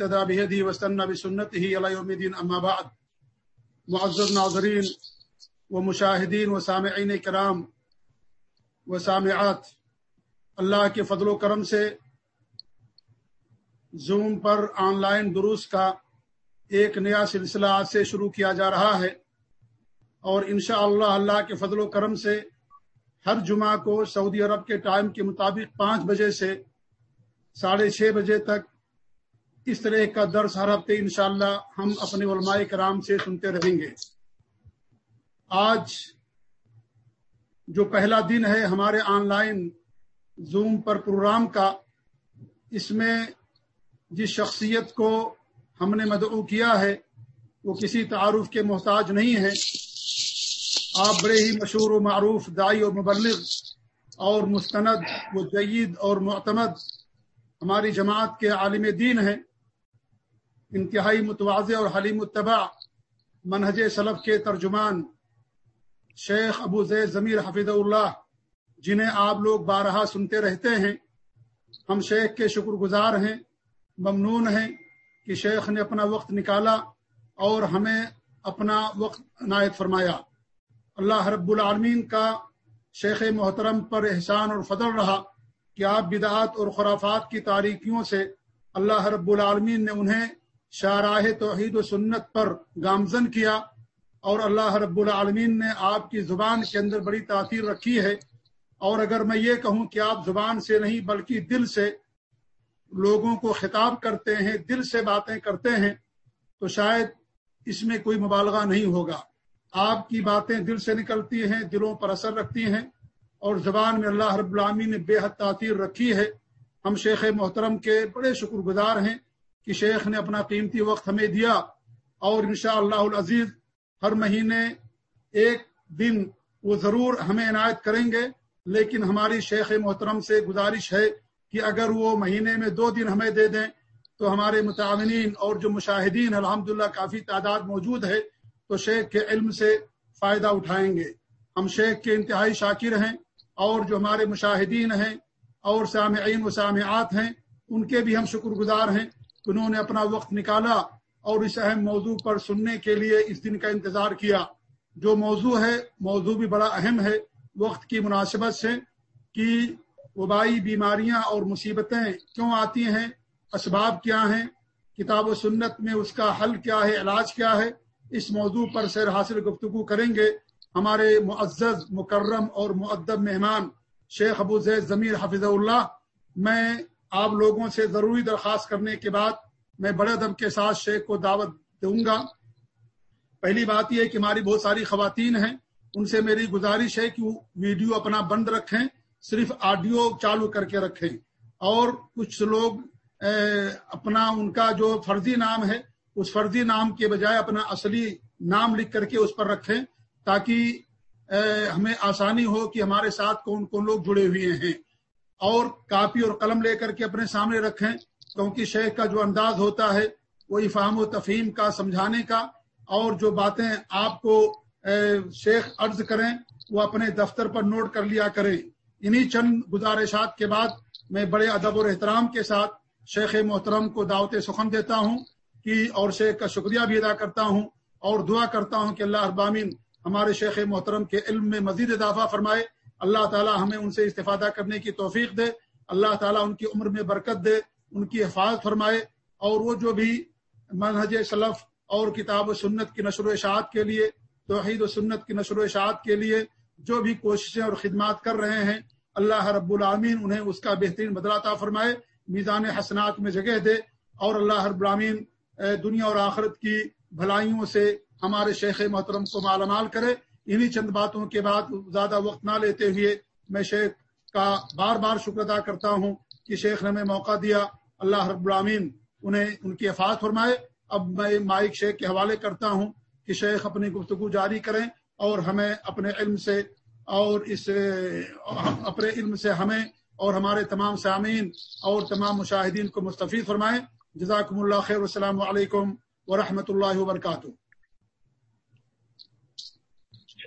اهتدى بهديه واستنى بسنته الى يوم الدين اما بعد. معزز ناظرین و مشاہدین و سامعین کرام و سامعات اللہ کے فضل و کرم سے زوم پر آن لائن دروس کا ایک نیا سلسلہ آج سے شروع کیا جا رہا ہے اور انشاءاللہ اللہ اللہ کے فضل و کرم سے ہر جمعہ کو سعودی عرب کے ٹائم کے مطابق پانچ بجے سے ساڑھے چھ بجے تک اس طرح کا درس ہر ہفتے انشاءاللہ ہم اپنے علماء کرام سے سنتے رہیں گے۔ آج جو پہلا دن ہے ہمارے آن لائن زوم پر پروگرام کا، اس میں جس شخصیت کو ہم نے مدعو کیا ہے، وہ کسی تعارف کے محتاج نہیں ہے۔ آپ بڑے ہی مشہور و معروف دائی و مبلغ اور مستند و جید اور معتمد ہماری جماعت کے عالم دین ہیں۔ انتہائی متوازے اور حلیم التباع منہج سلف کے ترجمان شیخ ابو زید ضمیر حفیظ اللہ، جنہیں آپ لوگ بارہا سنتے رہتے ہیں۔ ہم شیخ کے شکر گزار ہیں، ممنون ہیں کہ شیخ نے اپنا وقت نکالا اور ہمیں اپنا وقت عنایت فرمایا۔ اللہ رب العالمین کا شیخ محترم پر احسان اور فضل رہا کہ آپ بدعات اور خرافات کی تاریکیوں سے اللہ رب العالمین نے انہیں شاہراہ توحید و سنت پر گامزن کیا اور اللہ رب العالمین نے آپ کی زبان کے اندر بڑی تاثیر رکھی ہے۔ اور اگر میں یہ کہوں کہ آپ زبان سے نہیں بلکہ دل سے لوگوں کو خطاب کرتے ہیں، دل سے باتیں کرتے ہیں، تو شاید اس میں کوئی مبالغہ نہیں ہوگا۔ آپ کی باتیں دل سے نکلتی ہیں، دلوں پر اثر رکھتی ہیں اور زبان میں اللہ رب العامی نے بے حد تاثیر رکھی ہے۔ ہم شیخ محترم کے بڑے شکر گزار ہیں۔ کہ شیخ نے اپنا قیمتی وقت ہمیں دیا اور انشاء اللہ العزیز ہر مہینے ایک دن وہ ضرور ہمیں عنایت کریں گے، لیکن ہماری شیخ محترم سے گزارش ہے کہ اگر وہ مہینے میں دو دن ہمیں دے دیں تو ہمارے متعاونین اور جو مشاہدین الحمد کافی تعداد موجود ہے، تو شیخ کے علم سے فائدہ اٹھائیں گے۔ ہم شیخ کے انتہائی شاکر ہیں اور جو ہمارے مشاہدین ہیں اور سامعین و سامعات ہیں، ان کے بھی ہم شکر گزار ہیں۔ انہوں نے اپنا وقت نکالا اور اس اہم موضوع پر سننے کے لیے اس دن کا انتظار کیا۔ جو موضوع ہے، موضوع بھی بڑا اہم ہے۔ وقت کی مناسبت سے کہ وبائی بیماریاں اور مصیبتیں کیوں آتی ہیں، اسباب کیا ہیں، کتاب و سنت میں اس کا حل کیا ہے، علاج کیا ہے، اس موضوع پر سیر حاصل گفتگو کریں گے ہمارے معزز، مکرم اور معدب مہمان شیخ ابو زید ضمیر حفظ اللہ۔ میں آپ لوگوں سے ضروری درخواست کرنے کے بعد میں بڑے ادب کے ساتھ شیخ کو دعوت دوں گا۔ پہلی بات یہ کہ ہماری بہت ساری خواتین ہیں۔ ان سے میری گزارش ہے کہ وہ ویڈیو اپنا بند رکھیں، صرف آڈیو چالو کر کے رکھیں۔ اور کچھ لوگ اپنا ان کا جو فرضی نام ہے، اس فرضی نام کے بجائے اپنا اصلی نام لکھ کر کے اس پر رکھیں تاکہ ہمیں آسانی ہو کہ ہمارے ساتھ کون کون لوگ جڑے ہوئے ہیں۔ اور کاپی اور قلم لے کر کے اپنے سامنے رکھیں، کیونکہ شیخ کا جو انداز ہوتا ہے وہ افہام و تفہیم کا، سمجھانے کا۔ اور جو باتیں آپ کو شیخ عرض کریں، وہ اپنے دفتر پر نوٹ کر لیا کریں۔ انہی چند گزارشات کے بعد میں بڑے ادب اور احترام کے ساتھ شیخ محترم کو دعوت سخن دیتا ہوں کہ اور شیخ کا شکریہ بھی ادا کرتا ہوں اور دعا کرتا ہوں کہ اللہ ابامین ہمارے شیخ محترم کے علم میں مزید اضافہ فرمائے۔ اللہ تعالی ہمیں ان سے استفادہ کرنے کی توفیق دے۔ اللہ تعالیٰ ان کی عمر میں برکت دے، ان کی حفاظت فرمائے۔ اور وہ جو بھی منہج سلف اور کتاب و سنت کی نشر و اشاعت کے لیے، توحید و سنت کی نشر و اشاعت کے لیے جو بھی کوششیں اور خدمات کر رہے ہیں، اللہ رب العامین انہیں اس کا بہترین بدلاتا فرمائے، میزان حسنات میں جگہ دے۔ اور اللہ رب العامین دنیا اور آخرت کی بھلائیوں سے ہمارے شیخ محترم کو مالا مال کرے۔ انہی چند باتوں کے بعد زیادہ وقت نہ لیتے ہوئے میں شیخ کا بار بار شکر ادا کرتا ہوں کہ شیخ نے ہمیں موقع دیا۔ اللہ رب العامین انہیں ان کی حفاظت فرمائے۔ اب میں مائک شیخ کے حوالے کرتا ہوں کہ شیخ اپنی گفتگو جاری کریں اور ہمیں اپنے علم سے اور اس، اپنے علم سے ہمیں اور ہمارے تمام سامعین اور تمام مشاہدین کو مستفید فرمائیں۔ جزاکم اللہ خیر السلام علیکم ورحمۃ اللہ وبرکاتہ۔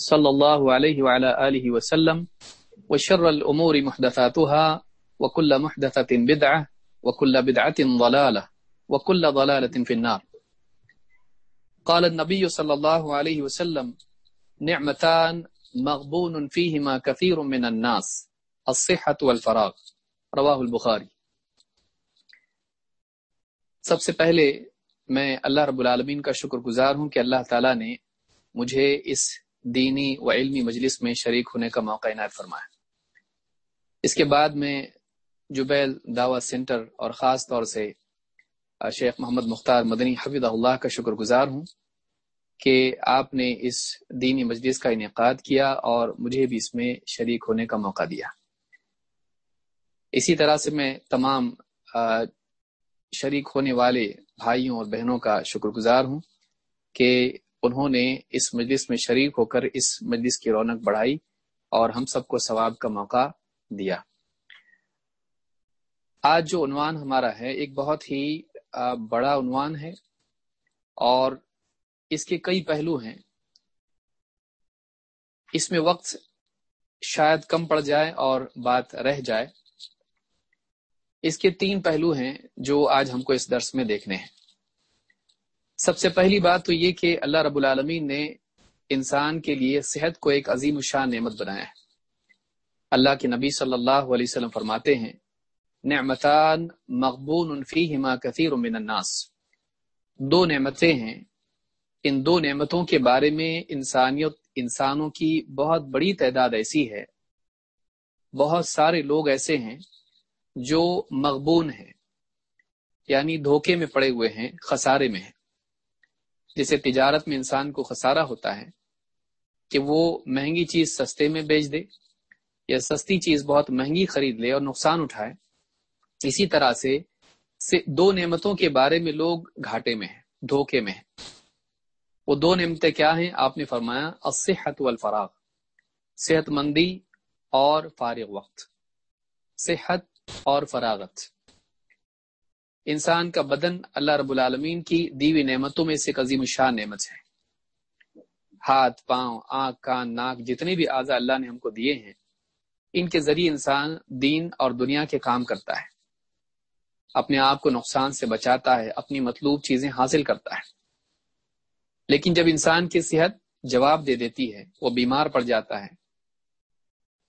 صلى الله عليه وعلى آله وسلم وشر الأمور محدثاتها وكل محدثة بدعة وكل بدعة ضلالة وكل ضلالة في النار. قال النبي صلى الله عليه وسلم، نعمتان مغبون فيهما كثير من الناس، الصحة والفراغ. رواہ البخاری. سب سے پہلے میں اللہ رب العالمین کا شکر گزار ہوں کہ اللہ تعالیٰ نے مجھے اس دینی و علمی مجلس میں شریک ہونے کا موقع عنایت فرمایا اس کے بعد میں جبیل دعوت سینٹر اور خاص طور سے شیخ محمد مختار مدنی حفیظ اللہ کا شکر گزار ہوں کہ آپ نے اس دینی مجلس کا انعقاد کیا اور مجھے بھی اس میں شریک ہونے کا موقع دیا۔ اسی طرح سے میں تمام شریک ہونے والے بھائیوں اور بہنوں کا شکر گزار ہوں کہ انہوں نے اس مجلس میں شریک ہو کر اس مجلس کی رونق بڑھائی اور ہم سب کو ثواب کا موقع دیا۔ آج جو عنوان ہمارا ہے، ایک بہت ہی بڑا عنوان ہے اور اس کے کئی پہلو ہیں۔ اس میں وقت شاید کم پڑ جائے اور بات رہ جائے۔ اس کے تین پہلو ہیں جو آج ہم کو اس درس میں دیکھنے ہیں۔ سب سے پہلی بات تو یہ کہ اللہ رب العالمین نے انسان کے لیے صحت کو ایک عظیم الشان نعمت بنایا ہے۔ اللہ کے نبی صلی اللہ علیہ وسلم فرماتے ہیں، نعمتان مقبول فیہما کثیر من الناس۔ دو نعمتیں ہیں۔ ان دو نعمتوں کے بارے میں انسانیت، انسانوں کی بہت بڑی تعداد ایسی ہے۔ بہت سارے لوگ ایسے ہیں جو مغبون ہیں یعنی دھوکے میں پڑے ہوئے ہیں، خسارے میں ہیں۔ جسے تجارت میں انسان کو خسارہ ہوتا ہے، کہ وہ مہنگی چیز سستے میں بیچ دے یا سستی چیز بہت مہنگی خرید لے اور نقصان اٹھائے۔ اسی طرح سے دو نعمتوں کے بارے میں لوگ گھاٹے میں ہیں، دھوکے میں ہیں۔ وہ دو نعمتیں کیا ہیں؟ آپ نے فرمایا، الصحت والفراغ، صحت مندی اور فارغ وقت۔ صحت اور فراغت۔ انسان کا بدن اللہ رب العالمین کی دیوی نعمتوں میں سے عظیم شاہ نعمت ہے۔ ہاتھ، پاؤں، آنکھ، کان، ناک جتنے بھی اعضا اللہ نے ہم کو دیے ہیں، ان کے ذریعے انسان دین اور دنیا کے کام کرتا ہے۔ اپنے آپ کو نقصان سے بچاتا ہے، اپنی مطلوب چیزیں حاصل کرتا ہے۔ لیکن جب انسان کی صحت جواب دے دیتی ہے، وہ بیمار پڑ جاتا ہے،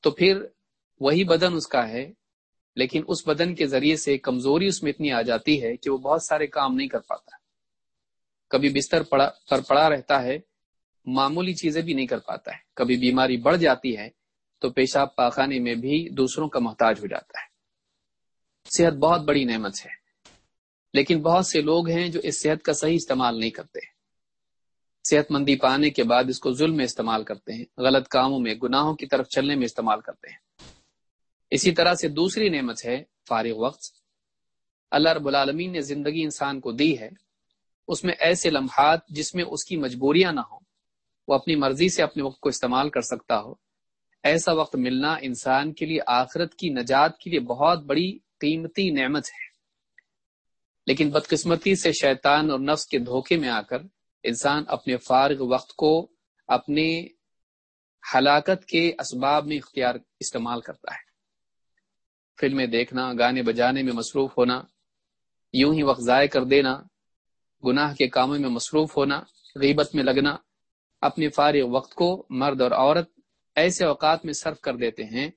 تو پھر وہی بدن اس کا ہے لیکن اس بدن کے ذریعے سے کمزوری اس میں اتنی آ جاتی ہے کہ وہ بہت سارے کام نہیں کر پاتا۔ کبھی بستر پڑا پر پڑا رہتا ہے، معمولی چیزیں بھی نہیں کر پاتا ہے۔ کبھی بیماری بڑھ جاتی ہے تو پیشاب پاخانے میں بھی دوسروں کا محتاج ہو جاتا ہے۔ صحت بہت بڑی نعمت ہے۔ لیکن بہت سے لوگ ہیں جو اس صحت کا صحیح استعمال نہیں کرتے۔ صحت مندی پانے کے بعد اس کو ظلم میں استعمال کرتے ہیں، غلط کاموں میں، گناہوں کی طرف چلنے میں استعمال کرتے ہیں۔ اسی طرح سے دوسری نعمت ہے فارغ وقت۔ اللہ رب العالمین نے زندگی انسان کو دی ہے۔ اس میں ایسے لمحات جس میں اس کی مجبوریاں نہ ہوں۔ وہ اپنی مرضی سے اپنے وقت کو استعمال کر سکتا ہو۔ ایسا وقت ملنا انسان کے لیے آخرت کی نجات کے لیے بہت بڑی قیمتی نعمت ہے۔ لیکن بدقسمتی سے شیطان اور نفس کے دھوکے میں آ کر انسان اپنے فارغ وقت کو اپنے ہلاکت کے اسباب میں اختیار استعمال کرتا ہے۔ فلمیں دیکھنا، گانے بجانے میں مصروف ہونا، یوں ہی وقت ضائع کر دینا، گناہ کے کاموں میں مصروف ہونا، غیبت میں لگنا، اپنے فارغ وقت کو مرد اور عورت ایسے اوقات میں صرف کر دیتے ہیں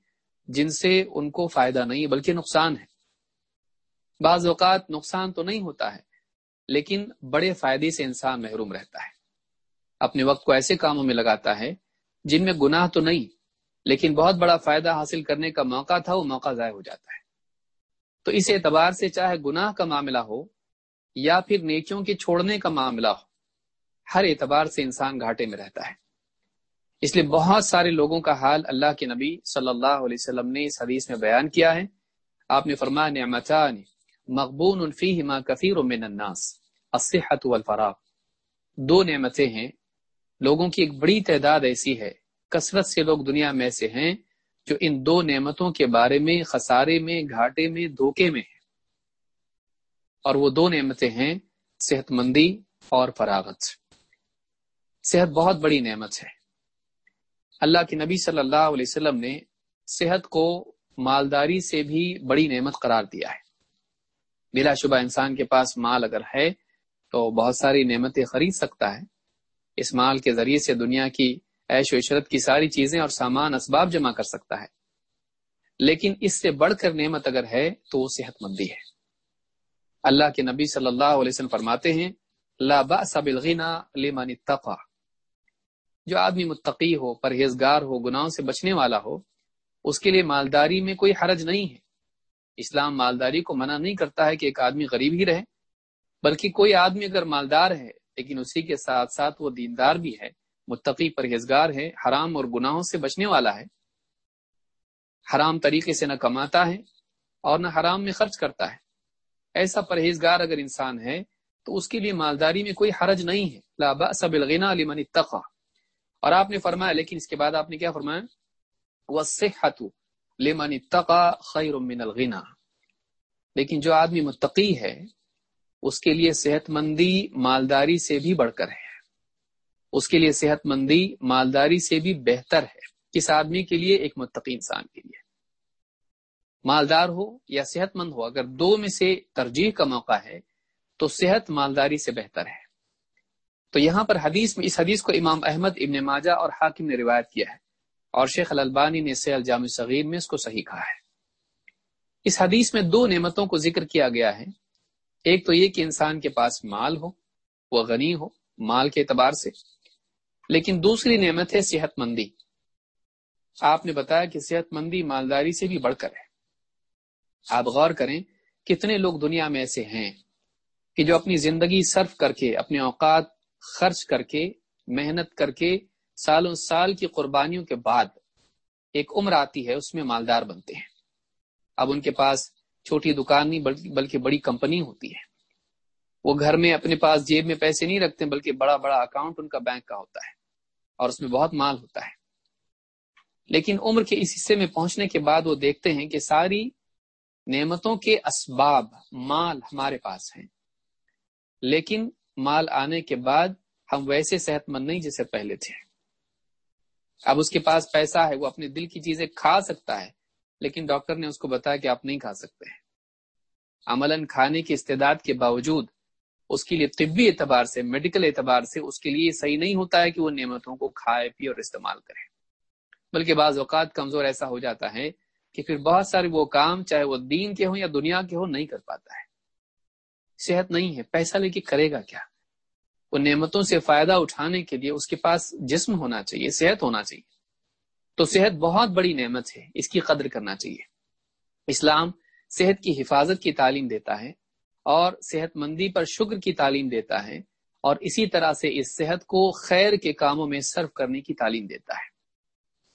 جن سے ان کو فائدہ نہیں، بلکہ نقصان ہے۔ بعض اوقات نقصان تو نہیں ہوتا ہے، لیکن بڑے فائدے سے انسان محروم رہتا ہے۔ اپنے وقت کو ایسے کاموں میں لگاتا ہے جن میں گناہ تو نہیں لیکن بہت بڑا فائدہ حاصل کرنے کا موقع تھا، وہ موقع ضائع ہو جاتا ہے۔ تو اس اعتبار سے چاہے گناہ کا معاملہ ہو یا پھر نیکیوں کے چھوڑنے کا معاملہ ہو، ہر اعتبار سے انسان گھاٹے میں رہتا ہے۔ اس لیے بہت سارے لوگوں کا حال اللہ کے نبی صلی اللہ علیہ وسلم نے اس حدیث میں بیان کیا ہے۔ آپ نے فرمایا، نعمتان مقبون فیہما کثیر من الناس الصحت والفراغ۔ دو نعمتیں ہیں۔ لوگوں کی ایک بڑی تعداد ایسی ہے کثرت سے لوگ دنیا میں ایسے ہیں جو ان دو نعمتوں کے بارے میں، خسارے میں، گھاٹے میں، دھوکے میں ہیں۔ اور وہ دو نعمتیں ہیں صحت مندی اور فراغت۔ صحت بہت بڑی نعمت ہے۔ اللہ کے نبی صلی اللہ علیہ وسلم نے صحت کو مالداری سے بھی بڑی نعمت قرار دیا ہے۔ بلا شبہ انسان کے پاس مال اگر ہے تو بہت ساری نعمتیں خرید سکتا ہے۔ اس مال کے ذریعے سے دنیا کی عیش و عشرت کی ساری چیزیں اور سامان اسباب جمع کر سکتا ہے۔ لیکن اس سے بڑھ کر نعمت اگر ہے تو وہ صحت مندی ہے۔ اللہ کے نبی صلی اللہ علیہ وسلم فرماتے ہیں، لا باس بالغنا لمن اتقى۔ جو آدمی متقی ہو، پرہیزگار ہو، گناہوں سے بچنے والا ہو، اس کے لیے مالداری میں کوئی حرج نہیں ہے۔ اسلام مالداری کو منع نہیں کرتا ہے کہ ایک آدمی غریب ہی رہے، بلکہ کوئی آدمی اگر مالدار ہے، لیکن اسی کے ساتھ ساتھ وہ دیندار بھی ہے متقی پرہیزگار ہے، حرام اور گناہوں سے بچنے والا ہے۔ حرام طریقے سے نہ کماتا ہے اور نہ حرام میں خرچ کرتا ہے۔ ایسا پرہیزگار اگر انسان ہے تو اس کے لیے مالداری میں کوئی حرج نہیں ہے۔ لا باس بالغنا لمن اتقى۔ اور آپ نے فرمایا، لیکن اس کے بعد آپ نے کیا فرمایا؟ والصحت لمن اتقى خیر من الغنا لیکن جو آدمی متقی ہے، اس کے لیے صحت مندی، مالداری سے بھی بڑھ کر ہے۔ اس کے لیے صحت مندی، مالداری سے بھی بہتر ہے۔ کس آدمی کے لیے؟ ایک متقی انسان کے لیے۔ مالدار ہو یا صحت مند ہو، اگر دو میں سے ترجیح کا موقع ہے، تو صحت مالداری سے بہتر ہے۔ تو یہاں پر حدیث میں، اس حدیث کو امام احمد ابن ماجہ اور حاکم نے روایت کیا ہے اور شیخ الالبانی نے سیل جامع صغیر میں اس کو صحیح کہا ہے۔ اس حدیث میں دو نعمتوں کو ذکر کیا گیا ہے۔ ایک تو یہ کہ انسان کے پاس مال ہو، وہ غنی ہو، مال کے اعتبار سے لیکن دوسری نعمت ہے صحت مندی۔ آپ نے بتایا کہ صحت مندی مالداری سے بھی بڑھ کر ہے۔ آپ غور کریں کتنے لوگ دنیا میں ایسے ہیں کہ جو اپنی زندگی صرف کر کے، اپنے اوقات خرچ کر کے، محنت کر کے سالوں سال کی قربانیوں کے بعد ایک عمر آتی ہے، اس میں مالدار بنتے ہیں۔ اب ان کے پاس چھوٹی دکان نہیں، بلکہ بڑی کمپنی ہوتی ہے۔ وہ گھر میں اپنے پاس جیب میں پیسے نہیں رکھتے، بلکہ بڑا بڑا اکاؤنٹ ان کا بینک کا ہوتا ہے۔ اور اس میں بہت مال ہوتا ہے۔ لیکن عمر کے اس حصے میں پہنچنے کے بعد وہ دیکھتے ہیں کہ ساری نعمتوں کے اسباب مال ہمارے پاس ہیں۔ لیکن مال آنے کے بعد ہم ویسے صحت مند نہیں جیسے پہلے تھے۔ اب اس کے پاس پیسہ ہے، وہ اپنے دل کی چیزیں کھا سکتا ہے، لیکن ڈاکٹر نے اس کو بتایا کہ آپ نہیں کھا سکتے۔ ہیں عملاً کھانے کی استعداد کے باوجود اس کے لیے طبی اعتبار سے میڈیکل اعتبار سے اس کے لیے صحیح نہیں ہوتا ہے کہ وہ نعمتوں کو کھائے پی اور استعمال کرے۔ بلکہ بعض اوقات کمزور ایسا ہو جاتا ہے کہ پھر بہت سارے وہ کام، چاہے وہ دین کے ہوں یا دنیا کے ہوں، نہیں کر پاتا ہے۔ صحت نہیں ہے، پیسہ لے کے کرے گا کیا؟ وہ نعمتوں سے فائدہ اٹھانے کے لیے اس کے پاس جسم ہونا چاہیے، صحت ہونا چاہیے۔ تو صحت بہت بڑی نعمت ہے، اس کی قدر کرنا چاہیے۔ اسلام صحت کی حفاظت کی تعلیم دیتا ہے۔ اور صحت مندی پر شکر کی تعلیم دیتا ہے اور اسی طرح سے اس صحت کو خیر کے کاموں میں صرف کرنے کی تعلیم دیتا ہے۔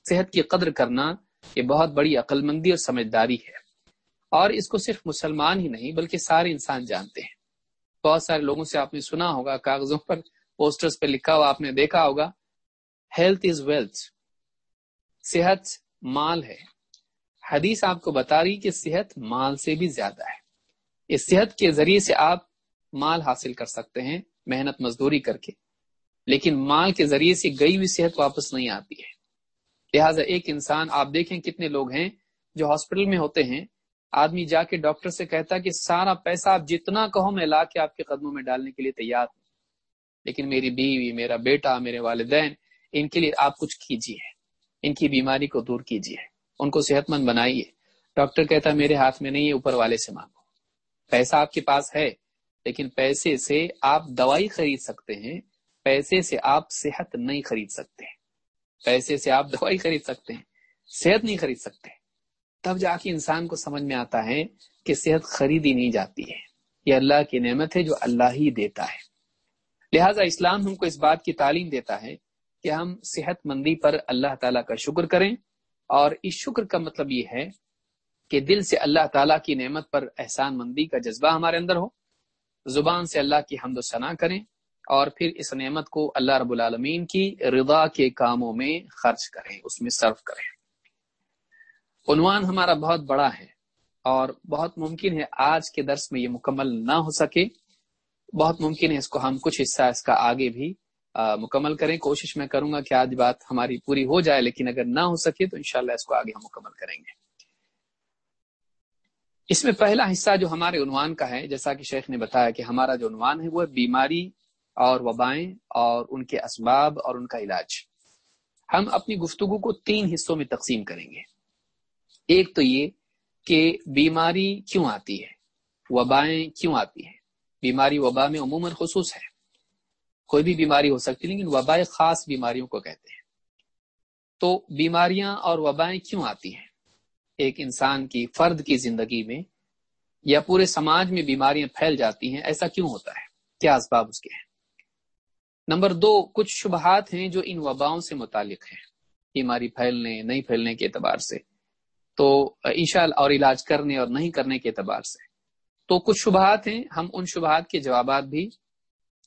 صحت کی قدر کرنا یہ بہت بڑی عقل مندی اور سمجھداری ہے۔ اور اس کو صرف مسلمان ہی نہیں بلکہ سارے انسان جانتے ہیں۔ بہت سارے لوگوں سے آپ نے سنا ہوگا، کاغذوں پر پوسٹرز پہ لکھا ہوا آپ نے دیکھا ہوگا۔ Health is wealth. صحت مال ہے۔ حدیث آپ کو بتا رہی کہ صحت مال سے بھی زیادہ ہے۔ اس صحت کے ذریعے سے آپ مال حاصل کر سکتے ہیں، محنت مزدوری کر کے۔ لیکن مال کے ذریعے سے گئی ہوئی صحت واپس نہیں آتی ہے۔ لہٰذا ایک انسان، آپ دیکھیں کتنے لوگ ہیں جو ہاسپٹل میں ہوتے ہیں، آدمی جا کے ڈاکٹر سے کہتا کہ سارا پیسہ آپ جتنا کہو میں لا کے آپ کے قدموں میں ڈالنے کے لیے تیار ہوں۔ لیکن میری بیوی، میرا بیٹا، میرے والدین، ان کے لیے آپ کچھ کیجیے۔ ان کی بیماری کو دور کیجیے۔ ان کو صحت مند بنائیے۔ ڈاکٹر کہتا میرے ہاتھ میں نہیں ہے، اوپر والے سے مانگو۔ پیسہ آپ کے پاس ہے، لیکن پیسے سے آپ دوائی خرید سکتے ہیں، پیسے سے آپ صحت نہیں خرید سکتے۔ پیسے سے آپ دوائی خرید سکتے ہیں، صحت نہیں خرید سکتے۔ تب جا کے انسان کو سمجھ میں آتا ہے کہ صحت خریدی نہیں جاتی ہے۔ یہ اللہ کی نعمت ہے جو اللہ ہی دیتا ہے۔ لہٰذا اسلام ہم کو اس بات کی تعلیم دیتا ہے کہ ہم صحت مندی پر اللہ تعالیٰ کا شکر کریں، اور اس شکر کا مطلب یہ ہے کہ دل سے اللہ تعالیٰ کی نعمت پر احسان مندی کا جذبہ ہمارے اندر ہو۔ زبان سے اللہ کی حمد و ثنا کریں اور پھر اس نعمت کو اللہ رب العالمین کی رضا کے کاموں میں خرچ کریں، اس میں صرف کریں۔ عنوان ہمارا بہت بڑا ہے اور بہت ممکن ہے آج کے درس میں یہ مکمل نہ ہو سکے۔ بہت ممکن ہے اس کو ہم کچھ حصہ اس کا آگے بھی مکمل کریں۔ کوشش میں کروں گا کہ آج بات ہماری پوری ہو جائے، لیکن اگر نہ ہو سکے تو انشاءاللہ اس کو آگے ہم مکمل کریں گے۔ اس میں پہلا حصہ جو ہمارے عنوان کا ہے، جیسا کہ شیخ نے بتایا کہ ہمارا جو عنوان ہے، وہ بیماری اور وبائیں اور ان کے اسباب اور ان کا علاج۔ ہم اپنی گفتگو کو تین حصوں میں تقسیم کریں گے۔ ایک تو یہ کہ بیماری کیوں آتی ہے؟ وبائیں کیوں آتی ہیں بیماری وبا میں عموماً خصوص ہے۔ کوئی بھی بیماری ہو سکتی لیکن وبائیں خاص بیماریوں کو کہتے ہیں۔ تو بیماریاں اور وبائیں کیوں آتی ہیں؟ ایک انسان کی فرد کی زندگی میں یا پورے سماج میں بیماریاں پھیل جاتی ہیں، ایسا کیوں ہوتا ہے؟ کیا اسباب اس کے ہیں؟ نمبر دو، کچھ شبہات ہیں جو ان وباؤں سے متعلق ہیں، بیماری پھیلنے، نہیں پھیلنے کے اعتبار سے۔ تو عشاء اور علاج کرنے اور نہیں کرنے کے اعتبار سے۔ تو کچھ شبہات ہیں، ہم ان شبہات کے جوابات بھی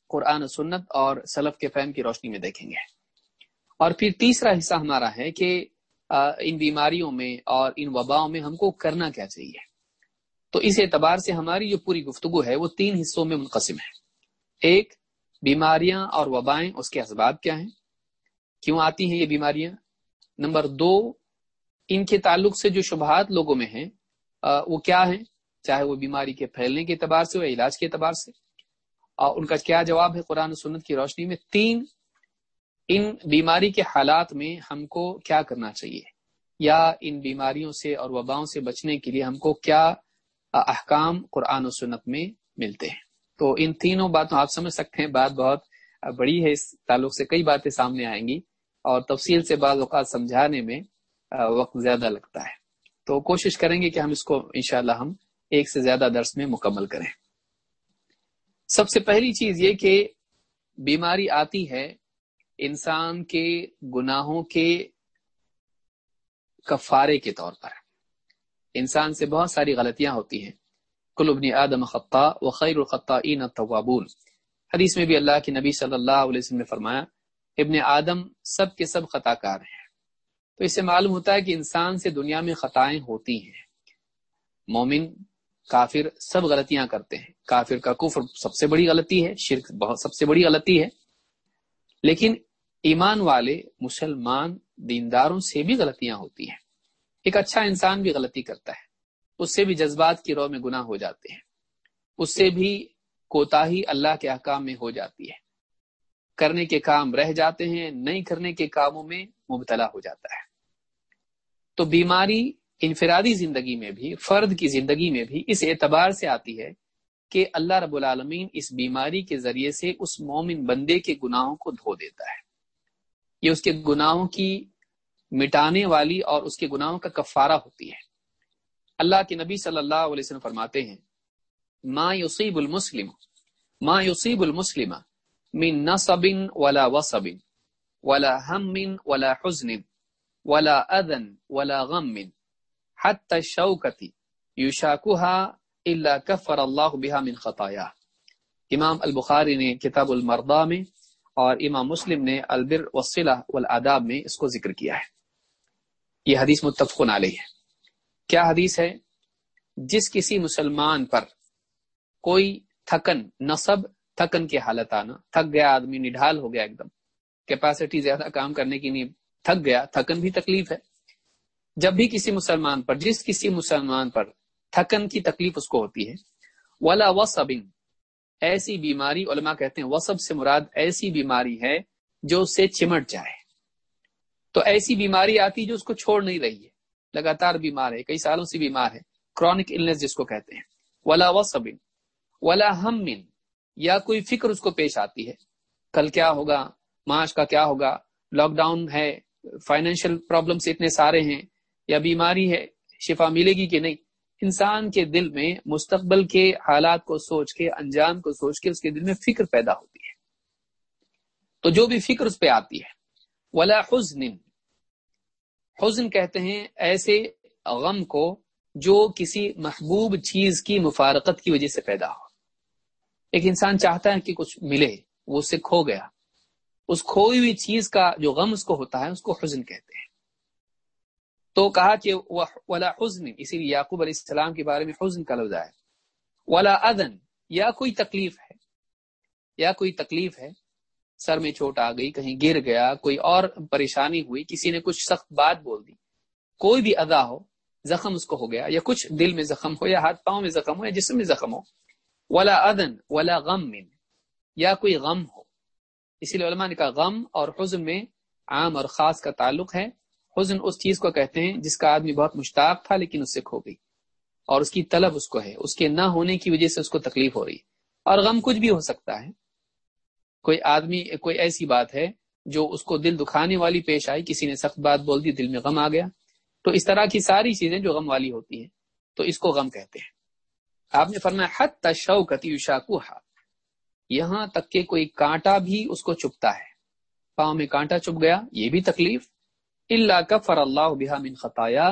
قرآن و سنت اور سلف کے فہم کی روشنی میں دیکھیں گے۔ اور پھر تیسرا حصہ ہمارا ہے کہ ان بیماریوں میں اور ان وباؤں میں ہم کو کرنا کیا چاہیے؟ تو اس اعتبار سے ہماری جو پوری گفتگو ہے، وہ تین حصوں میں منقسم ہے۔ ایک، بیماریاں اور وبائیں، اس کے اسباب کیا ہیں؟ کیوں آتی ہیں یہ بیماریاں؟ نمبر دو، ان کے تعلق سے جو شبہات لوگوں میں ہیں وہ کیا ہیں؟ چاہے وہ بیماری کے پھیلنے کے اعتبار سے ہو علاج کے اعتبار سے۔ اور ان کا کیا جواب ہے قرآن و سنت کی روشنی میں؟ تین ان بیماری کے حالات میں ہم کو کیا کرنا چاہیے؟ یا ان بیماریوں سے اور وباؤں سے بچنے کے لیے ہم کو کیا احکام قرآن و سنت میں ملتے ہیں؟ تو ان تینوں باتوں آپ سمجھ سکتے ہیں، بات بہت بڑی ہے، اس تعلق سے کئی باتیں سامنے آئیں گی اور تفصیل سے بعض اوقات سمجھانے میں وقت زیادہ لگتا ہے۔ تو کوشش کریں گے کہ ہم اس کو انشاءاللہ ہم ایک سے زیادہ درس میں مکمل کریں۔ سب سے پہلی چیز یہ کہ بیماری آتی ہے انسان کے گناہوں کے کفارے کے طور پر۔ انسان سے بہت ساری غلطیاں ہوتی ہیں۔ کل ابن آدم خطا و خیر الخطین الطوابون حدیث میں بھی اللہ کے نبی صلی اللہ علیہ وسلم نے فرمایا، ابن آدم سب کے سب خطا کار ہیں۔ تو اس سے معلوم ہوتا ہے کہ انسان سے دنیا میں خطائیں ہوتی ہیں۔ مومن کافر سب غلطیاں کرتے ہیں۔ کافر کا کفر سب سے بڑی غلطی ہے، شرک بہت سب سے بڑی غلطی ہے۔ لیکن ایمان والے مسلمان دینداروں سے بھی غلطیاں ہوتی ہیں۔ ایک اچھا انسان بھی غلطی کرتا ہے۔ اس سے بھی جذبات کی رو میں گناہ ہو جاتے ہیں۔ اس سے بھی کوتا ہی اللہ کے احکام میں ہو جاتی ہے۔ کرنے کے کام رہ جاتے ہیں، نہیں کرنے کے کاموں میں مبتلا ہو جاتا ہے۔ تو بیماری انفرادی زندگی میں بھی، فرد کی زندگی میں بھی اس اعتبار سے آتی ہے کہ اللہ رب العالمین اس بیماری کے ذریعے سے اس مومن بندے کے گناہوں کو دھو دیتا ہے۔ یہ اس کے گناہوں کی مٹانے والی اور اس کے گناہوں کا کفارہ ہوتی ہے۔ اللہ کے نبی صلی اللہ علیہ وسلم فرماتے ہیں، ما یصیب المسلم، ما یصیب المسلم من نصب ولا وصب، ولا هم ولا حزن، ولا اذن ولا غم حتى الشوكة يشاكها الا كفر الله بها من خطايا امام البخاری نے کتاب المرضى میں اور امام مسلم نے البر والصلہ والآداب میں اس کو ذکر کیا ہے۔ یہ حدیث متفق علیہ۔ ہے کیا حدیث ہے؟ جس کسی مسلمان پر کوئی تھکن، نصب تھکن کی حالت آنا، تھک گیا آدمی، نڈھال ہو گیا ایک دم کیپیسٹی زیادہ کام کرنے کی نہیں، تھک گیا، تھکن بھی تکلیف ہے۔ جب بھی کسی مسلمان پر، جس کسی مسلمان پر تھکن کی تکلیف اس کو ہوتی ہے۔ ولا وصب ایسی بیماری علماء کہتے ہیں وصب سے مراد ایسی بیماری ہے جو اس سے چمٹ جائے۔ تو ایسی بیماری آتی جو اس کو چھوڑ نہیں رہی ہے۔ لگاتار بیمار ہے، کئی سالوں سے بیمار ہے۔ کرونک النس جس کو کہتے ہیں۔ ولا وصبن ولا ہم یا کوئی فکر اس کو پیش آتی ہے۔ کل کیا ہوگا؟ معاش کا کیا ہوگا؟ لاک ڈاؤن ہے۔ فائنینشیل پرابلمس اتنے سارے ہیں۔ یا بیماری ہے، شفا ملے گی کہ نہیں؟ انسان کے دل میں مستقبل کے حالات کو سوچ کے، انجام کو سوچ کے اس کے دل میں فکر پیدا ہوتی ہے۔ تو جو بھی فکر اس پہ آتی ہے۔ ولا حزن۔ حزن کہتے ہیں ایسے غم کو جو کسی محبوب چیز کی مفارقت کی وجہ سے پیدا ہو۔ ایک انسان چاہتا ہے کہ کچھ ملے، وہ اس سے کھو گیا۔ اس کھوئی ہوئی چیز کا جو غم اس کو ہوتا ہے، اس کو حزن کہتے ہیں۔ تو کہا کہ ولا حزن، اسی لیے یعقوب علیہ السلام کے بارے میں حزن کا لفظ ہے ولا ادن یا کوئی تکلیف ہے، یا کوئی تکلیف ہے، سر میں چوٹ آ گئی، کہیں گر گیا، کوئی اور پریشانی ہوئی، کسی نے کچھ سخت بات بول دی، کوئی بھی ادا ہو، زخم اس کو ہو گیا، یا کچھ دل میں زخم ہو، یا ہاتھ پاؤں میں زخم ہو، یا جسم میں زخم ہو۔ ولا ادن ولا غم من یا کوئی غم ہو۔ اسی لیے علماء نے کہا غم اور حزن میں عام اور خاص کا تعلق ہے۔ حزن اس چیز کو کہتے ہیں جس کا آدمی بہت مشتاق تھا لیکن اس سے کھو گئی۔ اور اس کی طلب اس کو ہے۔ اس کے نہ ہونے کی وجہ سے اس کو تکلیف ہو رہی اور غم کچھ بھی ہو سکتا ہے۔ کوئی آدمی، کوئی ایسی بات ہے جو اس کو دل دکھانے والی پیش آئی، کسی نے سخت بات بول دی، دل میں غم آ گیا۔ تو اس طرح کی ساری چیزیں جو غم والی ہوتی ہیں، تو اس کو غم کہتے ہیں۔ آپ نے فرمایا حت تشوکتی شاکوہا یہاں تک کہ کوئی کانٹا بھی اس کو چپتا ہے۔ پاؤں میں کانٹا چپ گیا، یہ بھی تکلیف۔ اللہ کا فر اللہ بحا من خطایا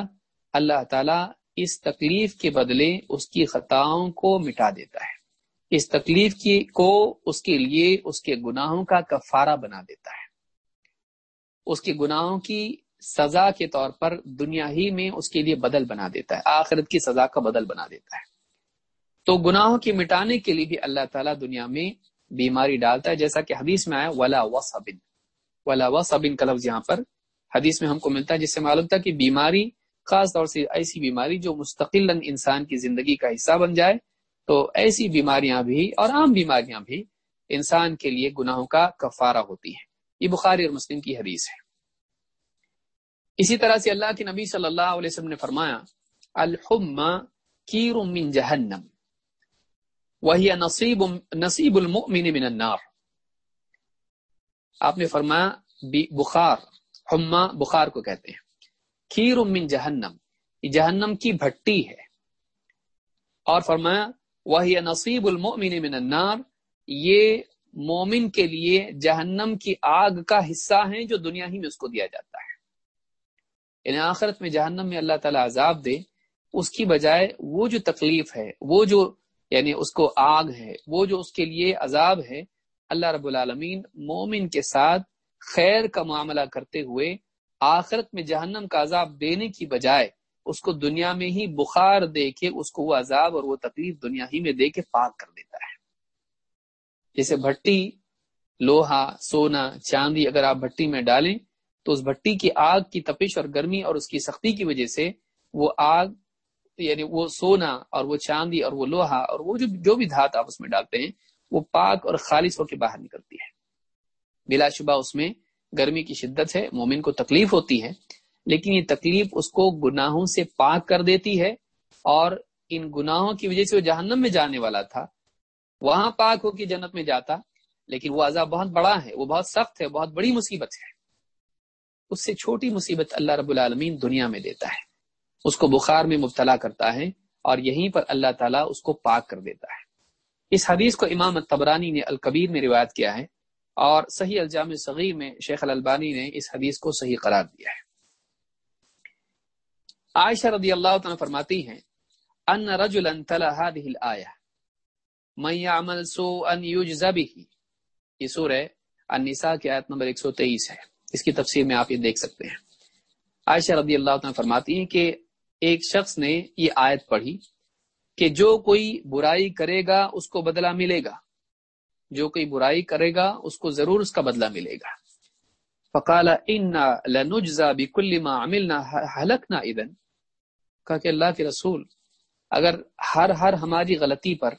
اللہ تعالی اس تکلیف کے بدلے اس کی خطاؤں کو مٹا دیتا ہے۔ اس تکلیف کی کو اس کے لیے اس کے گناہوں کا کفارہ بنا دیتا ہے۔ اس کے گناہوں کی سزا کے طور پر دنیا ہی میں اس کے لیے بدل بنا دیتا ہے، آخرت کی سزا کا بدل بنا دیتا ہے۔ تو گناہوں کی مٹانے کے لیے بھی اللہ تعالیٰ دنیا میں بیماری ڈالتا ہے، جیسا کہ حدیث میں آیا، ولا و ولا و کا لفظ یہاں پر حدیث میں ہم کو ملتا ہے، جس سے معلوم تھا کہ بیماری، خاص طور سے ایسی بیماری جو مستقل انسان کی زندگی کا حصہ بن جائے، تو ایسی بیماریاں بھی اور عام بیماریاں بھی انسان کے لیے گناہوں کا کفارہ ہوتی ہیں۔ یہ بخاری اور مسلم کی حدیث ہے۔ اسی طرح سے اللہ کے نبی صلی اللہ علیہ وسلم نے فرمایا الحم کیر من جہنم وہی نصیب نصیب المؤمن من النار۔ آپ نے فرمایا، بخار حما بخار کو کہتے ہیں۔ کیر من جہنم جہنم کی بھٹی ہے۔ اور فرمایا وہی نصیب المؤمن من النار، یہ مومن کے لیے جہنم کی آگ کا حصہ ہیں جو دنیا ہی میں اس کو دیا جاتا ہے۔ یعنی آخرت میں جہنم میں اللہ تعالیٰ عذاب دے، اس کی بجائے وہ جو تکلیف ہے، وہ جو یعنی اس کو آگ ہے، وہ جو اس کے لیے عذاب ہے، اللہ رب العالمین مومن کے ساتھ خیر کا معاملہ کرتے ہوئے آخرت میں جہنم کا عذاب دینے کی بجائے اس کو دنیا میں ہی بخار دے کے اس کو وہ عذاب اور وہ تکلیف دنیا ہی میں دے کے پاک کر دیتا ہے۔ جیسے بھٹی، لوہا، سونا، چاندی اگر آپ بھٹی میں ڈالیں تو اس بھٹی کی آگ کی تپش اور گرمی اور اس کی سختی کی وجہ سے وہ آگ یعنی وہ سونا اور وہ چاندی اور وہ لوہا اور وہ جو جو بھی دھات آپ اس میں ڈالتے ہیں وہ پاک اور خالص ہو کے باہر نکلتی ہے۔ بلا شبہ اس میں گرمی کی شدت ہے، مومن کو تکلیف ہوتی ہے، لیکن یہ تکلیف اس کو گناہوں سے پاک کر دیتی ہے اور ان گناہوں کی وجہ سے وہ جہنم میں جانے والا تھا۔ وہاں پاک ہو کے جنت میں جاتا، لیکن وہ عذاب بہت بڑا ہے، وہ بہت سخت ہے، بہت بڑی مصیبت ہے۔ اس سے چھوٹی مصیبت اللہ رب العالمین دنیا میں دیتا ہے۔ اس کو بخار میں مبتلا کرتا ہے اور یہیں پر اللہ تعالیٰ اس کو پاک کر دیتا ہے۔ اس حدیث کو امام تبرانی نے الکبیر میں روایت کیا ہے۔ اور صحیح الجام صغیر میں شیخ الالبانی نے اس حدیث کو صحیح قرار دیا ہے۔ عائشہ رضی اللہ تعالیٰ فرماتی ہیں، ان رجلا تلا هذه الايه من يعمل سوءا يجزى به. یہ سورہ النساء کی آیت نمبر 123 ہے۔ اس کی تفسیر میں آپ یہ دیکھ سکتے ہیں۔ عائشہ رضی اللہ تعالیٰ فرماتی ہیں کہ ایک شخص نے یہ آیت پڑھی کہ جو کوئی برائی کرے گا، اس کو بدلہ ملے گا۔ جو کوئی برائی کرے گا، اس کو ضرور اس کا بدلہ ملے گا۔ فقال ان لنجزا بكل ما عملنا هلكنا اذا۔ کہا کہ اللہ کے رسول، اگر ہر ہر ہماری غلطی پر،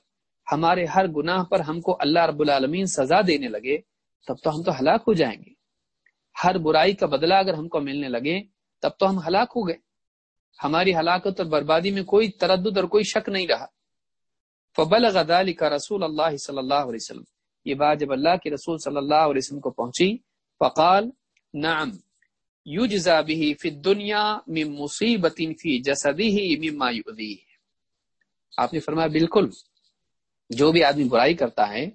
ہمارے ہر گناہ پر ہم کو اللہ رب العالمین سزا دینے لگے، تب تو ہم تو ہلاک ہو جائیں گے۔ ہر برائی کا بدلہ اگر ہم کو ملنے لگے، تب تو ہم ہلاک ہو گئے۔ ہماری ہلاکت اور بربادی میں کوئی تردد اور کوئی شک نہیں رہا۔ فبل غدال کا رسول اللہ صلی اللہ علیہ وسلم۔ یہ بات جب اللہ کے رسول صلی اللہ علیہ وسلم کو پہنچی، فقال، نعم، یجزا به فی الدنیا من مصیبت فی جسده مما یؤذیه آپ نے فرمایا، بالکل، جو بھی آدمی برائی کرتا ہے،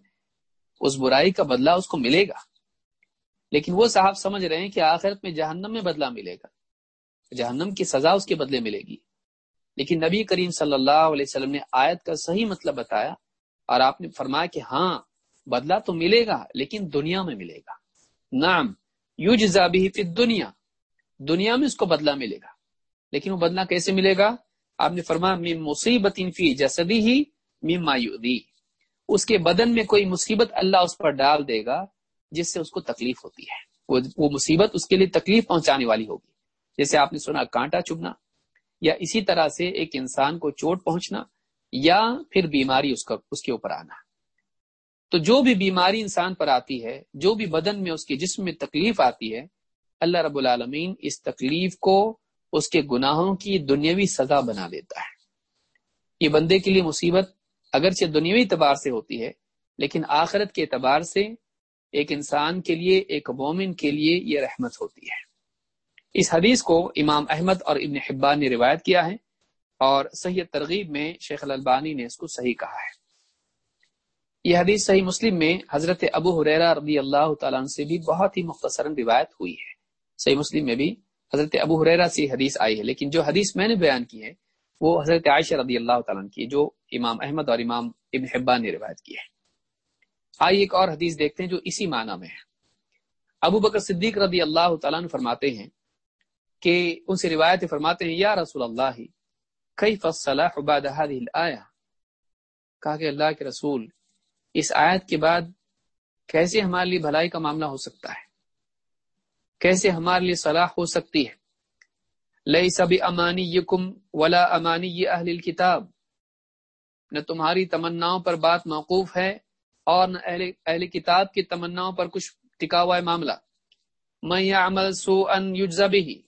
اس برائی کا بدلہ اس کو ملے گا۔ لیکن وہ صاحب سمجھ رہے ہیں کہ آخرت میں جہنم میں بدلہ ملے گا۔ جہنم کی سزا اس کے بدلے ملے گی۔ لیکن نبی کریم صلی اللہ علیہ وسلم نے آیت کا صحیح مطلب بتایا اور آپ نے فرمایا کہ ہاں بدلہ تو ملے گا، لیکن دنیا میں ملے گا۔ نام یو جزابی فی دنیا دنیا میں اس کو بدلہ ملے گا۔ لیکن وہ بدلہ کیسے ملے گا؟ آپ نے فرمایا میم مصیبت فی جسدی ہی میم مایودی اس کے بدن میں کوئی مصیبت اللہ اس پر ڈال دے گا، جس سے اس کو تکلیف ہوتی ہے۔ وہ مصیبت اس کے لیے تکلیف پہنچانے والی ہوگی۔ جیسے آپ نے سنا، کانٹا چبنا یا اسی طرح سے ایک انسان کو چوٹ پہنچنا، یا پھر بیماری اس کا، اس کے اوپر آنا۔ تو جو بھی بیماری انسان پر آتی ہے، جو بھی بدن میں اس کے جسم میں تکلیف آتی ہے، اللہ رب العالمین اس تکلیف کو، اس کے گناہوں کی دنیاوی سزا بنا دیتا ہے۔ یہ بندے کے لیے مصیبت اگرچہ دنیاوی اعتبار سے ہوتی ہے، لیکن آخرت کے اعتبار سے ایک انسان کے لیے، ایک مومن کے لیے یہ رحمت ہوتی ہے۔ اس حدیث کو امام احمد اور ابن حبان نے روایت کیا ہے اور صحیح ترغیب میں شیخ الالبانی نے اس کو صحیح کہا ہے۔ یہ حدیث صحیح مسلم میں حضرت ابو حریرا رضی اللہ تعالیٰ سے بھی بہت ہی مختصر روایت ہوئی ہے۔ صحیح مسلم میں بھی حضرت ابو حریرا سے حدیث آئی ہے، لیکن جو حدیث میں نے بیان کی ہے، وہ حضرت عائشہ رضی اللہ تعالیٰ کی جو امام احمد اور امام ابن حبان نے روایت کی ہے۔ آئیے ایک اور حدیث دیکھتے ہیں جو اسی معنی میں ہے۔ ابو بکر صدیق رضی اللہ تعالیٰ فرماتے ہیں کہ ان سے روایت فرماتے ہیں، یا رسول اللہ کئی فصلاح بعد هذه کہا کہ اللہ کے رسول اس آیت کے بعد کیسے ہمارے لیے بھلائی کا معاملہ ہو سکتا ہے؟ کیسے ہمارے لیے صلاح ہو سکتی ہے؟ لئی سب امانی یکم ولا امانی یہ اہل کتاب نہ تمہاری تمناؤں پر بات موقوف ہے اور نہ اہل, اہل کتاب کی تمناؤں پر کچھ ٹکا ہوا ہے معاملہ۔ میں عمل سو ان بھی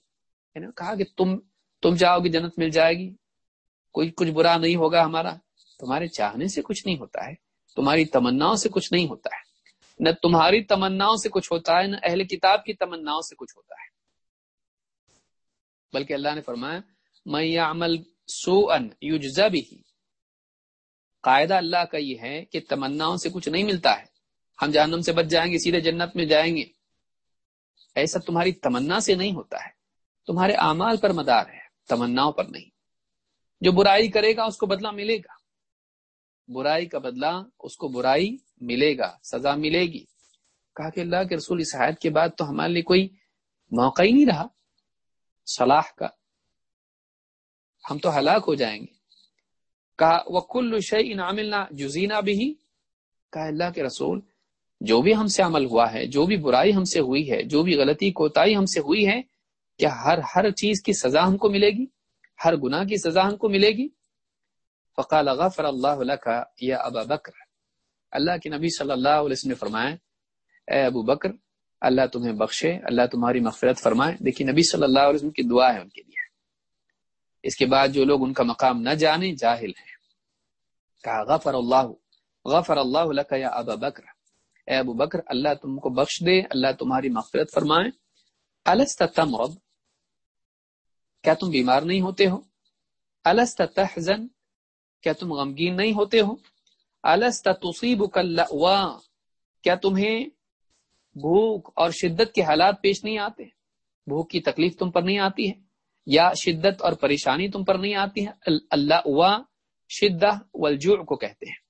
کہا کہ تم تم چاہو گی جنت مل جائے گی۔ کوئی کچھ برا نہیں ہوگا ہمارا۔ تمہارے چاہنے سے کچھ نہیں ہوتا ہے۔ تمہاری تمناؤں سے کچھ نہیں ہوتا ہے۔ نہ تمہاری تمناؤں سے کچھ ہوتا ہے، نہ اہل کتاب کی تمناؤں سے کچھ ہوتا ہے۔ بلکہ اللہ نے فرمایا میں عمل سو ان یوجزا بھی قاعدہ اللہ کا یہ ہے کہ تمناؤں سے کچھ نہیں ملتا ہے۔ ہم جہنم سے بچ جائیں گے، سیدھے جنت میں جائیں گے۔ ایسا تمہاری تمنا سے نہیں ہوتا ہے۔ تمہارے اعمال پر مدار ہے، تمناؤں پر نہیں۔ جو برائی کرے گا، اس کو بدلہ ملے گا۔ برائی کا بدلہ اس کو برائی ملے گا، سزا ملے گی۔ کہا کہ اللہ کے رسول اس حایت کے بعد تو ہمارے لیے کوئی موقع ہی نہیں رہا، صلاح کا۔ ہم تو ہلاک ہو جائیں گے۔ کہا وکل شعی عاملنا جزینہ بھی کہا، اللہ کے رسول، جو بھی ہم سے عمل ہوا ہے، جو بھی برائی ہم سے ہوئی ہے، جو بھی غلطی، کوتاہی ہم سے ہوئی ہے، کیا ہر ہر چیز کی سزا ہم کو ملے گی؟ ہر گناہ کی سزا ہم کو ملے گی؟ فقال غفر اللہ لکا یا ابا بکر۔ اللہ کے نبی صلی اللہ علیہ وسلم نے فرمایا، اے ابو بکر، اللہ تمہیں بخشے، اللہ تمہاری مغفرت فرمائے۔ دیکھیے، نبی صلی اللہ علیہ وسلم کی دعا ہے ان کے لیے۔ اس کے بعد جو لوگ ان کا مقام نہ جانے، جاہل ہیں۔ کہا، غفر اللہ غفر اللہ لکا یا ابا بکر۔ اے ابو بکر، اللہ تم کو بخش دے، اللہ تمہاری مغفرت فرمائے۔ الست تمرض، کیا تم بیمار نہیں ہوتے ہو؟ الست تحزن کیا تم غمگین نہیں ہوتے ہو؟ الست کیا تمہیں بھوک اور شدت کے حالات پیش نہیں آتے؟ بھوک کی تکلیف تم پر نہیں آتی ہے، یا شدت اور پریشانی تم پر نہیں آتی ہے؟ اللہ وا شدہ والجوع کو کہتے ہیں۔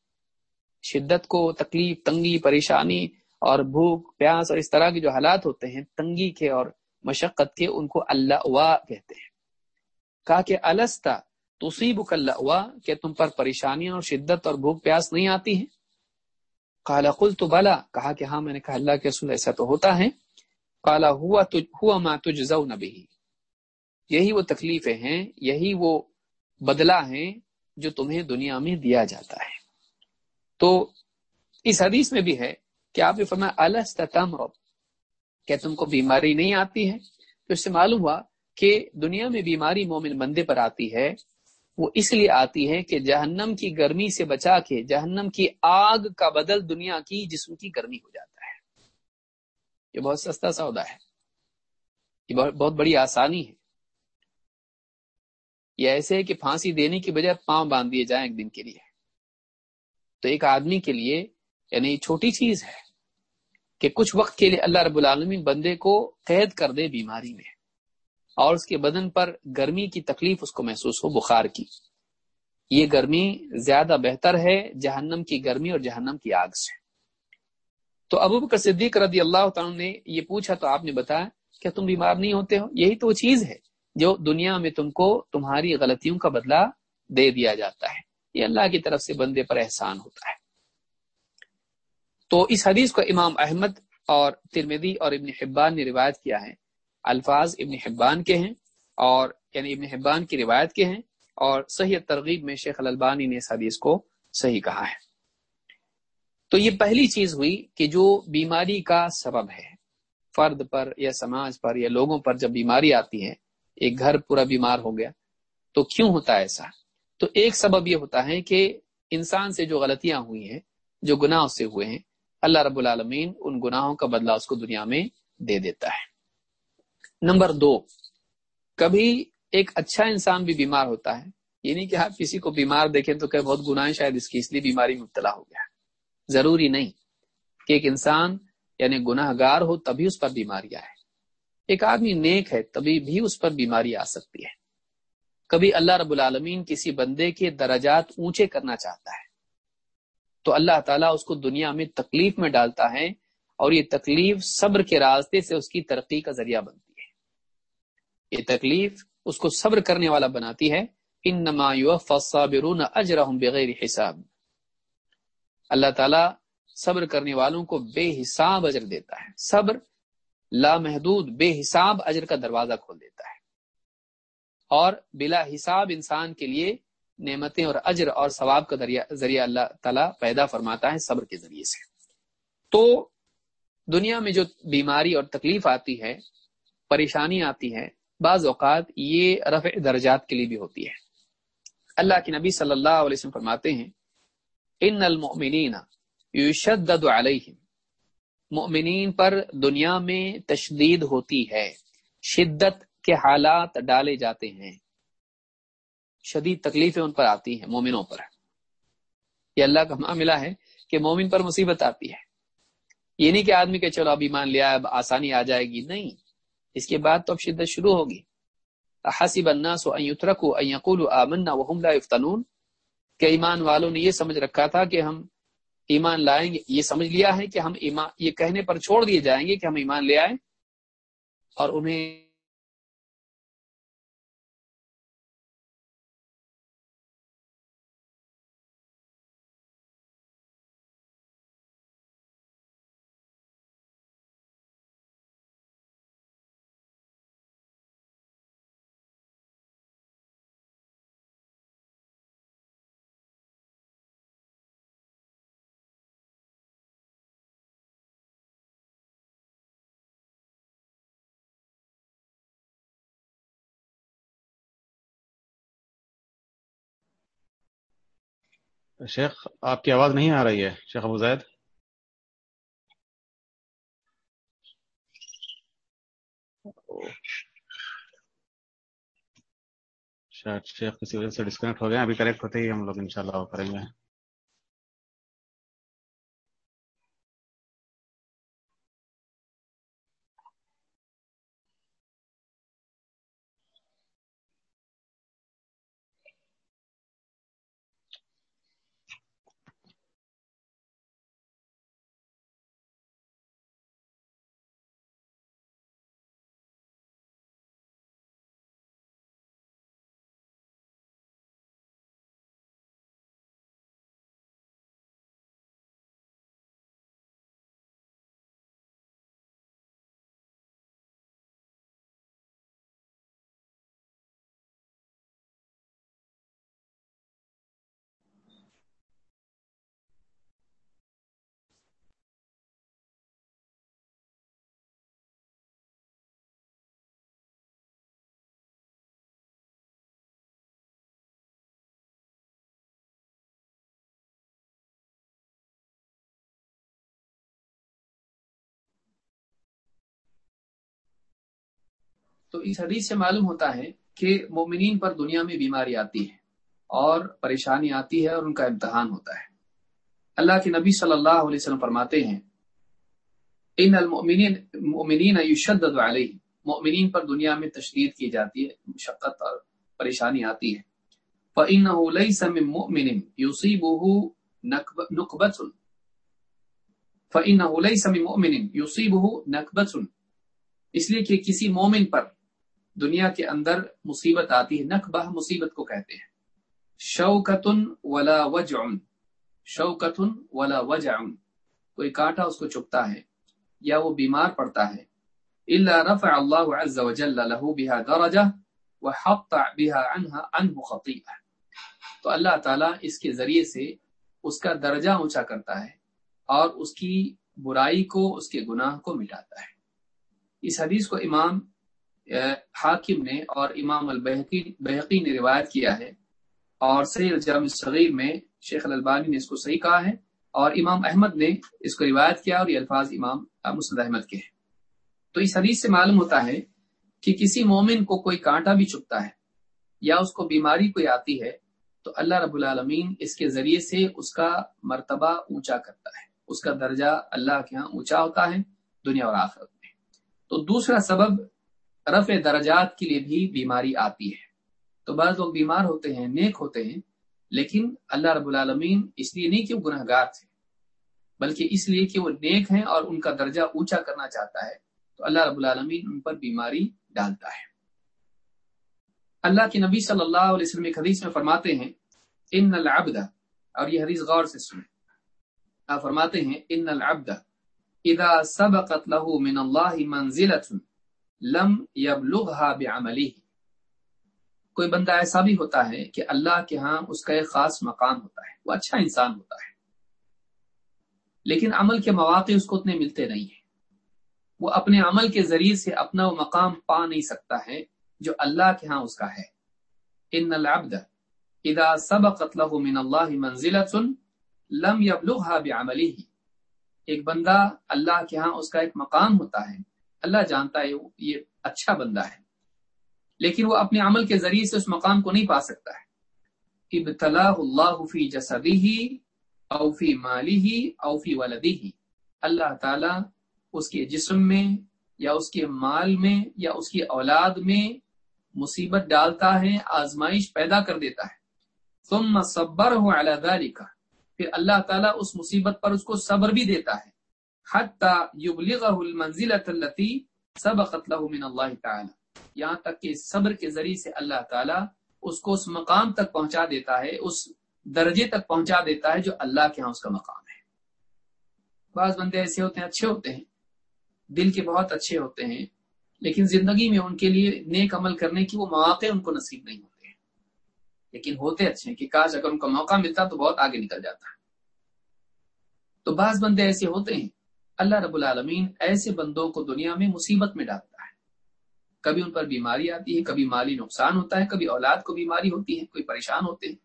شدت کو تکلیف، تنگی، پریشانی اور بھوک، پیاس اور اس طرح کے جو حالات ہوتے ہیں، تنگی کے اور مشقت کے، ان کو اللہ وا کہتے ہیں۔ کہا کہ الستا تصیب کل کہ تم پر پریشانیاں اور شدت اور بھوک پیاس نہیں آتی ہیں؟ کالا کل تو بالا کہا کہ ہاں میں نے کہا، اللہ کے رسول ایسا تو ہوتا ہے۔ کالا ہوا ہوا ما تجزا نبی یہی وہ تکلیفیں ہیں، یہی وہ بدلہ ہیں جو تمہیں دنیا میں دیا جاتا ہے۔ تو اس حدیث میں بھی ہے کہ آپ نے فرمایا الستم کیا تم کو بیماری نہیں آتی ہے۔ تو اس سے معلوم ہوا کہ دنیا میں بیماری مومن بندے پر آتی ہے۔ وہ اس لیے آتی ہے کہ جہنم کی گرمی سے بچا کے جہنم کی آگ کا بدل دنیا کی جسم کی گرمی ہو جاتا ہے۔ یہ بہت سستا سودا ہے۔ یہ بہت بڑی آسانی ہے۔ یہ ایسے ہے کہ پھانسی دینے کی بجائے پاؤں باندھ دیے جائیں ایک دن کے لیے۔ تو ایک آدمی کے لیے یعنی چھوٹی چیز ہے کہ کچھ وقت کے لیے اللہ رب العالمین بندے کو قید کر دے بیماری میں۔ اور اس کے بدن پر گرمی کی تکلیف اس کو محسوس ہو، بخار کی۔ یہ گرمی زیادہ بہتر ہے جہنم کی گرمی اور جہنم کی آگ سے۔ تو ابو بکر صدیق رضی اللہ تعالیٰ نے یہ پوچھا تو آپ نے بتایا کہ تم بیمار نہیں ہوتے ہو؟ یہی تو وہ چیز ہے جو دنیا میں تم کو تمہاری غلطیوں کا بدلہ دے دیا جاتا ہے۔ یہ اللہ کی طرف سے بندے پر احسان ہوتا ہے۔ تو اس حدیث کو امام احمد اور ترمیدی اور ابن حبان نے روایت کیا ہے الفاظ ابن حبان کے ہیں اور یعنی ابن حبان کی روایت کے ہیں اور صحیح ترغیب میں شیخ البانی نے اس حدیث کو صحیح کہا ہے۔ تو یہ پہلی چیز ہوئی کہ جو بیماری کا سبب ہے، فرد پر یا سماج پر یا لوگوں پر جب بیماری آتی ہے، ایک گھر پورا بیمار ہو گیا، تو کیوں ہوتا ہے ایسا؟ تو ایک سبب یہ ہوتا ہے کہ انسان سے جو غلطیاں ہوئی ہیں، جو گناہ اس سے ہوئے ہیں، اللہ رب العالمین ان گناہوں کا بدلہ اس کو دنیا میں دے دیتا ہے۔ نمبر دو، کبھی ایک اچھا انسان بھی بیمار ہوتا ہے، یہ نہیں کہ آپ کسی کو بیمار دیکھیں تو کہ بہت گناہ شاید اس کی اس لیے بیماری مبتلا ہو گیا۔ ضروری نہیں کہ ایک انسان یعنی گناہ گار ہو تبھی اس پر بیماری آئے۔ ایک آدمی نیک ہے تبھی بھی اس پر بیماری آ سکتی ہے۔ کبھی اللہ رب العالمین کسی بندے کے درجات اونچے کرنا چاہتا ہے۔ تو اللہ تعالیٰ اس کو دنیا میں تکلیف میں ڈالتا ہے اور یہ تکلیف صبر کے راستے سے اس کی ترقی کا ذریعہ بنتی ہے۔ یہ تکلیف اس کو صبر کرنے والا بناتی ہے۔ ان اجرهم بغیر حساب۔ اللہ تعالیٰ صبر کرنے والوں کو بے حساب اجر دیتا ہے۔ صبر لامحدود، بے حساب اجر کا دروازہ کھول دیتا ہے۔ اور بلا حساب انسان کے لیے نعمتیں اور اجر اور ثواب کا ذریعہ اللہ تعالیٰ پیدا فرماتا ہے صبر کے ذریعے سے۔ تو دنیا میں جو بیماری اور تکلیف آتی ہے، پریشانی آتی ہے بعض اوقات یہ رفع درجات کے لیے بھی ہوتی ہے۔ اللہ کے نبی صلی اللہ علیہ وسلم فرماتے ہیں، ان المؤمنین یشدد علیہم، مؤمنین پر دنیا میں تشدید ہوتی ہے، شدت کے حالات ڈالے جاتے ہیں۔ شدید تکلیفیں ان پر آتی ہیں، مومنوں پر۔ یہ اللہ کا معاملہ ہے کہ مومن پر مصیبت آتی ہے۔ یہ نہیں کہ آدمی کہ چلو اب ایمان لیا اب آسانی آ جائے گی، نہیں۔ اس کے بعد تو اب شدت شروع ہوگی۔ حسب الناس ان يتركوا ان يقولوا آمنا وهم لا يفتنون کہ ایمان والوں نے یہ سمجھ رکھا تھا کہ ہم ایمان لائیں گے۔ یہ سمجھ لیا ہے کہ ہم ایمان، یہ کہنے پر چھوڑ دیے جائیں گے کہ ہم ایمان لے آئیں اور انہیں شیخ، آپ کی آواز نہیں آ رہی ہے، شیخ ابو زید۔ شاید شیخ کسی وجہ سے ڈسکنیکٹ ہو گئے ابھی کریکٹ ہوتے ہی ہم لوگ انشاءاللہ کریں گے۔ تو اس حدیث سے معلوم ہوتا ہے کہ مومنین پر دنیا میں بیماری آتی ہے اور پریشانی آتی ہے اور ان کا امتحان ہوتا ہے۔ اللہ کے نبی صلی اللہ علیہ وسلم فرماتے ہیں، ان المؤمنین، مؤمنین یشدد علیہ مومنین پر دنیا میں تشدید کی جاتی ہے، مشقت اور پریشانی آتی ہے۔ فَإِنَّهُ لَيْسَ مِن مُؤْمِنٍ يُصِيبُهُ نُقْبَةٌ۔ فَإِنَّهُ لَيْسَ مِن مُؤْمِنٍ يُصِيبُهُ نَقْبَةٌ۔ اس لیے کہ کسی مومن پر دنیا کے اندر مصیبت آتی ہے، نقبہ مصیبت کو کہتے ہیں۔ شوکتن ولا وجع شوکتن ولا وجع کوئی کانٹا اس کو چپتا ہے یا وہ بیمار پڑتا ہے۔ الا رفع اللہ عز وجل له بها درجہ وحط بها عنها عنه خطیئہ۔ تو اللہ تعالیٰ اس کے ذریعے سے اس کا درجہ اونچا کرتا ہے اور اس کی برائی کو، اس کے گناہ کو مٹاتا ہے۔ اس حدیث کو امام حاکم نے اور امام البحقی بحقی نے روایت کیا ہے اور سید الجام صغیر میں شیخ الالبانی نے اس کو صحیح کہا ہے اور امام احمد نے اس کو روایت کیا اور یہ الفاظ امام مسد احمد کے ہیں۔ تو اس حدیث سے معلوم ہوتا ہے کہ کسی مومن کو کوئی کانٹا بھی چپتا ہے یا اس کو بیماری کوئی آتی ہے تو اللہ رب العالمین اس کے ذریعے سے اس کا مرتبہ اونچا کرتا ہے۔ اس کا درجہ اللہ کے ہاں اونچا ہوتا ہے دنیا اور آخرت میں۔ تو دوسرا سبب رفع درجات کے لیے بھی بیماری آتی ہے۔ تو بعض لوگ بیمار ہوتے ہیں، نیک ہوتے ہیں، لیکن اللہ رب العالمین اس لیے نہیں کہ وہ گناہ گار تھے، بلکہ اس لیے کہ وہ نیک ہیں اور ان کا درجہ اونچا کرنا چاہتا ہے۔ تو اللہ رب العالمین ان پر بیماری ڈالتا ہے۔ اللہ کے نبی صلی اللہ علیہ وسلم ایک حدیث میں فرماتے ہیں، ان العبد اور یہ حدیث غور سے سنیں۔ آپ فرماتے ہیں، ان العبد اذا سبقت له من الله منزله لم يبلغها بعمله کوئی بندہ ایسا بھی ہوتا ہے کہ اللہ کے ہاں اس کا ایک خاص مقام ہوتا ہے، وہ اچھا انسان ہوتا ہے۔ لیکن عمل کے مواقع اس کو اتنے ملتے نہیں ہیں۔ وہ اپنے عمل کے ذریعے سے اپنا وہ مقام پا نہیں سکتا ہے جو اللہ کے ہاں اس کا ہے۔ ان العبد اذا سبقت له من الله منزله لم يبلغها بعمله ایک بندہ اللہ کے ہاں اس کا ایک مقام ہوتا ہے۔ اللہ جانتا ہے یہ اچھا بندہ ہے۔ لیکن وہ اپنے عمل کے ذریعے سے اس مقام کو نہیں پا سکتا ہے۔ ابتلاہ اللہ فی جسدی او فی مالی او فی ولدی اللہ تعالی اس کے جسم میں یا اس کے مال میں یا اس کی اولاد میں مصیبت ڈالتا ہے، آزمائش پیدا کر دیتا ہے۔ ثم صبر ہو ذلك پھر اللہ تعالیٰ اس مصیبت پر اس کو صبر بھی دیتا ہے۔ حتی یبلغه المنزلة التي سبقت له من اللہ تعالی۔ یہاں تک کہ صبر کے ذریعے سے اللہ تعالیٰ اس کو اس مقام تک پہنچا دیتا ہے، اس درجے تک پہنچا دیتا ہے جو اللہ کے ہاں اس کا مقام ہے۔ بعض بندے ایسے ہوتے ہیں، اچھے ہوتے ہیں، دل کے بہت اچھے ہوتے ہیں، لیکن زندگی میں ان کے لیے نیک عمل کرنے کی وہ مواقع ان کو نصیب نہیں ہوتے ہیں۔ لیکن ہوتے اچھے ہیں کہ کاش اگر ان کا موقع ملتا تو بہت آگے نکل جاتا۔ تو بعض بندے ایسے ہوتے ہیں اللہ رب العالمین ایسے بندوں کو دنیا میں مصیبت میں ڈالتا ہے۔ کبھی ان پر بیماری آتی ہے، کبھی مالی نقصان ہوتا ہے، کبھی اولاد کو بیماری ہوتی ہے، کوئی پریشان ہوتے ہیں۔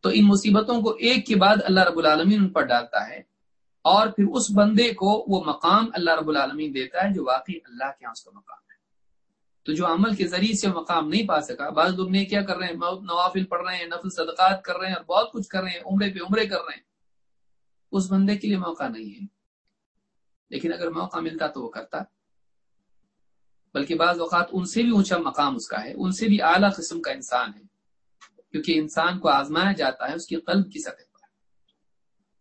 تو ان مصیبتوں کو ایک کے بعد اللہ رب العالمین ان پر ڈالتا ہے اور پھر اس بندے کو وہ مقام اللہ رب العالمین دیتا ہے جو واقعی اللہ کے یہاں اس کا مقام ہے۔ تو جو عمل کے ذریعے سے وہ مقام نہیں پا سکا، بعض لوگ نے کیا کر رہے ہیں نوافل پڑھ رہے ہیں، نفل صدقات کر رہے ہیں اور بہت کچھ کر رہے ہیں، عمرے پہ عمرے کر رہے ہیں۔ اس بندے کے لیے موقع نہیں ہے۔ لیکن اگر موقع ملتا تو وہ کرتا۔ بلکہ بعض اوقات ان سے بھی اونچا مقام اس کا ہے، ان سے بھی اعلیٰ قسم کا انسان ہے۔ کیونکہ انسان کو آزمایا جاتا ہے اس کی قلب کی سطح پر۔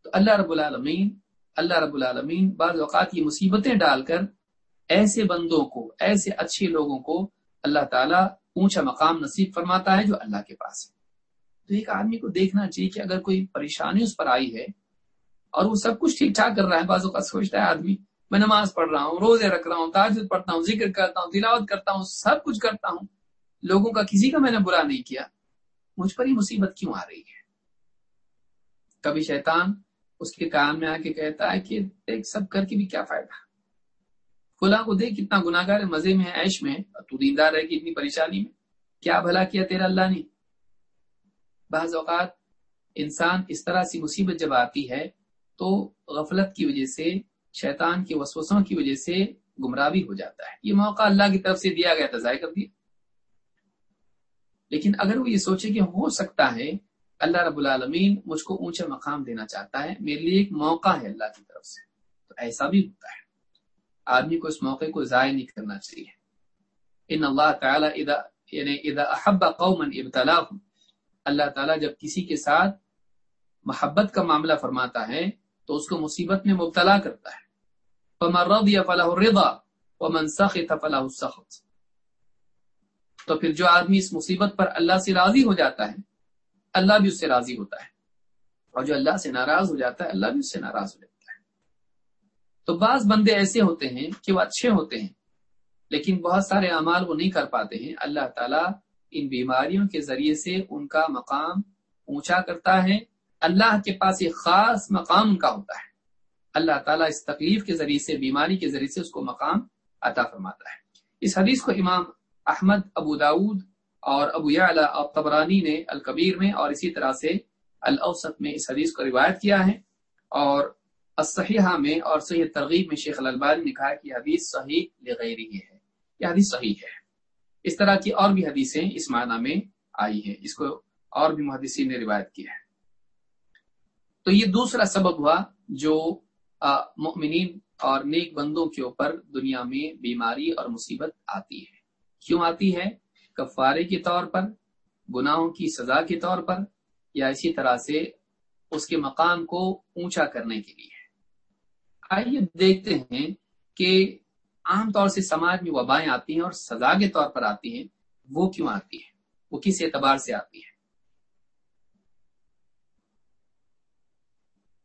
تو اللہ رب العالمین، اللہ رب العالمین بعض اوقات یہ مصیبتیں ڈال کر ایسے بندوں کو، ایسے اچھے لوگوں کو اللہ تعالیٰ اونچا مقام نصیب فرماتا ہے جو اللہ کے پاس ہے۔ تو ایک آدمی کو دیکھنا چاہیے کہ اگر کوئی پریشانی اس پر آئی ہے اور وہ سب کچھ ٹھیک ٹھاک کر رہا ہے۔ بعض اوقات سوچتا ہے، آدمی میں نماز پڑھ رہا ہوں، روزے رکھ رہا ہوں تاجد پڑھتا ہوں، ذکر کرتا ہوں، تلاوت کرتا ہوں، سب کچھ کرتا ہوں۔ لوگوں کا کسی کا میں نے برا نہیں کیا۔ مجھ پر ہی مصیبت کیوں آ رہی ہے؟ کبھی شیطان اس کے کام میں آ کے کہتا ہے کہ ایک سب کر کے بھی کیا فائدہ؟ کھلا کو دیکھ، کتنا گناگار مزے میں ہے، عیش میں تو دیندار رہے گی اتنی پریشانی میں۔ کیا بھلا کیا تیرا اللہ نے؟ بعض اوقات انسان اس طرح سی مصیبت جب آتی ہے تو غفلت کی وجہ سے، شیطان کے وسوسوں کی وجہ سے گمراہ بھی ہو جاتا ہے۔ یہ موقع اللہ کی طرف سے دیا گیا تھا، ضائع کر دیا۔ لیکن اگر وہ یہ سوچے کہ ہو سکتا ہے، اللہ رب العالمین مجھ کو اونچا مقام دینا چاہتا ہے، میرے لیے ایک موقع ہے اللہ کی طرف سے۔ تو ایسا بھی ہوتا ہے۔ آدمی کو اس موقع کو ضائع نہیں کرنا چاہیے۔ ان اللہ تعالیٰ یعنی اذا احب قوما ابتلاهم اللہ تعالیٰ جب کسی کے ساتھ محبت کا معاملہ فرماتا ہے تو اس کو مصیبت میں مبتلا کرتا ہے۔ فمن رضی فلہ الرضا ومن سخط فلہ السخط۔ تو پھر جو آدمی اس مصیبت پر اللہ سے راضی ہو جاتا ہے، اللہ بھی اس سے راضی ہوتا ہے۔ اور جو اللہ سے ناراض ہو جاتا ہے، اللہ بھی اس سے ناراض ہو جاتا ہے۔ تو بعض بندے ایسے ہوتے ہیں کہ وہ اچھے ہوتے ہیں، لیکن بہت سارے اعمال وہ نہیں کر پاتے ہیں۔ اللہ تعالیٰ ان بیماریوں کے ذریعے سے ان کا مقام اونچا کرتا ہے اللہ کے پاس ایک خاص مقام ان کا ہوتا ہے۔ اللہ تعالیٰ اس تکلیف کے ذریعے سے، بیماری کے ذریعے سے اس کو مقام عطا فرماتا ہے۔ اس حدیث کو امام احمد، ابو داود اور ابو اور طبرانی نے الکبیر میں اور اسی طرح سے الاوسط میں اس حدیث کو روایت کیا ہے۔ اور الصحیحہ میں اور صحیح ترغیب میں شیخ الالبانی نے کہا کہ حدیث صحیح لغیری ہے۔ یہ حدیث صحیح ہے۔ اس طرح کی اور بھی حدیثیں اس معنی میں آئی ہیں۔ اس کو اور بھی محدثین نے روایت کی ہے۔ تو یہ دوسرا سبب ہوا جو مؤمنین اور نیک بندوں کے اوپر دنیا میں بیماری اور مصیبت آتی ہے۔ کیوں آتی ہے؟ کفارے کے طور پر، گناہوں کی سزا کے طور پر، یا اسی طرح سے اس کے مقام کو اونچا کرنے کے لیے۔ آئیے دیکھتے ہیں کہ عام طور سے سماج میں وبائیں آتی ہیں اور سزا کے طور پر آتی ہیں، وہ کیوں آتی ہے وہ کس اعتبار سے آتی ہے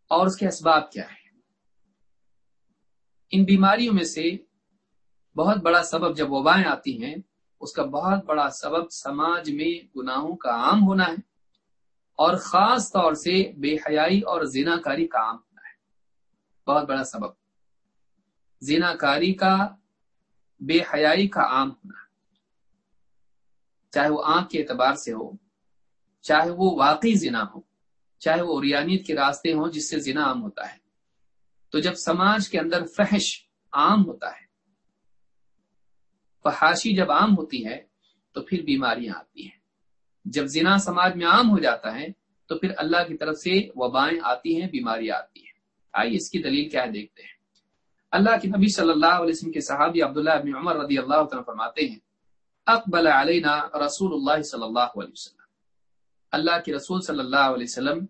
اور اس کے اسباب کیا ہے ان بیماریوں میں سے بہت بڑا سبب جب وبائیں آتی ہیں، اس کا بہت بڑا سبب سماج میں گناہوں کا عام ہونا ہے اور خاص طور سے بے حیائی اور زنا کاری کا عام ہونا ہے۔ بہت بڑا سبب۔ زنا کاری کا، بے حیائی کا عام ہونا۔ چاہے وہ آنکھ کے اعتبار سے ہو، چاہے وہ واقعی زنا ہو۔ چاہے وہ اوریانیت کے راستے ہوں جس سے زنا عام ہوتا ہے۔ تو جب سماج کے اندر فحش عام ہوتا ہے، فحاشی جب عام ہوتی ہے، تو پھر بیماریاں آتی ہیں۔ جب زنا سماج میں عام ہو جاتا ہے، تو پھر اللہ کی طرف سے وبائیں آتی ہیں، بیماریاں آتی ہیں۔ آئیے اس کی دلیل کیا ہے، دیکھتے ہیں۔ اللہ کے نبی صلی اللہ علیہ وسلم کے صحابی عبداللہ ابن عمر رضی اللہ تعالیٰ فرماتے ہیں، اقبل علینا رسول اللہ صلی اللہ علیہ وسلم۔ اللہ کے رسول صلی اللہ علیہ وسلم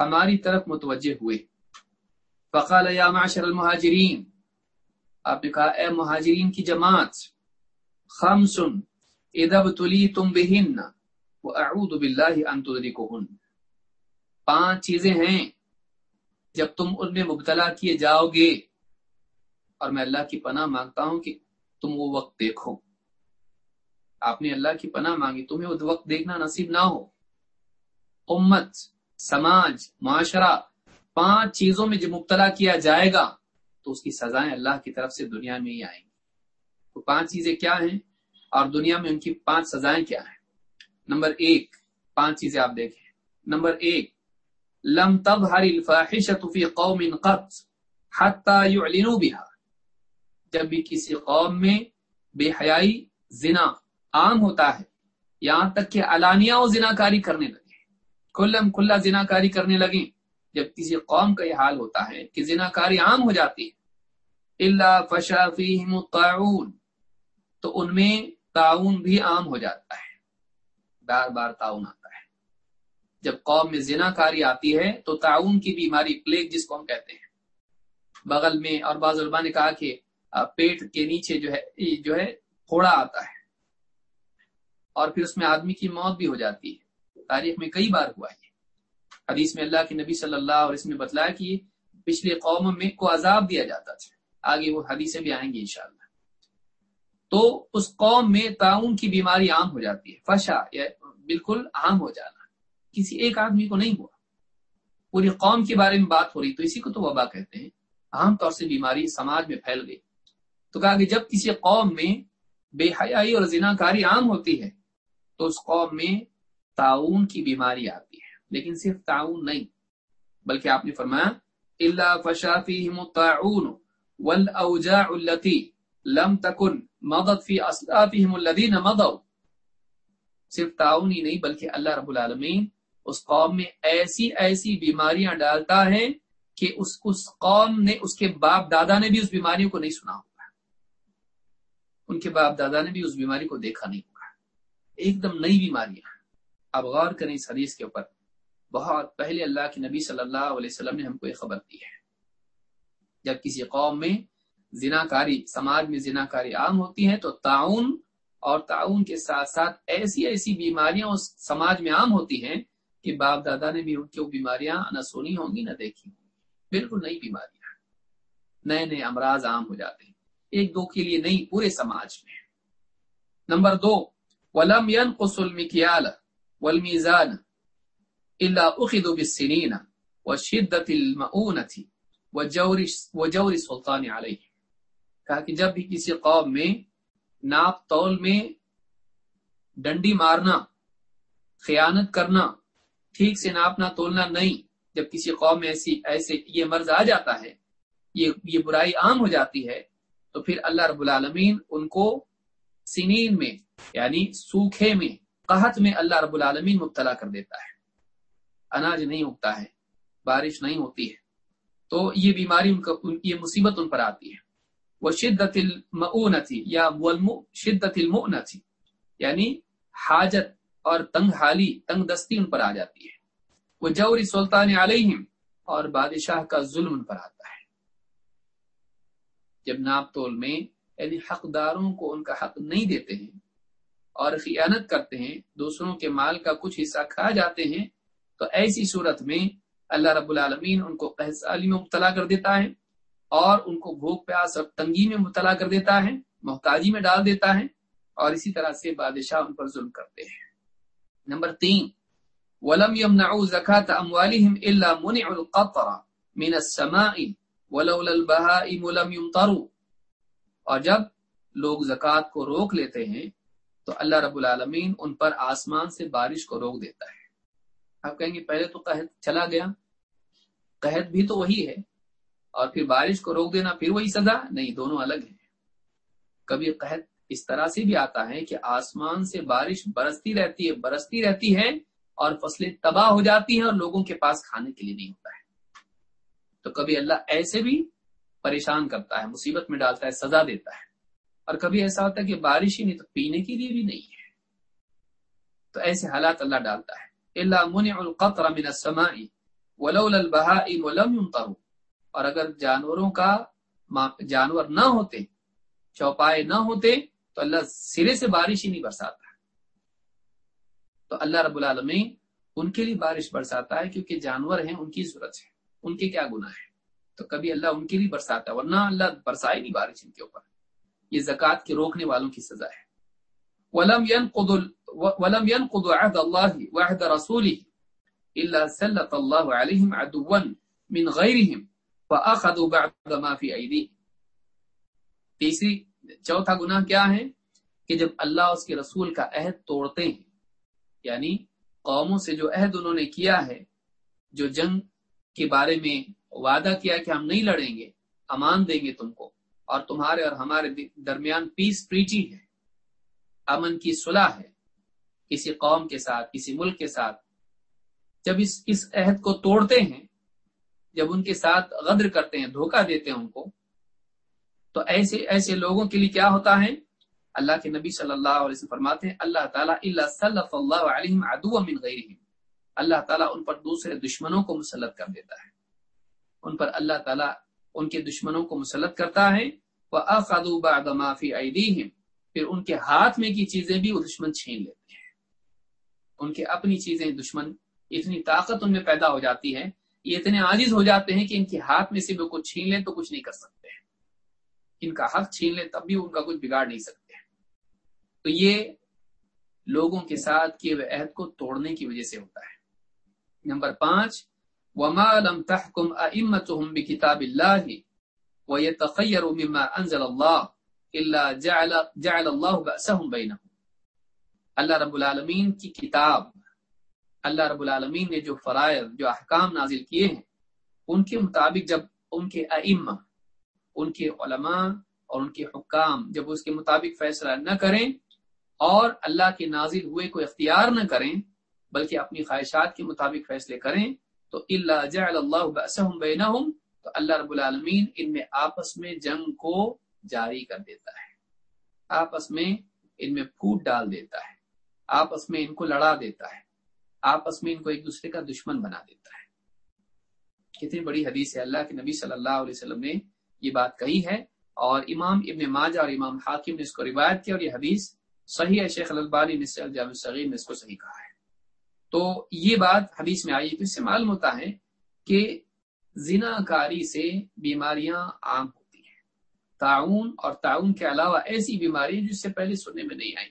ہماری طرف متوجہ ہوئے۔ فقال یا معشر المہاجرین، آپ نے کہا، اے مہاجرین کی جماعت خمس اذا ابتلیتم بہن واعوذ باللہ ان تدرکہن۔ پانچ چیزیں ہیں جب تم ان میں مبتلا کیے جاؤ گے۔ اور میں اللہ کی پناہ مانگتا ہوں کہ تم وہ وقت دیکھو۔ آپ نے اللہ کی پناہ مانگی، تمہیں وہ وقت دیکھنا نصیب نہ ہو۔ امت، سماج، معاشرہ، پانچ چیزوں میں جو مبتلا کیا جائے گا، تو اس کی سزائیں اللہ کی طرف سے دنیا میں ہی آئیں گی۔ تو پانچ چیزیں کیا ہیں؟ اور دنیا میں ان کی پانچ سزائیں کیا ہیں؟ نمبر ایک، پانچ چیزیں آپ دیکھیں۔ نمبر ایک، لم تب ہر قوم قط حتى يعلنوا بها۔ جب بھی کسی قوم میں بے حیائی، زنا عام ہوتا ہے، یہاں تک کہ علانیہ و زنا کاری کرنے لگے۔ کلم کھلا زنا کاری کرنے لگے جب کسی قوم کا یہ حال ہوتا ہے کہ زنا کاری عام ہو جاتی ہے اللہ فشا تعاون تو ان میں تعاون بھی عام ہو جاتا ہے۔ بار بار تعاون آتا ہے۔ جب قوم میں زنا کاری آتی ہے، تو تعاون کی بیماری، پلیگ جس کو ہم کہتے ہیں۔ بغل میں، اور بعض علماء نے کہا کہ پیٹ کے نیچے جو ہے جو ہے، پھوڑا آتا ہے۔ اور پھر اس میں آدمی کی موت بھی ہو جاتی ہے۔ تاریخ میں کئی بار ہوا ہے۔ حدیث میں اللہ کے نبی صلی اللہ اور اس میں بتلایا کہ پچھلے قوم میں کو عذاب دیا جاتا تھا۔ آگے وہ حدیثیں بھی آئیں گی انشاءاللہ۔ تو اس قوم میں تعاون کی بیماری عام ہو جاتی ہے۔ فشا، یا بالکل عام ہو جانا۔ کسی ایک آدمی کو نہیں ہوا۔ پوری قوم کے بارے میں بات ہو رہی تو اسی کو تو وبا کہتے ہیں۔ عام طور سے بیماری سماج میں پھیل گئی۔ تو کہا کہ جب کسی قوم میں بے حیائی اور زنا کاری عام ہوتی ہے تو اس قوم میں تعاون کی بیماری آتی ہے، لیکن صرف تعاون نہیں، بلکہ آپ نے فرمایا اللہ فشافی تعاون والاوجاع التي لم تكن مضت في اصلافهم الذين مضوا۔ صرف تعاون ہی نہیں، بلکہ اللہ رب العالمین اس قوم میں ایسی ایسی بیماریاں ڈالتا ہے کہ اس اس قوم نے، اس کے باپ دادا نے بھی اس بیماریوں کو نہیں سنا ہوگا۔ ان کے باپ دادا نے بھی اس بیماری کو دیکھا نہیں ہوگا۔ ایک دم نئی بیماریاں۔ اب غور کریں اس حدیث کے اوپر۔ بہت پہلے اللہ کے نبی صلی اللہ علیہ وسلم نے ہم کو یہ خبر دی ہے۔ جب کسی قوم میں زنا کاری سماج میں زنا کاری عام ہوتی ہے تو تعاون اور تعاون کے ساتھ ساتھ ایسی ایسی بیماریاں اس سماج میں عام ہوتی ہیں کہ باپ دادا نے بھی ان کی بیماریاں نہ سنی ہوں گی، نہ دیکھی ہوں گی۔ بالکل نئی بیماریاں۔ نئے نئے امراض عام ہو جاتے ہیں۔ ایک دو کے لیے نہیں، پورے سماج میں۔ نمبر دو، ولم ينقص المكيال۔ والميزان الا اخذوا بالسنين وشدة المؤونة وجور وجور السلطان عليه. کہا کہ جب بھی کسی قوم میں ناپ تول میں ڈنڈی مارنا، خیانت کرنا، ٹھیک سے ناپنا تولنا نہیں، جب کسی قوم میں ایسی ایسے یہ مرض آ جاتا ہے، یہ یہ برائی عام ہو جاتی ہے، تو پھر اللہ رب العالمین ان کو سنین میں یعنی سوکھے میں قحط میں اللہ رب العالمین مبتلا کر دیتا ہے۔ اناج نہیں اگتا ہے، بارش نہیں ہوتی ہے۔ تو یہ بیماری ان کا یہ مصیبت ان پر آتی ہے۔ وہ شدت المعونتی یا شدت المعنتی یعنی حاجت اور تنگ حالی، تنگ دستی ان پر آ جاتی ہے۔ وہ جوری سلطان علیہم اور بادشاہ کا ظلم ان پر آتا ہے۔ جب ناپ تول میں یعنی حقداروں کو ان کا حق نہیں دیتے ہیں اور خیانت کرتے ہیں، دوسروں کے مال کا کچھ حصہ کھا جاتے ہیں، تو ایسی صورت میں اللہ رب العالمین ان کو قحصالی میں مبتلا کر دیتا ہے اور ان کو بھوک، پیاس اور تنگی میں مبتلا کر دیتا ہے، محتاجی میں ڈال دیتا ہے اور اسی طرح سے بادشاہ ان پر ظلم کرتے ہیں۔ نمبر تین، ولم يمنعوا زكاة اموالهم الا منع القطر من السماء ولولا البهائم لم يمطروا۔ اور جب لوگ زکات کو روک لیتے ہیں تو اللہ رب العالمین ان پر آسمان سے بارش کو روک دیتا ہے۔ آپ کہیں گے پہلے تو قحط چلا گیا۔ قحط بھی تو وہی ہے۔ اور پھر بارش کو روک دینا پھر وہی سزا؟ نہیں، دونوں الگ ہیں۔ کبھی قحط اس طرح سے بھی آتا ہے کہ آسمان سے بارش برستی رہتی ہے، برستی رہتی ہے اور فصلیں تباہ ہو جاتی ہیں اور لوگوں کے پاس کھانے کے لیے نہیں ہوتا ہے۔ تو کبھی اللہ ایسے بھی پریشان کرتا ہے، مصیبت میں ڈالتا ہے، سزا دیتا ہے۔ اور کبھی ایسا ہوتا ہے کہ بارش ہی نہیں تو پینے کے لیے بھی نہیں ہے۔ تو ایسے حالات اللہ ڈالتا ہے۔ اللہ منع القطر من السماء ولولا البهائم ولم يمطروا۔ اور اگر جانوروں کا جانور نہ ہوتے، چوپائے نہ ہوتے، تو اللہ سرے سے بارش ہی نہیں برساتا۔ تو اللہ رب العالمین ان کے لیے بارش برساتا ہے کیونکہ جانور ہیں، ان کی ضرورت ہے۔ ان کے کیا گناہ ہے تو کبھی اللہ ان کے لیے برساتا ہے، ورنہ اللہ برسائے نہیں بارش ان کے اوپر۔ یہ زکوٰۃ کے روکنے والوں کی سزا ہے۔ ولم ينقض ولم ينقض عهد الله وعهد رسوله الا سلط الله عليهم عدوا من غيرهم تیسری، چوتھا گناہ کیا ہے؟ کہ جب اللہ اس کے رسول کا عہد توڑتے ہیں یعنی قوموں سے جو عہد انہوں نے کیا ہے، جو جنگ کے بارے میں وعدہ کیا کہ ہم نہیں لڑیں گے، امان دیں گے تم کو اور تمہارے اور ہمارے درمیان پیس ٹریٹی ہے، امن کی صلح ہے۔ کسی قوم کے ساتھ، کسی ملک کے ساتھ جب اس اس عہد کو توڑتے ہیں، جب ان کے ساتھ غدر کرتے ہیں، دھوکہ دیتے ہیں ان کو، تو ایسے ایسے لوگوں کے لیے کیا ہوتا ہے؟ اللہ کے نبی صلی اللہ علیہ وسلم فرماتے ہیں، اللہ تعالیٰ اللہ صلی اللہ علیہ اللہ تعالیٰ ان پر دوسرے دشمنوں کو مسلط کر دیتا ہے۔ ان پر اللہ تعالیٰ ان کے دشمنوں کو مسلط کرتا ہے۔ وہ معافی پھر ان کے ہاتھ میں کی چیزیں بھی وہ دشمن چھین لیتے ہیں۔ ان کے اپنی چیزیں دشمن، اتنی طاقت ان میں پیدا ہو جاتی ہے، یہ اتنے عاجز ہو جاتے ہیں کہ ان کے ہاتھ میں سے بھی کچھ چھین لیں تو کچھ نہیں کر سکتے۔ ان کا حق چھین لیں تب بھی ان کا کچھ بگاڑ نہیں سکتے۔ تو یہ لوگوں کے ساتھ کیے ہوئے عہد کو توڑنے کی وجہ سے ہوتا ہے۔ نمبر پانچ، وما لم تحكم ائمتهم بكتاب الله ويتخيروا مما انزل الله الا جعل جعل الله بأسهم بينهم. اللہ رب العالمین کی کتاب، اللہ رب العالمین نے جو فرائض، جو احکام نازل کیے ہیں، ان کے مطابق جب ان کے ائمہ، ان کے علماء اور ان کے حکام جب اس کے مطابق فیصلہ نہ کریں اور اللہ کے نازل ہوئے کو اختیار نہ کریں، بلکہ اپنی خواہشات کے مطابق فیصلے کریں، تو اللہ جعل اللہ بأسهم بینہم تو اللہ رب العالمین ان میں آپس میں جنگ کو جاری کر دیتا ہے۔ آپس میں ان میں پھوٹ ڈال دیتا ہے۔ آپس میں ان کو لڑا دیتا ہے۔ آپس میں ان کو ایک دوسرے کا دشمن بنا دیتا ہے۔ کتنی بڑی حدیث ہے۔ اللہ کے نبی صلی اللہ علیہ وسلم نے یہ بات کہی ہے۔ اور امام ابن ماجہ اور امام حاکم نے اس کو روایت کیا اور یہ حدیث صحیح ہے۔ شیخ البانی نے جامع صغیر نے اس کو صحیح کہا ہے۔ تو یہ بات حدیث میں آئی تو اس سے معلوم ہوتا ہے کہ زنا کاری سے بیماریاں عام ہوتی ہیں۔ تعاون اور تعاون کے علاوہ ایسی بیماری جس سے پہلے سننے میں نہیں آئی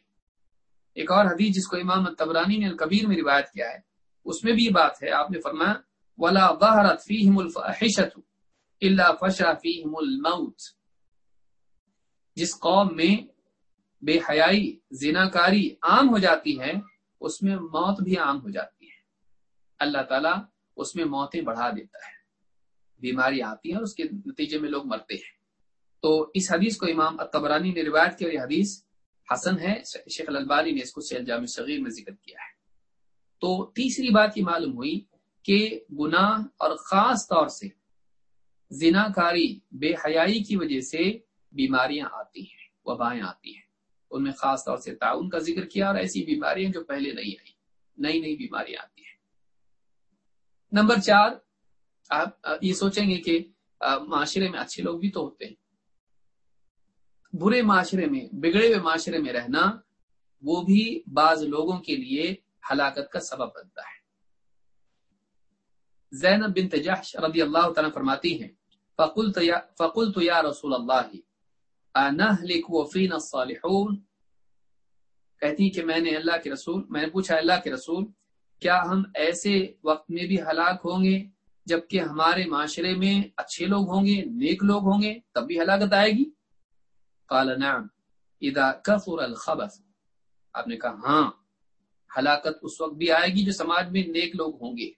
ایک اور حدیث جس کو امام تبرانی نے الکبیر میں روایت کیا ہے، اس میں بھی یہ بات ہے۔ آپ نے فرمایا، ولا ظهرت فيهم الفاحشه الا فشا فيهم الموت۔ جس قوم میں بے حیائی زنا کاری عام ہو جاتی ہے، اس میں موت بھی عام ہو جاتی ہے۔ اللہ تعالیٰ اس میں موتیں بڑھا دیتا ہے۔ بیماری آتی ہے اس کے نتیجے میں لوگ مرتے ہیں۔ تو اس حدیث کو امام اتبرانی نے روایت کیا اور یہ حدیث حسن ہے، شیخ الباری نے اس کو سیل جامع صغیر میں ذکر کیا ہے۔ تو تیسری بات یہ معلوم ہوئی کہ گناہ اور خاص طور سے زنا کاری بے حیائی کی وجہ سے بیماریاں آتی ہیں، وبائیں آتی ہیں۔ ان میں خاص طور سے تعاون کا ذکر کیا اور ایسی بیماریاں جو پہلے نہیں آئی نئی نئی بیماریاں آتی ہیں۔ نمبر چار آپ یہ سوچیں گے کہ معاشرے میں اچھے لوگ بھی تو ہوتے ہیں۔ برے معاشرے میں، بگڑے ہوئے معاشرے میں رہنا، وہ بھی بعض لوگوں کے لیے ہلاکت کا سبب بنتا ہے۔ زینب بن تجحش رضی اللہ تعالیٰ فرماتی ہیں، فقلت یا رسول اللہ، انہلک الصالحون؟ کہتی کہ میں نے اللہ کے رسول، میں نے پوچھا اللہ کے رسول، کیا ہم ایسے وقت میں بھی ہلاک ہوں گے؟ جبکہ ہمارے معاشرے میں اچھے لوگ ہوں گے، نیک لوگ ہوں گے، تب بھی ہلاکت آئے گی۔ قال، نعم، اذا كثر الخبث۔ آپ نے کہا ہاں ہلاکت اس وقت بھی آئے گی جو سماج میں نیک لوگ ہوں گے۔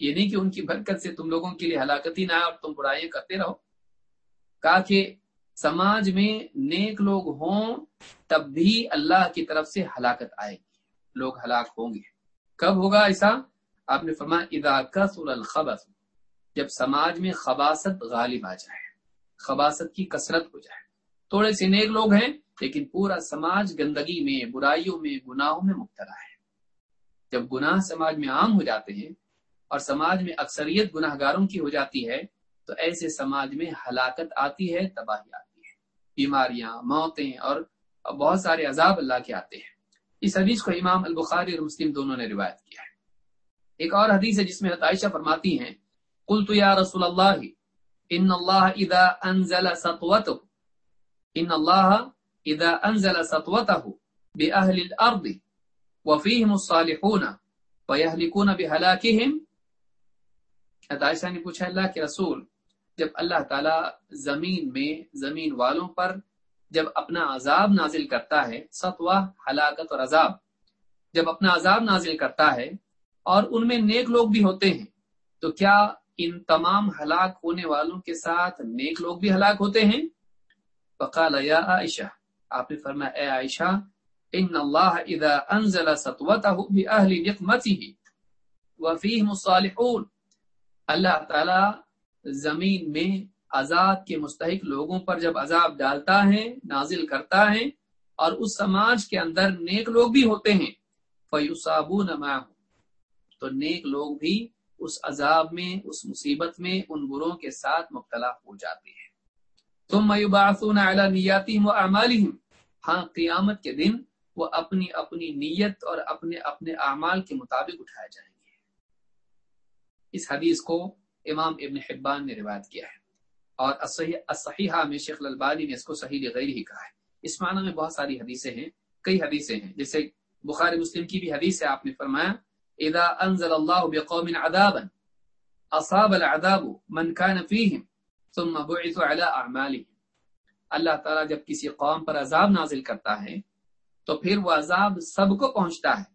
یہ نہیں کہ ان کی برکت سے تم لوگوں کے لیے ہلاکت ہی نہ آئے اور تم برائیاں کرتے رہو۔ کہا کہ سماج میں نیک لوگ ہوں، تب بھی اللہ کی طرف سے ہلاکت آئے گی۔ لوگ ہلاک ہوں گے۔ کب ہوگا ایسا؟ آپ نے فرمایا، اذا كثر الخبث۔ جب سماج میں خباست غالب آ جائے، خباست کی کثرت ہو جائے۔ تھوڑے سے نیک لوگ ہیں، لیکن پورا سماج گندگی میں، برائیوں میں، گناہوں میں مبتلا ہے۔ جب گناہ سماج میں عام ہو جاتے ہیں اور سماج میں اکثریت گناہ گاروں کی ہو جاتی ہے، تو ایسے سماج میں ہلاکت آتی ہے، تباہی آتی ہے۔ بیماریاں، موتیں اور بہت سارے عذاب اللہ کے آتے ہیں۔ اس حدیث کو امام البخاری اور مسلم دونوں نے روایت کیا ہے۔ ایک اور حدیث ہے جس میں عائشہ فرماتی ہیں قلت یا رسول اللہ ان اللہ اذا انزل سطوته ان اللہ اذا انزل سطوته باهل الارض وفيهم الصالحون فيهلكون بهلاكهم. عائشہ نے پوچھا اللہ کے رسول، جب اللہ تعالی زمین میں، زمین والوں پر جب اپنا عذاب نازل کرتا ہے، سطوہ ہلاکت اور عذاب، جب اپنا عذاب نازل کرتا ہے اور ان میں نیک لوگ بھی ہوتے ہیں، تو کیا ان تمام ہلاک ہونے والوں کے ساتھ نیک لوگ بھی ہلاک ہوتے ہیں۔ فقال یا عائشہ، آپ نے فرمایا، اے عائشہ، ان اللہ اذا انزل سطوته باهل نقمته وفيهم الصالحون۔ اللہ تعالی زمین میں عذاب کے مستحق لوگوں پر جب عذاب ڈالتا ہے، نازل کرتا ہے، اور اس سماج کے اندر نیک لوگ بھی ہوتے ہیں، فیصابون معه تو نیک لوگ بھی اس عذاب میں، اس مصیبت میں ان بروں کے ساتھ مبتلا ہو جاتے ہیں۔ ثم يبعثون على نياتهم واعمالهم ہاں قیامت کے دن وہ اپنی اپنی نیت اور اپنے اپنے اعمال کے مطابق اٹھائے جائیں گے۔ اس حدیث کو امام ابن حبان نے روایت کیا ہے۔ اور الصحیحہ میں شیخ البانی نے اس کو صحیح غیر ہی کہا ہے۔ اس معنی میں بہت ساری حدیثیں ہیں، کئی حدیثیں ہیں۔ جیسے بخاری مسلم کی بھی حدیث ہے، آپ نے فرمایا اذا انزل الله بقوم عذابا، اصاب العذاب من كان فيهم ثم بعث على اعمالهم اللہ تعالیٰ جب کسی قوم پر عذاب نازل کرتا ہے، تو پھر وہ عذاب سب کو پہنچتا ہے۔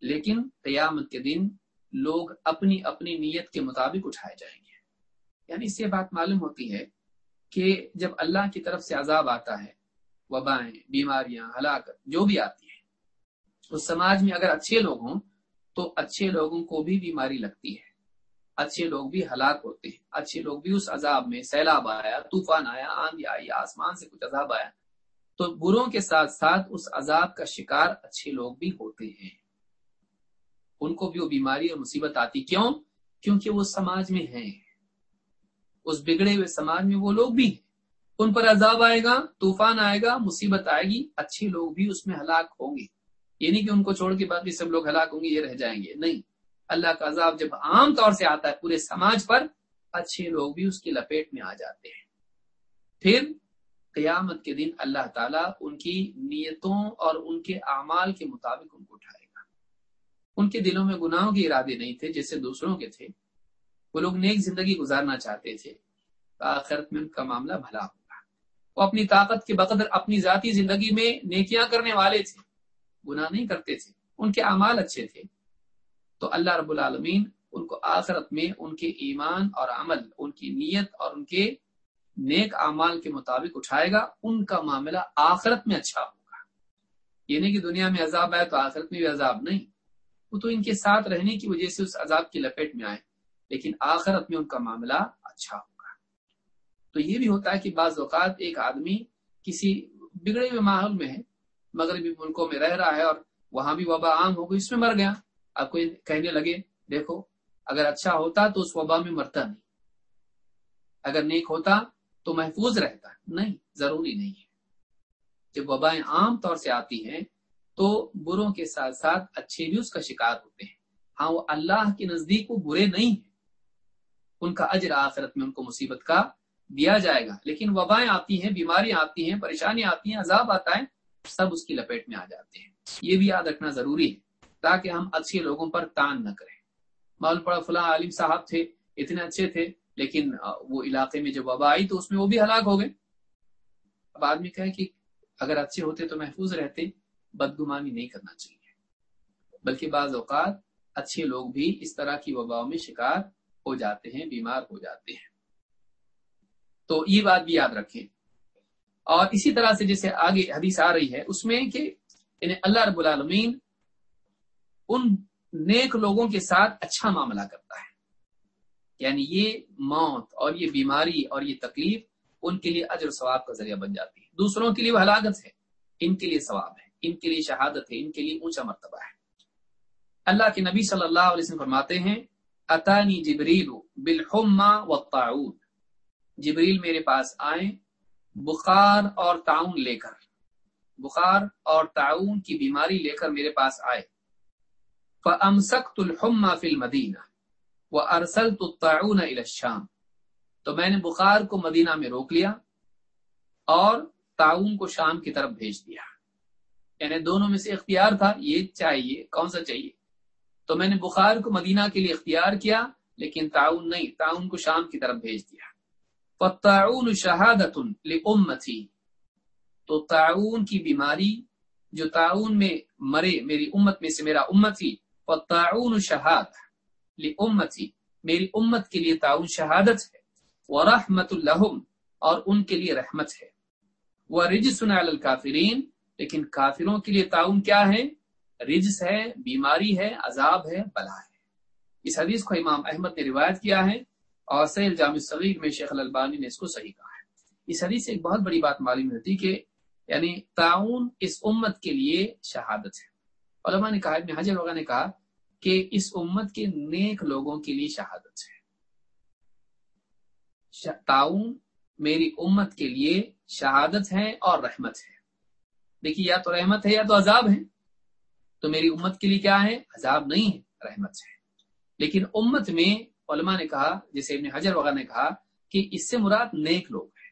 لیکن قیامت کے دن لوگ اپنی اپنی نیت کے مطابق اٹھائے جائیں گے۔ یعنی اس سے بات معلوم ہوتی ہے کہ جب اللہ کی طرف سے عذاب آتا ہے، وبائیں، بیماریاں، ہلاکت، جو بھی آتی ہے اس سماج میں اگر اچھے لوگ ہوں تو اچھے لوگوں کو بھی بیماری لگتی ہے۔ اچھے لوگ بھی ہلاک ہوتے ہیں۔ اچھے لوگ بھی اس عذاب میں سیلاب آیا، طوفان آیا، آندھی آئی، آسمان سے کچھ عذاب آیا۔ تو بروں کے ساتھ ساتھ اس عذاب کا شکار اچھے لوگ بھی ہوتے ہیں۔ ان کو بھی وہ بیماری اور مصیبت آتی۔ کیوں؟ کیونکہ وہ سماج میں ہیں۔ اس بگڑے ہوئے سماج میں وہ لوگ بھی ہیں۔ ان پر عذاب آئے گا، طوفان آئے گا، مصیبت آئے گی، اچھے لوگ بھی اس میں ہلاک ہوں گے۔ یہ نہیں کہ ان کو چھوڑ کے باقی سب لوگ ہلاک ہوں گے، یہ رہ جائیں گے۔ نہیں، اللہ کا عذاب جب عام طور سے آتا ہے پورے سماج پر، اچھے لوگ بھی اس کی لپیٹ میں آ جاتے ہیں۔ پھر قیامت کے دن اللہ تعالیٰ ان کی نیتوں اور ان کے اعمال کے مطابق ان کو اٹھائے گا۔ ان کے دلوں میں گناہوں کے ارادے نہیں تھے جیسے دوسروں کے تھے۔ وہ لوگ نیک زندگی گزارنا چاہتے تھے۔ آخرت میں ان کا معاملہ بھلا ہوگا۔ وہ اپنی طاقت کے بقدر اپنی ذاتی زندگی میں نیکیاں کرنے والے تھے۔ گناہ نہیں کرتے تھے، ان کے اعمال اچھے تھے۔ تو اللہ رب العالمین ان کو آخرت میں ان کے ایمان اور عمل، ان کی نیت اور ان کے نیک اعمال کے مطابق اٹھائے گا، ان کا معاملہ آخرت میں اچھا ہوگا۔ یہ نہیں کہ دنیا میں عذاب آئے تو آخرت میں بھی عذاب نہیں۔ وہ تو ان کے ساتھ رہنے کی وجہ سے اس عذاب کی لپیٹ میں آئے، لیکن آخرت میں ان کا معاملہ اچھا ہوگا۔ تو یہ بھی ہوتا ہے کہ بعض اوقات ایک آدمی کسی بگڑے ہوئے ماحول میں ہے مغربی ملکوں میں رہ رہا ہے اور وہاں بھی وبا عام ہو گئی، اس میں مر گیا۔ اب کوئی کہنے لگے، دیکھو، اگر اچھا ہوتا تو اس وبا میں مرتا نہیں۔ اگر نیک ہوتا تو محفوظ رہتا۔ نہیں، ضروری نہیں ہے۔ جب وبائیں عام طور سے آتی ہیں تو بروں کے ساتھ ساتھ اچھے بھی اس کا شکار ہوتے ہیں۔ ہاں وہ اللہ کے نزدیک وہ برے نہیں ہیں۔ ان کا اجر آخرت میں ان کو مصیبت کا دیا جائے گا۔ لیکن وبائیں آتی ہیں، بیماریاں آتی ہیں پریشانی آتی ہیں، عذاب آتا ہے۔ سب اس کی لپیٹ میں آ جاتے ہیں۔ یہ بھی یاد رکھنا ضروری ہے تاکہ ہم اچھے لوگوں پر تان نہ کریں۔ معلوم پڑا فلاں عالم صاحب تھے، اتنے اچھے تھے، لیکن وہ علاقے میں جب وبا آئی تو اس میں وہ بھی ہلاک ہو گئے۔ اب آدمی کہے کہ اگر اچھے ہوتے تو محفوظ رہتے، بدگمانی نہیں کرنا چاہیے۔ بلکہ بعض اوقات اچھے لوگ بھی اس طرح کی وباؤں میں شکار ہو جاتے ہیں، بیمار ہو جاتے ہیں۔ تو یہ بات بھی یاد رکھیں۔ اور اسی طرح سے جیسے آگے حدیث آ رہی ہے، اس میں کہ یعنی اللہ رب العالمین ان نیک لوگوں کے ساتھ اچھا معاملہ کرتا ہے۔ یعنی یہ موت اور یہ بیماری اور یہ تکلیف ان کے لیے اجر ثواب کا ذریعہ بن جاتی ہے۔ دوسروں کے لیے وہ ہلاکت ہے، ان کے لیے ثواب ہے، ان کے لیے شہادت ہے، ان کے لیے اونچا مرتبہ ہے۔ اللہ کے نبی صلی اللہ علیہ وسلم فرماتے ہیں، اتانی جبریل بالحما والطاعون جبریل میرے پاس آئیں بخار اور تعاون لے کر، بخار اور تعاون کی بیماری لے کر میرے پاس آئے۔ الْحُمَّا فِي الْمَدِينَةِ وَأَرْسَلْتُ الطَّاعُونَ إِلَى الشَّامِ۔ تو میں نے بخار کو مدینہ میں روک لیا اور تعاون کو شام کی طرف بھیج دیا۔ یعنی دونوں میں سے اختیار تھا، یہ چاہیے، کون سا چاہیے؟ تو میں نے بخار کو مدینہ کے لیے اختیار کیا، لیکن تعاون نہیں، تعاون کو شام کی طرف بھیج دیا۔ فَالطَّاعُونُ شَهَادَةٌ لِأُمَّتِي۔ تو تعاون کی بیماری جو تعاون میں مرے، میری امت میں سے میرا امت ہی تعاون شہاد امت میری امت کے لیے تعاون شہادت ہے وہ رحمت اور ان کے لیے رحمت ہے۔ وہ رجس الکافرین لیکن کافروں کے لیے تعاون کیا ہے؟ رجس ہے، بیماری ہے، عذاب ہے، بلا ہے۔ اس حدیث کو امام احمد نے روایت کیا ہے۔ اور سیل جامع صغیر میں شیخ البانی نے اس کو صحیح کہا ہے۔ اس حدیث سے ایک بہت بڑی بات معلوم ہوتی کہ یعنی تعاون اس امت کے لیے شہادت ہے۔ علماء نے کہا، ابن حجر وغیرہ نے کہا کہ اس امت کے نیک لوگوں کے لیے شہادت ہے۔ تعاون میری امت کے لیے شہادت ہے اور رحمت ہے۔ دیکھیے، یا تو رحمت ہے یا تو عذاب ہے۔ تو میری امت کے لیے کیا ہے؟ عذاب نہیں ہے، رحمت ہے۔ لیکن امت میں علماء نے کہا، جیسے ابن حجر وغیرہ نے کہا کہ اس سے مراد نیک لوگ ہیں۔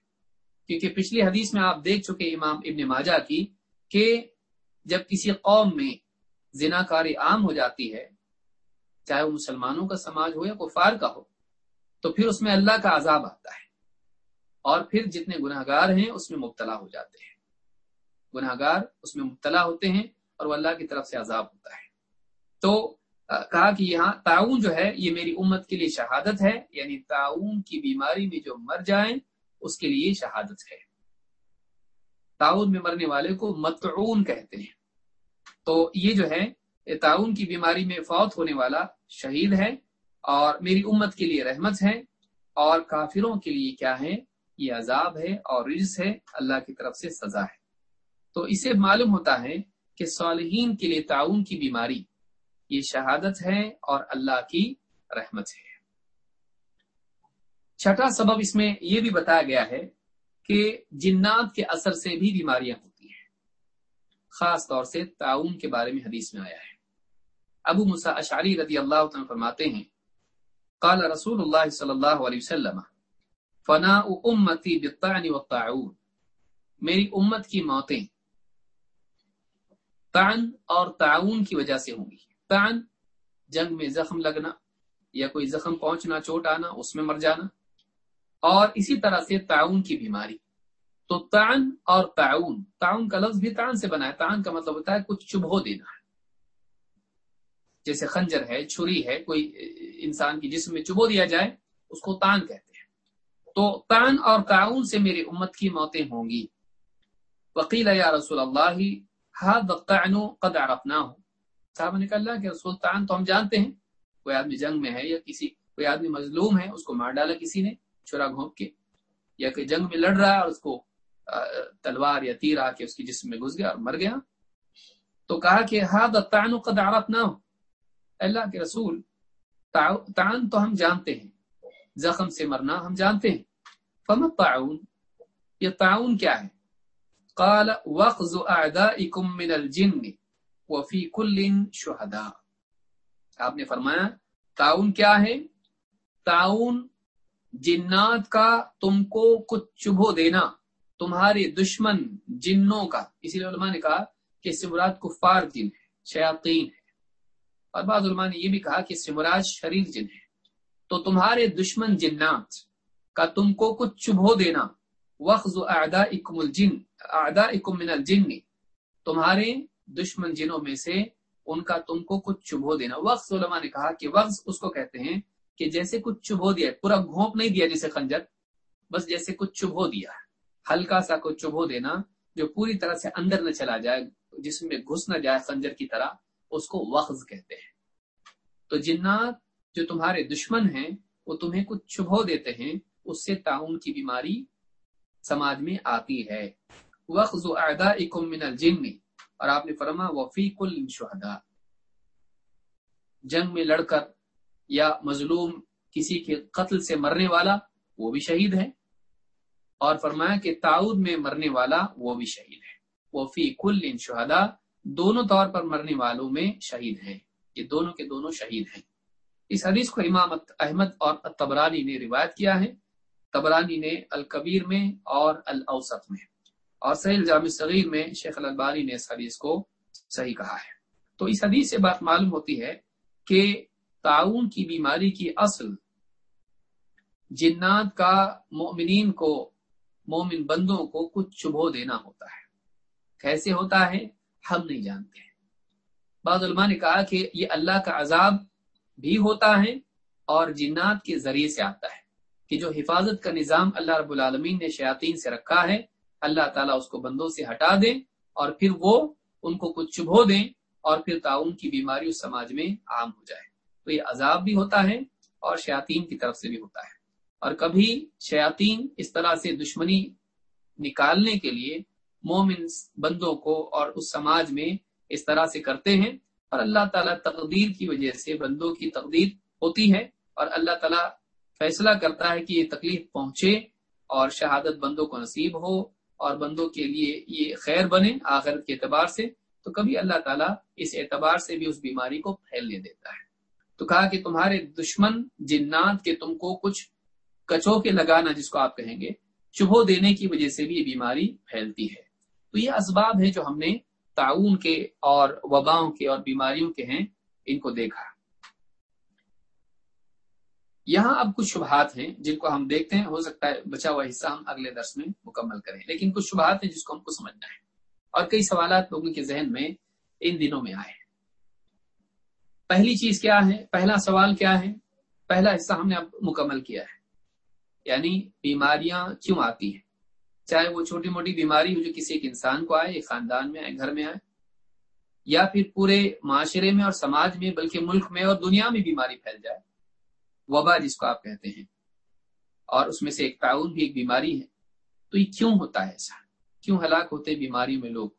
کیونکہ پچھلی حدیث میں آپ دیکھ چکے امام ابن ماجہ کی کہ جب کسی قوم میں زنا کاری عام ہو جاتی ہے، چاہے وہ مسلمانوں کا سماج ہو یا کفار کا ہو، تو پھر اس میں اللہ کا عذاب آتا ہے۔ اور پھر جتنے گناہ گار ہیں، اس میں مبتلا ہو جاتے ہیں۔ گناہ گار اس میں مبتلا ہوتے ہیں اور وہ اللہ کی طرف سے عذاب ہوتا ہے۔ تو کہا کہ یہاں تعاون جو ہے، یہ میری امت کے لیے شہادت ہے یعنی تعاون کی بیماری میں جو مر جائیں، اس کے لیے شہادت ہے۔ تعاون میں مرنے والے کو متعون کہتے ہیں۔ تو یہ جو ہے تعاون کی بیماری میں فوت ہونے والا شہید ہے اور میری امت کے لیے رحمت ہے۔ اور کافروں کے لیے کیا ہے؟ یہ عذاب ہے اور رجس ہے، اللہ کی طرف سے سزا ہے۔ تو اسے معلوم ہوتا ہے کہ صالحین کے لیے تعاون کی بیماری یہ شہادت ہے اور اللہ کی رحمت ہے۔ چھٹا سبب اس میں یہ بھی بتایا گیا ہے کہ جنات کے اثر سے بھی بیماریاں ہوتی ہیں۔ خاص طور سے تعاون کے بارے میں حدیث میں آیا ہے۔ ابو مسا اشعری رضی اللہ عنہ فرماتے ہیں، قال رسول اللہ صلی اللہ علیہ وسلم فنا امتی بالطعن والطاعون۔ میری امت کی موتیں تعن اور تعاون کی وجہ سے ہوں گی۔ تعن جنگ میں زخم لگنا یا کوئی زخم پہنچنا، چوٹ آنا، اس میں مر جانا، اور اسی طرح سے تعاون کی بیماری۔ تو تعن اور تعاون تعاون کا لفظ بھی تعن سے بنا ہے۔ تعن کا مطلب ہوتا ہے کچھ چبھو دینا۔ ہے جیسے خنجر ہے، چھری ہے، کوئی انسان کی جسم میں چبو دیا جائے، اس کو تان کہتے ہیں۔ تو تان اور تعاون سے میری امت کی موتیں ہوں گی۔ وکیل یا رسول اللہ قد عرفنا ہو صاحب نے کہا کہ رسول تان تو ہم جانتے ہیں، کوئی آدمی جنگ میں ہے یا کسی، کوئی آدمی مظلوم ہے، اس کو مار ڈالا کسی نے چھرا گھونپ کے، یا کہ جنگ میں لڑ رہا ہے اور اس کو تلوار یا تیر آ کے اس کی جسم میں گھس گیا اور مر گیا۔ تو کہا کہ ہاد تعن قد عرفنا ہو اللہ کے رسول تعن تو ہم جانتے ہیں، زخم سے مرنا ہم جانتے ہیں۔ فمت تعاون یہ تعاون کیا ہے؟ قال وخذ اعدائکم من الجن. وفی کل شہداء۔ آپ نے فرمایا، تعاون کیا ہے؟ تعاون جنات کا تم کو کچھ چبھو دینا، تمہارے دشمن جنوں کا۔ اسی لیے علماء نے کہا کہ سمرات کفار جن ہے شیاطین ہے اور بعض علماء نے یہ بھی کہا کہ سمراج شریر جن ہے تو تمہارے دشمن جنات کا تم کو کچھ چبھو دینا۔ وخذ اعدائکم الجن اعدائکم من الجن۔ تمہارے دشمن جنوں میں سے ان کا تم کو کچھ چبھو دینا۔ وقت علماء نے کہا کہ وقت اس کو کہتے ہیں کہ جیسے کچھ چبھو دیا پورا گھونپ نہیں دیا جیسے خنجر، بس جیسے کچھ چبھو دیا ہلکا سا کچھ چبھو دینا جو پوری طرح سے اندر نہ چلا جائے، جس میں گھس نہ جائے خنجر کی طرح، اس کو وقز کہتے ہیں۔ تو جنات جو تمہارے دشمن ہیں، وہ تمہیں کچھ چبھو دیتے ہیں، اس سے تعاون کی بیماری سماج میں آتی ہے۔ وقز من الجن۔ اور آپ نے فرما وفی کل شہدا جنگ میں لڑ کر یا مظلوم کسی کے قتل سے مرنے والا وہ بھی شہید ہے اور فرمایا کہ تعود میں مرنے والا وہ بھی شہید ہے۔ وہ فی کل ان شہدا دونوں طور پر مرنے والوں میں شہید ہیں یہ دونوں کے دونوں شہید ہیں۔ اس حدیث کو امام احمد اور تبرانی نے روایت کیا ہے۔ تبرانی نے الکبیر میں اور الاوسط میں۔ اور سہیل جامع صغیر میں شیخ البانی نے اس حدیث کو صحیح کہا ہے۔ تو اس حدیث سے بات معلوم ہوتی ہے کہ تعاون کی بیماری کی اصل جنات کا مومنین کو، مومن بندوں کو کچھ چبھو دینا ہوتا ہے۔ کیسے ہوتا ہے؟ ہم نہیں جانتے۔ بعض علماء نے کہا کہ یہ اللہ کا عذاب بھی ہوتا ہے اور جنات کے ذریعے سے آتا ہے کہ جو حفاظت کا نظام اللہ رب العالمین نے شیاطین سے رکھا ہے اللہ تعالیٰ اس کو بندوں سے ہٹا دے اور پھر وہ ان کو کچھ چبھو دیں اور پھر تعاون کی بیماری اس سماج میں عام ہو جائے۔ تو یہ عذاب بھی ہوتا ہے اور شیاطین کی طرف سے بھی ہوتا ہے۔ اور کبھی شیاطین اس طرح سے دشمنی نکالنے کے لیے مومن بندوں کو اور اس سماج میں اس طرح سے کرتے ہیں اور اللہ تعالیٰ تقدیر کی وجہ سے بندوں کی تقدیر ہوتی ہے اور اللہ تعالیٰ فیصلہ کرتا ہے کہ یہ تکلیف پہنچے اور شہادت بندوں کو نصیب ہو اور بندوں کے لیے یہ خیر بنے آخرت کے اعتبار سے، تو کبھی اللہ تعالیٰ اس اعتبار سے بھی اس بیماری کو پھیلنے دیتا ہے۔ تو کہا کہ تمہارے دشمن، جنات کے تم کو کچھ کچو کے لگانا جس کو آپ کہیں گے، چبھو دینے کی وجہ سے بھی یہ بیماری پھیلتی ہے۔ تو یہ اسباب ہیں جو ہم نے تعاون کے اور وباؤں کے اور بیماریوں کے ہیں، ان کو دیکھا یہاں اب کچھ شبہات ہیں جن کو ہم دیکھتے ہیں، ہو سکتا ہے بچا ہوا حصہ ہم اگلے درس میں مکمل کریں۔ لیکن کچھ شبہات ہیں جس کو ہم کو سمجھنا ہے۔ اور کئی سوالات لوگوں کے ذہن میں ان دنوں میں آئے پہلی چیز کیا ہے؟ پہلا سوال کیا ہے؟ پہلا حصہ ہم نے اب مکمل کیا ہے۔ یعنی بیماریاں کیوں آتی ہیں؟ چاہے وہ چھوٹی موٹی بیماری ہو جو کسی ایک انسان کو آئے، ایک خاندان میں آئے گھر میں آئے، یا پھر پورے معاشرے میں اور سماج میں، بلکہ ملک میں اور دنیا میں بیماری پھیل جائے۔ وبا جس کو آپ کہتے ہیں۔ اور اس میں سے ایک تعاون بھی ایک بیماری ہے۔ تو یہ کیوں ہوتا ہے ایسا؟ کیوں ہلاک ہوتے بیماری میں لوگ؟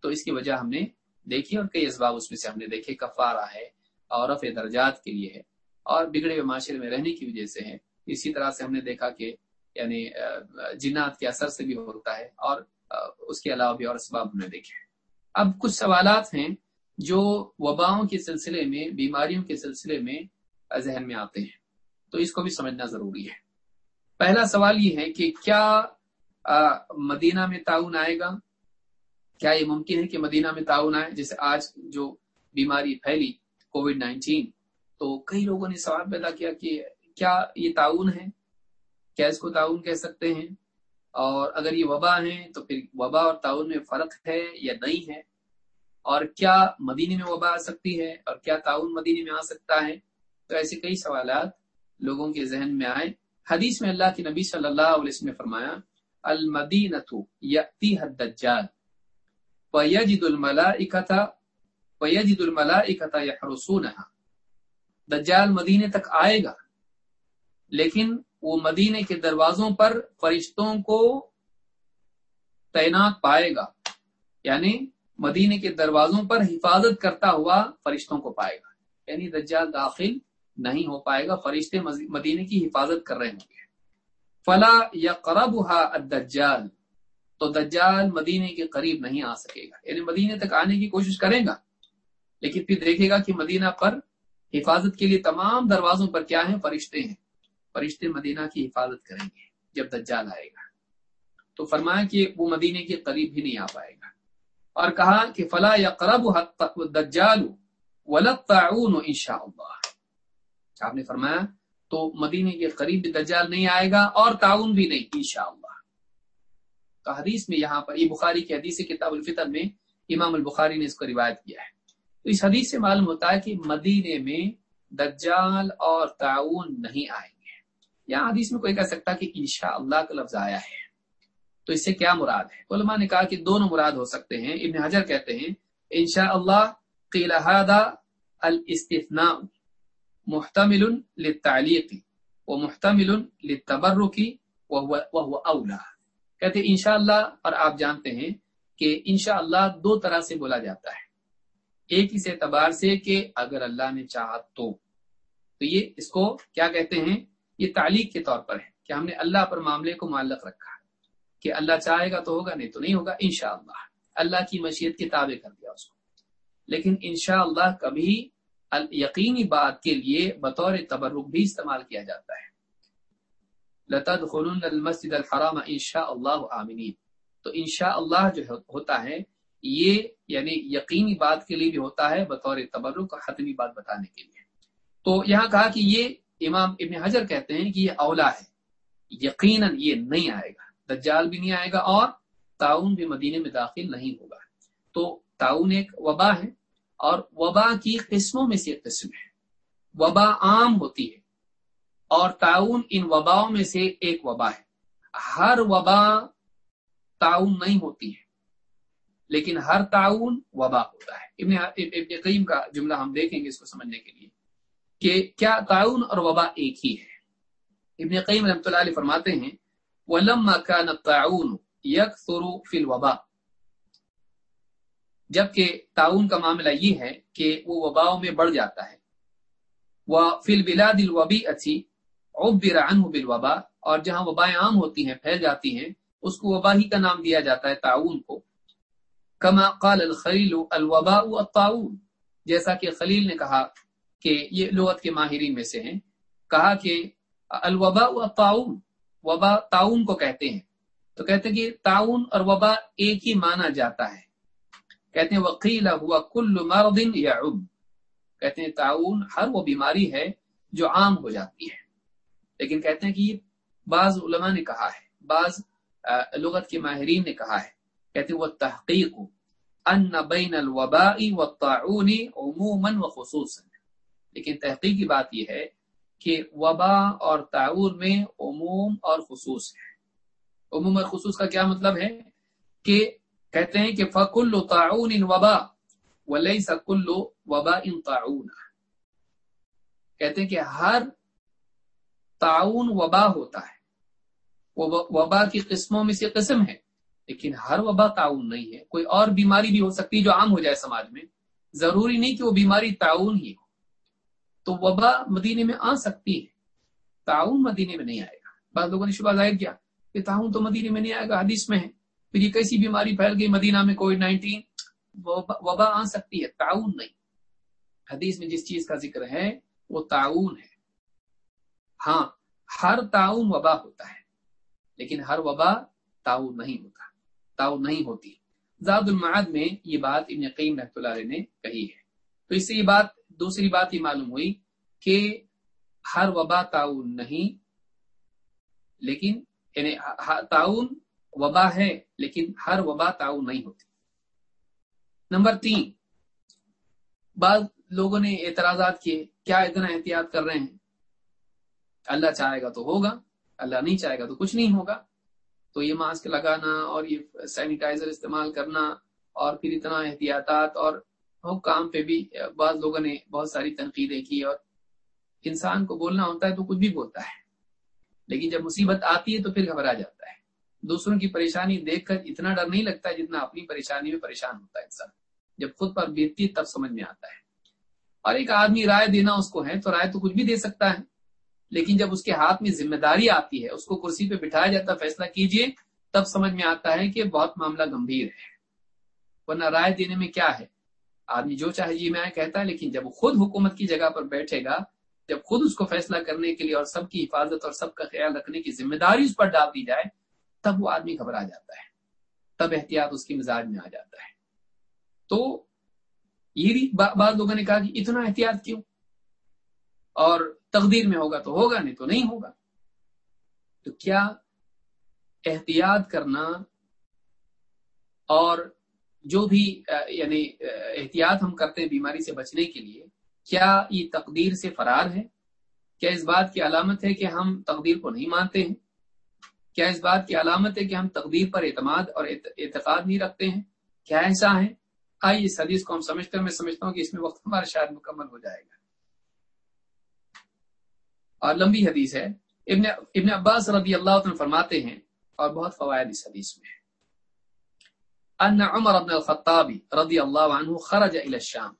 تو اس کی وجہ ہم نے دیکھی اور کئی اسباب اس میں سے ہم نے دیکھے۔ کفارہ ہے اور درجات کے لیے ہے۔ اور بگڑے ہوئے معاشرے میں رہنے کی وجہ سے ہے۔ اسی طرح سے ہم نے دیکھا کہ یعنی جنات کے اثر سے بھی ہوتا ہے اور اس کے علاوہ بھی اور اسباب ہم نے دیکھے۔ اب کچھ سوالات ہیں جو وباؤں کے سلسلے میں، بیماریوں کے سلسلے میں ذہن میں آتے ہیں۔ تو اس کو بھی سمجھنا ضروری ہے۔ پہلا سوال یہ ہے کہ کیا مدینہ میں تعاون آئے گا؟ کیا یہ ممکن ہے کہ مدینہ میں تعاون آئے؟ جیسے آج جو بیماری پھیلی کووڈ نائنٹین، تو کئی لوگوں نے سوال پیدا کیا کہ کیا یہ تعاون ہے؟ کیا اس کو تعاون کہہ سکتے ہیں؟ اور اگر یہ وبا ہیں تو پھر وبا اور تعاون میں فرق ہے یا نہیں ہے؟ اور کیا مدینے میں وبا آ سکتی ہے اور کیا تعاون مدینے میں آ سکتا ہے؟ تو ایسے کئی سوالات لوگوں کے ذہن میں آئے۔ حدیث میں اللہ کے نبی صلی اللہ علیہ وسلم نے فرمایا المدینت یأتی حد دجال ویجد الملائکت ویجد الملائکت یحرسونها دجال مدینے تک آئے گا، لیکن وہ مدینے کے دروازوں پر فرشتوں کو تعینات پائے گا۔ یعنی مدینے کے دروازوں پر حفاظت کرتا ہوا فرشتوں کو پائے گا۔ یعنی دجال داخل نہیں ہو پائے گا، فرشتے مدینے کی حفاظت کر رہے ہوں گے۔ فلا یا قرب دجال تو دجال مدینے کے قریب نہیں آ سکے گا۔ یعنی مدینے تک آنے کی کوشش کرے گا، لیکن پھر دیکھے گا کہ مدینہ پر حفاظت کے لیے تمام دروازوں پر کیا ہیں؟ فرشتے ہیں۔ فرشتے مدینہ کی حفاظت کریں گے جب دجال آئے گا۔ تو فرمایا کہ وہ مدینے کے قریب ہی نہیں آ پائے گا۔ اور کہا کہ فلا یا قرب دجال ولت تعاون ان شاء اللہ آپ نے فرمایا تو مدینے کے قریب بھی دجال نہیں آئے گا اور تعاون بھی نہیں ان شاء اللہ تو حدیث میں یہاں پر، یہ بخاری کی حدیث کتاب الفطر میں امام البخاری نے اس کو روایت کیا ہے۔ تو اس حدیث سے معلوم ہوتا ہے کہ مدینے میں دجال اور تعاون نہیں آئیں گے۔ یہاں حدیث میں کوئی کہہ سکتا کہ انشاء اللہ کا لفظ آیا ہے۔ تو اس سے کیا مراد ہے؟ علماء نے کہا کہ دونوں مراد ہو سکتے ہیں۔ ابن حجر کہتے ہیں انشاء اللہ الاستثناء۔ محتمل للتعلیق و محتمل للتبرک وهو اولا کہتے ہیں، انشاءاللہ، اور آپ جانتے ہیں کہ انشاءاللہ دو طرح سے بولا جاتا ہے۔ ایک اس اعتبار سے کہ اگر اللہ نے چاہا تو۔ تو یہ اس کو کیا کہتے ہیں؟ یہ تعلیق کے طور پر ہے کہ ہم نے اللہ پر معاملے کو معلق رکھا کہ اللہ چاہے گا تو ہوگا، نہیں تو نہیں ہوگا، انشاءاللہ۔ اللہ کی مشیت کے تابع کر دیا اس کو۔ لیکن انشاءاللہ کبھی یقینی بات کے لیے بطور تبرک بھی استعمال کیا جاتا ہے۔ المسجد الحرام انشاء اللہ عامنین تو انشاء اللہ جو ہوتا ہے، یہ یعنی یقینی بات کے لیے بھی ہوتا ہے بطور تبرک حتمی بات بتانے کے لیے۔ تو یہاں کہا کہ یہ امام ابن حجر کہتے ہیں کہ یہ اولا ہے۔ یقیناً یہ نہیں آئے گا۔ دجال بھی نہیں آئے گا اور تعاون بھی مدینے میں داخل نہیں ہوگا۔ تو تعاون ایک وبا ہے۔ اور وبا کی قسموں میں سے ایک قسم ہے۔ وبا عام ہوتی ہے اور تعاون ان وباؤں میں سے ایک وبا ہے۔ ہر وبا تعاون نہیں ہوتی ہے، لیکن ہر تعاون وبا ہوتا ہے۔ ابن ابن قیم کا جملہ ہم دیکھیں گے اس کو سمجھنے کے لیے کہ کیا تعاون اور وبا ایک ہی ہے۔ ابن قیم رحمۃ اللہ علیہ فرماتے ہیں، وَلَمَّا كَانَ الطَّاعُونُ يَكْثُرُ فِي الْوَبَا جبکہ تعاون کا معاملہ یہ ہے کہ وہ وباؤں میں بڑھ جاتا ہے۔ وہ فل بلاد الوبی اچھی عبر عنہ بالوبا اور جہاں وبائیں عام ہوتی ہیں، پھیل جاتی ہیں، اس کو وبا ہی کا نام دیا جاتا ہے، تعاون کو۔ کما قال الخلیل الوباء الطاعون، جیسا کہ خلیل نے کہا کہ یہ لغت کے ماہرین میں سے ہیں۔ کہا کہ الوباء الطاعون وبا تعاون کو کہتے ہیں۔ تو کہتے ہیں کہ تعاون اور وبا ایک ہی مانا جاتا ہے۔ کہتے ہیں وکیلا ہوا کل مرد یا کہتے ہیں، تعاون ہر وہ بیماری ہے جو عام ہو جاتی ہے. لیکن کہتے ہیں کہ یہ بعض علماء نے کہا ہے، بعض لغت کے ماہرین نے کہا ہے۔ کہتے ہیں وہ تحقیق ان بین الوباء والطاعون عموما وخصوصا. لیکن تحقیقی بات یہ ہے کہ وبا اور تعاون میں عموم اور خصوص ہے۔ عموم اور خصوص کا کیا مطلب ہے؟ کہ کہتے ہیں کہ فکل تعاون ان وبا ولی سکل وبا ان تعاون کہتے ہیں کہ ہر تعاون وبا ہوتا ہے۔ وبا کی قسموں میں سے قسم ہے، لیکن ہر وبا تعاون نہیں ہے۔ کوئی اور بیماری بھی ہو سکتی ہے جو عام ہو جائے سماج میں۔ ضروری نہیں کہ وہ بیماری تعاون ہی ہو۔ تو وبا مدینے میں آ سکتی ہے۔ تعاون مدینے میں نہیں آئے گا۔ بعض لوگوں نے شبہ ظاہر کیا کہ تعاون تو مدینے میں نہیں آئے گا، حدیث میں ہے۔ پھر یہ کیسی بیماری پھیل گئی مدینہ میں کووڈ نائنٹین؟ وبا آ سکتی ہے، تعاون نہیں۔ حدیث میں جس چیز کا ذکر ہے، وہ تعاون ہے۔ ہاں ہر تعاون وبا ہوتا ہے، لیکن ہر وبا تعاون نہیں ہوتا۔ تعاون نہیں ہوتی۔ زاد المعاد میں یہ بات ابن قیم رحمۃ اللہ علیہ نے کہی ہے۔ تو اس سے یہ بات، دوسری بات یہ معلوم ہوئی کہ ہر وبا تعاون نہیں، لیکن یعنی تعاون وبا ہے، لیکن ہر وبا تعاون نہیں ہوتی۔ نمبر تین، بعض لوگوں نے اعتراضات کیے، کیا اتنا احتیاط کر رہے ہیں؟ اللہ چاہے گا تو ہوگا، اللہ نہیں چاہے گا تو کچھ نہیں ہوگا۔ تو یہ ماسک لگانا اور یہ سینیٹائزر استعمال کرنا اور پھر اتنا احتیاطات اور کام پہ بھی بعض لوگوں نے بہت ساری تنقیدیں کی اور انسان کو بولنا ہوتا ہے تو کچھ بھی بولتا ہے۔ لیکن جب مصیبت آتی ہے تو پھر گھبرا جاتا ہے۔ دوسروں کی پریشانی دیکھ کر اتنا ڈر نہیں لگتا جتنا اپنی پریشانی میں پریشان ہوتا ہے انسان۔ جب خود پر بیتتی تب سمجھ میں آتا ہے۔ اور ایک آدمی رائے دینا اس کو ہے تو رائے تو کچھ بھی دے سکتا ہے۔ لیکن جب اس کے ہاتھ میں ذمہ داری آتی ہے، اس کو کرسی پہ بٹھایا جاتا فیصلہ کیجیے، تب سمجھ میں آتا ہے کہ بہت معاملہ گمبھیر ہے۔ ورنہ رائے دینے میں کیا ہے؟ آدمی جو چاہے جی میں کہتا ہے، لیکن جب خود حکومت کی جگہ پر بیٹھے گا، جب خود اس کو فیصلہ کرنے کے لیے اور سب کی حفاظت اور سب کا خیال رکھنے کی ذمہ داری اس پر ڈال دی جائے تب وہ آدمی گھبرا جاتا ہے۔ تب احتیاط اس کی مزاج میں آ جاتا ہے۔ تو یہ بھی بعض لوگوں نے کہا کہ اتنا احتیاط کیوں؟ اور تقدیر میں ہوگا تو ہوگا، نہیں تو نہیں ہوگا۔ تو کیا احتیاط کرنا اور جو بھی یعنی احتیاط ہم کرتے ہیں بیماری سے بچنے کے لیے، کیا یہ تقدیر سے فرار ہے؟ کیا اس بات کی علامت ہے کہ ہم تقدیر کو نہیں مانتے ہیں؟ کیا اس بات کی علامت ہے کہ ہم تقدیر پر اعتماد اور اعتقاد نہیں رکھتے ہیں؟ کیا ایسا ہے؟ آئیے اس حدیث کو ہم سمجھتے ہیں میں سمجھتا ہوں کہ اس میں وقت ہمارا شاید مکمل ہو جائے گا۔ اور لمبی حدیث ہے۔ ابن ابن عباس رضی اللہ عنہ فرماتے ہیں اور بہت فوائد اس حدیث میں ان عمر بن الخطاب رضی اللہ عنہ خرج الى الشام۔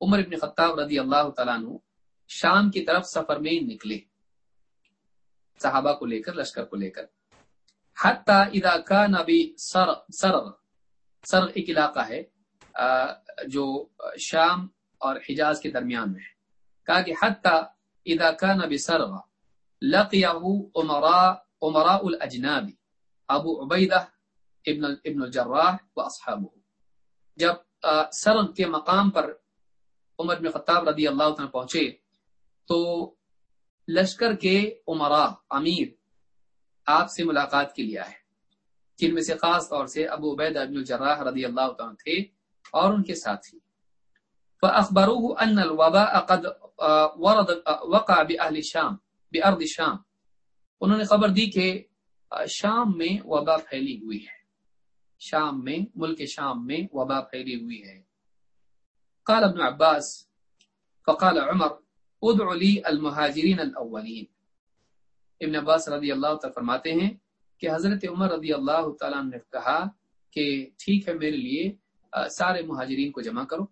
عمر ابن خطاب رضی اللہ تعالیٰ عنہ شام کی طرف سفر میں نکلے۔ صحابہ کو لے کر، لشکر کو لے کر۔ حتی اذا کان ابی سرغ سرغ ایک علاقہ ہے جو شام اور حجاز کے درمیان میں ہے۔ کہا کہ حتی اذا کان ابی سرغ لقیہ عمراء عمراء الاجناب، ابو عبیدہ ابن ابن الجراح و اصحابہ۔ جب سرغ کے مقام پر عمر بن خطاب رضی اللہ عنہ پہنچے، تو لشکر کے عمرا امیر آپ سے ملاقات کے لیے آئے۔ جن میں سے خاص طور سے ابو عبید ابن الجراح رضی اللہ عنہ تھے اور ان کے ساتھی فاخبروه ان الوباء قد ورد وقع باهل الشام بارض الشام انہوں نے خبر دی کہ شام میں وبا پھیلی ہوئی ہے۔ شام میں، ملک شام میں وبا پھیلی ہوئی ہے۔ قال ابن عباس، فقال عمر ادع لي المهاجرين الاولين ابن عباس رضی اللہ تعالی فرماتے ہیں کہ حضرت عمر رضی اللہ تعالیٰ نے کہا کہ ٹھیک ہے میرے لیے سارے مہاجرین کو جمع کرو۔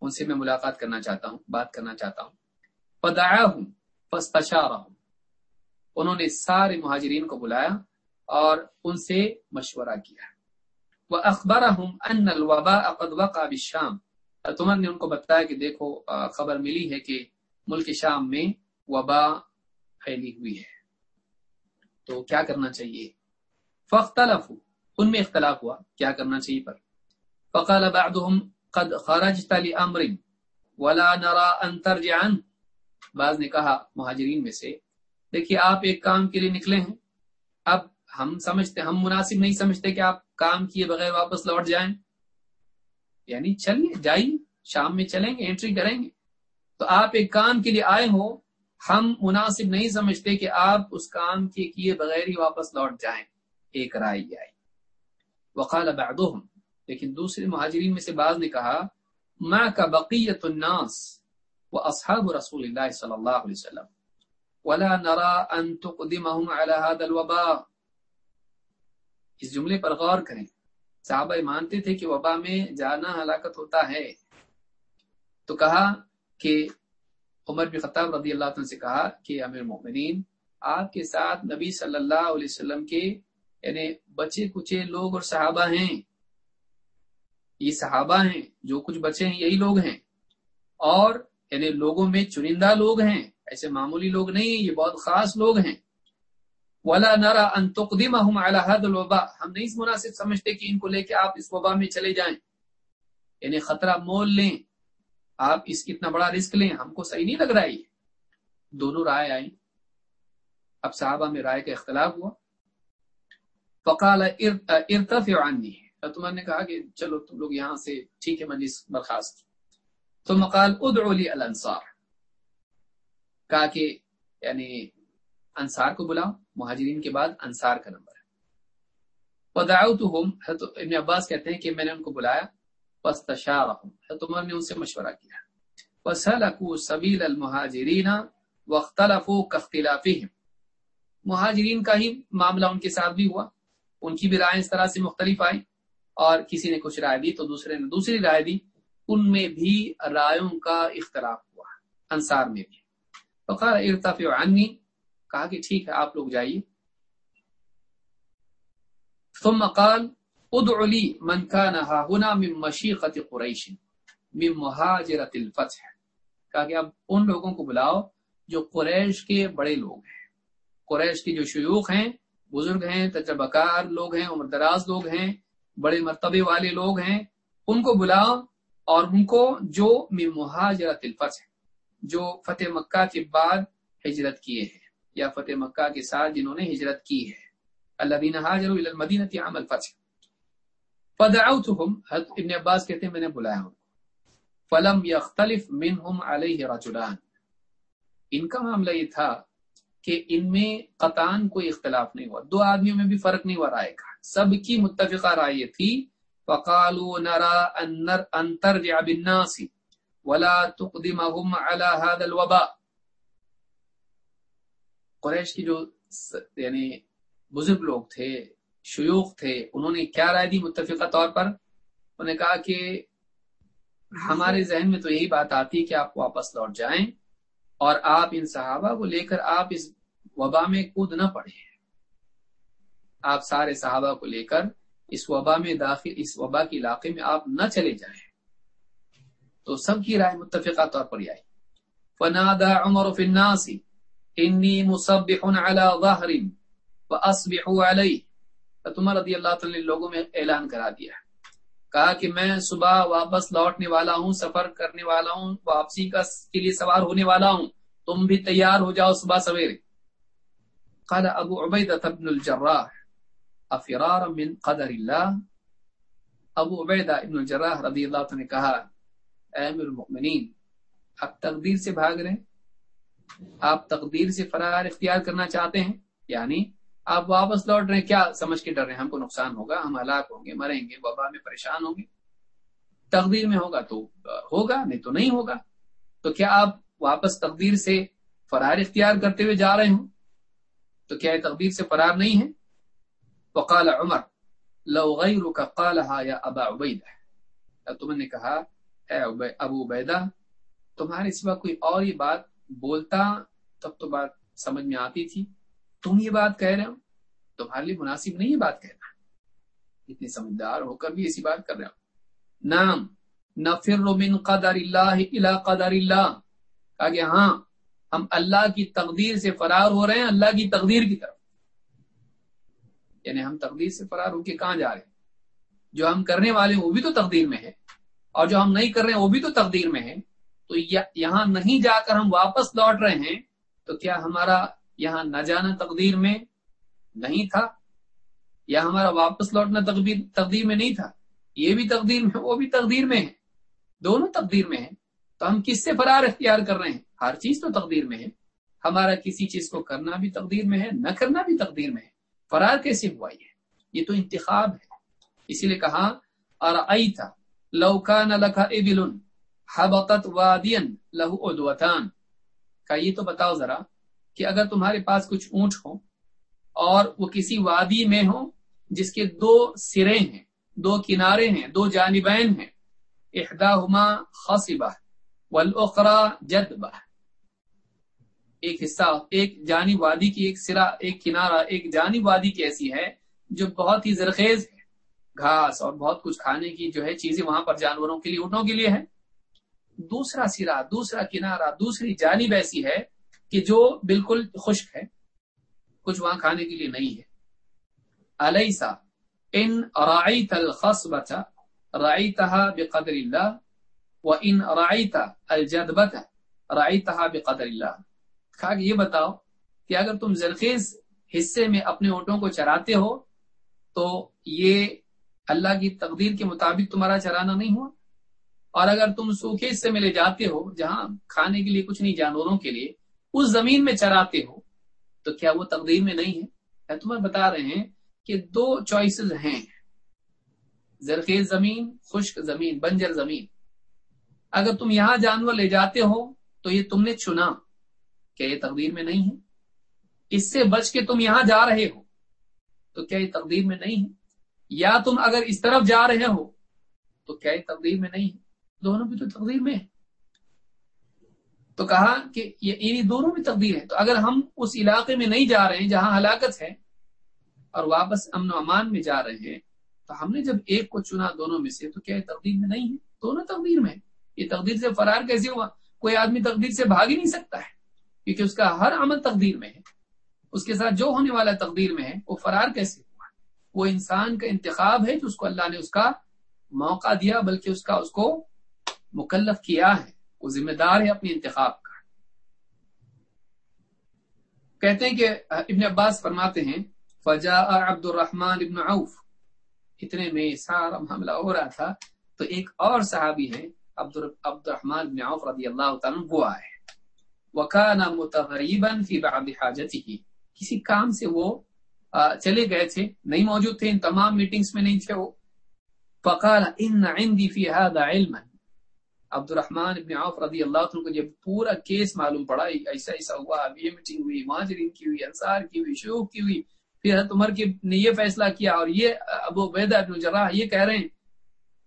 ان سے میں ملاقات کرنا چاہتا ہوں، بات کرنا چاہتا ہوں۔ پدایا فدعاهم فاستشارهم انہوں نے سارے مہاجرین کو بلایا اور ان سے مشورہ کیا۔ وہ وَأَخْبَرَهُمْ أَنَّ الْوَبَاءَ قَدْ وَقَى بِالشَّامِ۔ تمہر نے ان کو بتایا کہ دیکھو خبر ملی ہے کہ ملک شام میں وبا پھیلی ہوئی ہے۔ تو کیا کرنا چاہیے؟ فَاخْتَلَفُوا۔ ان میں اختلاف ہوا۔ کیا کرنا چاہیے پر؟ فَقَالَ بَعْدُهُمْ قَدْ خَرَجْتَ لِأَمْرٍ وَلَا نَرَا أَن تَرْجِعَنْ بعض نے کہا، مہاجرین میں سے، دیکھیے، آپ ایک کام کے لیے نکلے ہیں۔ اب ہم سمجھتے، ہم مناسب نہیں سمجھتے کہ آپ کام کیے بغیر واپس لوٹ جائیں۔ یعنی چلیے، جائیے، شام میں چلیں گے، انٹری کریں گے۔ تو آپ ایک کام کے لیے آئے ہو ہم مناسب نہیں سمجھتے کہ آپ اس کام کے کیے بغیر ہی واپس لوٹ جائیں۔ ایک رائے آئی۔ وقال بعضهم۔ لیکن دوسرے مہاجرین میں سے بعض نے کہا، ما کا بقیت الناس واصحاب رسول اللہ صلی اللہ علیہ وسلم، ولا نرى ان تقدمهم على هذا الوباء اس جملے پر غور کریں۔ صحابہ مانتے تھے کہ وبا میں جانا ہلاکت ہوتا ہے۔ تو کہا کہ عمر بن خطاب رضی اللہ عنہ سے کہا کہ امیر مومنین، آپ کے ساتھ نبی صلی اللہ علیہ وسلم کے یعنی بچے کچے لوگ اور صحابہ ہیں۔ یہ صحابہ ہیں، جو کچھ بچے ہیں، یہی لوگ ہیں۔ اور یعنی لوگوں میں چنندہ لوگ ہیں۔ ایسے معمولی لوگ نہیں یہ بہت خاص لوگ ہیں۔ ولا نرا ان تقدمهم على هذا الوباء۔ ہم نہیں اس مناسب سمجھتے کہ ان کو لے کے آپ اس وبا میں چلے جائیں۔ یعنی خطرہ مول لیں۔ آپ اس اتنا بڑا رسک لیں، ہم کو صحیح نہیں لگ رہا ہے دونوں رائے آئی اب صحابہ میں رائے کا اختلاف ہوا۔ فقال ارتفع عني تمہار نے کہا کہ چلو تم لوگ یہاں سے ٹھیک ہے مجلس برخاست تو مقال ادعو لی الانصار۔ کہا کہ یعنی انصار کو بلاؤ۔ مہاجرین کے بعد انصار کا نمبر ہے۔ ودعوتهم ابن عباس کہتے ہیں کہ میں نے ان کو بلایا۔ حضرت عمر نے ان سے مشورہ کیا۔ وسلكوا سبيل المهاجرين واختلفوا كاختلافهم مہاجرین کا ہی معاملہ ان کے ساتھ بھی ہوا۔ ان کی بھی رائے اس طرح سے مختلف آئی۔ اور کسی نے کچھ رائے دی تو دوسرے نے دوسری رائے دی۔ ان میں بھی رائےوں کا اختلاف ہوا۔ انصار میں بھی۔ فقال ارتفع عني کہا کہ ٹھیک ہے، آپ لوگ جائیے۔ ثم قال ادع لي من كان ها هنا من مشيقه قريش من مهاجره الفتح۔ کہا کہ اب ان لوگوں کو بلاؤ جو قریش کے بڑے لوگ ہیں۔ قریش کے جو شیوخ ہیں، بزرگ ہیں تجربہ کار لوگ ہیں، عمر دراز لوگ ہیں، بڑے مرتبے والے لوگ ہیں، ان کو بلاؤ اور ان کو جو من مہاجرت الفتح، جو فتح مکہ کے بعد ہجرت کیے ہیں، یا فتح مکہ کے ساتھ جنہوں نے ہجرت کی ہے۔ اللہ دین حاضر المدینہ عام الفتح۔ فدعوتهم ابن عباس کہتے ہیں، میں نے بلایا ان کو۔ فلم یختلف منهم علیہ رجلان۔ ان کا معاملہ یہ تھا کہ ان میں قطان کوئی اختلاف نہیں ہوا۔ دو آدمیوں میں بھی فرق نہیں ہوا، رائے کا۔ سب کی متفقہ رائے یہ تھی، فقالوا نرى ان ترجع بالناس ولا تقدمهم على هذا الوباء۔ قریش کی جو یعنی بزرگ لوگ تھے شیوخ تھے۔ انہوں نے کیا رائے دی متفقہ طور پر؟ انہوں نے کہا کہ ہمارے ذہن میں تو یہی بات آتی ہے کہ آپ واپس لوٹ جائیں اور آپ ان صحابہ کو لے کر آپ اس وبا میں کود نہ پڑے۔ آپ سارے صحابہ کو لے کر اس وبا میں داخل، اس وبا کے علاقے میں آپ نہ چلے جائیں۔ تو سب کی رائے متفقہ طور پر آئی فنادا عمر فی الناس انی مصبح علی ظہر واصبح علی عمر رضی اللہ تعالی نے لوگوں میں اعلان کرا دیا کہا کہ میں صبح واپس لوٹنے والا ہوں، سفر کرنے والا ہوں، واپسی کا کے لیے سوار ہونے والا ہوں۔ تم بھی تیار ہو جاؤ صبح سویرے۔ قال ابو عبیدہ بن الجراح، افرارا من قدر اللہ۔ ابو عبیدہ ابن الجراح رضی اللہ عنہ نے کہا، اے امیر المؤمنین، آپ تقدیر سے بھاگ رہے ہیں؟ آپ تقدیر سے فرار اختیار کرنا چاہتے ہیں؟ یعنی آپ واپس لوٹ رہے ہیں، کیا سمجھ کے ڈر رہے ہیں؟ ہم کو نقصان ہوگا، ہم ہلاک ہوں گے، مریں گے، وبا میں پریشان ہوں گے۔ تقدیر میں ہوگا تو ہوگا، نہیں تو نہیں ہوگا۔ تو کیا آپ واپس تقدیر سے فرار اختیار کرتے ہوئے جا رہے ہوں؟ تو کیا یہ تقدیر سے فرار نہیں ہے؟ وقال عمر، لو غیرک قالها یا ابا عبیدہ۔ تم نے کہا، اے ابو عبیدہ، تمہارے سوا کوئی اور یہ بات بولتا تب تو بات سمجھ میں آتی تھی۔ تم یہ بات کہہ رہے ہو؟ تمہارے لیے مناسب نہیں یہ بات کہنا۔ اتنے سمجھدار ہو کر بھی ایسی بات کر رہے ہو۔ نام نفر من قدر اللہ الى قدر اللہ۔ کہا کہ ہاں ہم اللہ کی تقدیر سے فرار ہو رہے ہیں، اللہ کی تقدیر کی طرف۔ یعنی ہم تقدیر سے فرار ہو کے کہاں جا رہے ہیں؟ جو ہم کرنے والے ہیں، وہ بھی تو تقدیر میں ہے اور جو ہم نہیں کر رہے ہیں، وہ بھی تو تقدیر میں ہے تو یہاں نہیں جا کر ہم واپس لوٹ رہے ہیں، تو کیا ہمارا یہاں نہ جانا تقدیر میں نہیں تھا، یا ہمارا واپس لوٹنا تقدیر میں نہیں تھا۔ یہ بھی تقدیر میں، وہ بھی تقدیر میں ہے۔ دونوں تقدیر میں ہے۔ تو ہم کس سے فرار اختیار کر رہے ہیں؟ ہر چیز تو تقدیر میں ہے۔ ہمارا کسی چیز کو کرنا بھی تقدیر میں ہے، نہ کرنا بھی تقدیر میں ہے۔ فرار کیسے ہوا یہ؟ یہ تو انتخاب ہے۔ اسی لیے کہا اور تھا لوکا نہ لکھا ابل حبقت وادین لہو ادوتان کا یہ تو بتاؤ ذرا۔ کہ اگر تمہارے پاس کچھ اونٹ ہو اور وہ کسی وادی میں ہو جس کے دو سرے ہیں، دو کنارے ہیں، دو جانبین ہیں، احداہما خصبہ والاخرى جدبہ ایک حصہ، ایک جانب وادی کی ایک سرا ایک کنارہ، ایک جانب وادی کی ایسی ہے جو بہت ہی زرخیز ہے۔ گھاس اور بہت کچھ کھانے کی جو ہے چیزیں وہاں پر جانوروں کے لیے، اونٹوں کے لیے ہے دوسرا سرا دوسرا کنارہ، دوسری جانب ایسی ہے کہ جو بالکل خشک ہے، کچھ وہاں کھانے کے لیے نہیں ہے۔ علیسا ان رائت الخصبت رائتها بقدر اللہ، و ان رائت الجدبت رائتها بقدر اللہ۔ کہا کہ یہ بتاؤ کہ اگر تم زرخیز حصے میں اپنے اونٹوں کو چراتے ہو، تو یہ اللہ کی تقدیر کے مطابق تمہارا چرانا نہیں ہوا۔ اور اگر تم سوکھے حصے میں لے جاتے ہو، جہاں کھانے کے لیے کچھ نہیں، جانوروں کے لیے اس زمین میں چراتے ہو، تو کیا وہ تقدیر میں نہیں ہے؟ تمہیں بتا رہے ہیں کہ دو چوائسز ہیں۔ زرخیز زمین، خشک زمین، بنجر زمین۔ اگر تم یہاں جانور لے جاتے ہو، تو یہ تم نے چنا۔ کیا یہ تقدیر میں نہیں ہے؟ اس سے بچ کے تم یہاں جا رہے ہو، تو کیا یہ تقدیر میں نہیں ہے؟ یا تم اگر اس طرف جا رہے ہو، تو کیا یہ تقدیر میں نہیں ہے؟ دونوں بھی تو تقدیر میں ہے تو کہا کہ یہ یعنی دونوں بھی تقدیر ہے۔ تو اگر ہم اس علاقے میں نہیں جا رہے ہیں جہاں ہلاکت ہے اور واپس امن و امان میں جا رہے ہیں، تو ہم نے جب ایک کو چنا دونوں میں سے، تو کیا یہ تقدیر میں نہیں ہے؟ دونوں تقدیر میں۔ یہ تقدیر سے فرار کیسے ہوا؟ کوئی آدمی تقدیر سے بھاگ ہی نہیں سکتا ہے، کیونکہ اس کا ہر عمل تقدیر میں ہے۔ اس کے ساتھ جو ہونے والا تقدیر میں ہے، وہ فرار کیسے ہوا؟ وہ انسان کا انتخاب ہے جو اس کو اللہ نے اس کا موقع دیا، بلکہ اس کا اس کو مکلف کیا ہے۔ وہ ذمہ دار ہے اپنے انتخاب کا۔ کہتے ہیں کہ ابن عباس فرماتے ہیں فجا عبد الرحمان ابن عوف۔ اتنے میں سارا معاملہ ہو رہا تھا۔ تو ایک اور صحابی ہے عبد الرحمان بن عوف رضی اللہ تعالیٰ وہ آئے۔ وکانا متغریبا فی بعض حاجته۔ کسی کام سے وہ چلے گئے تھے، نہیں موجود تھے، ان تمام میٹنگز میں نہیں تھے وہ۔ فقال ان عندي في هذا علما۔ عبد الرحمن ابن عوف رضی اللہ عنہ کو جب پورا کیس معلوم پڑا، ایسا ایسا ہوا اب یہ میٹنگ ہوئی، مہاجرین کی ہوئی، انصار کی ہوئی، شیوخ کی ہوئی، پھر حضرت عمر کی نے یہ فیصلہ کیا اور یہ ابو بیدہ ابن جراح یہ کہہ رہے ہیں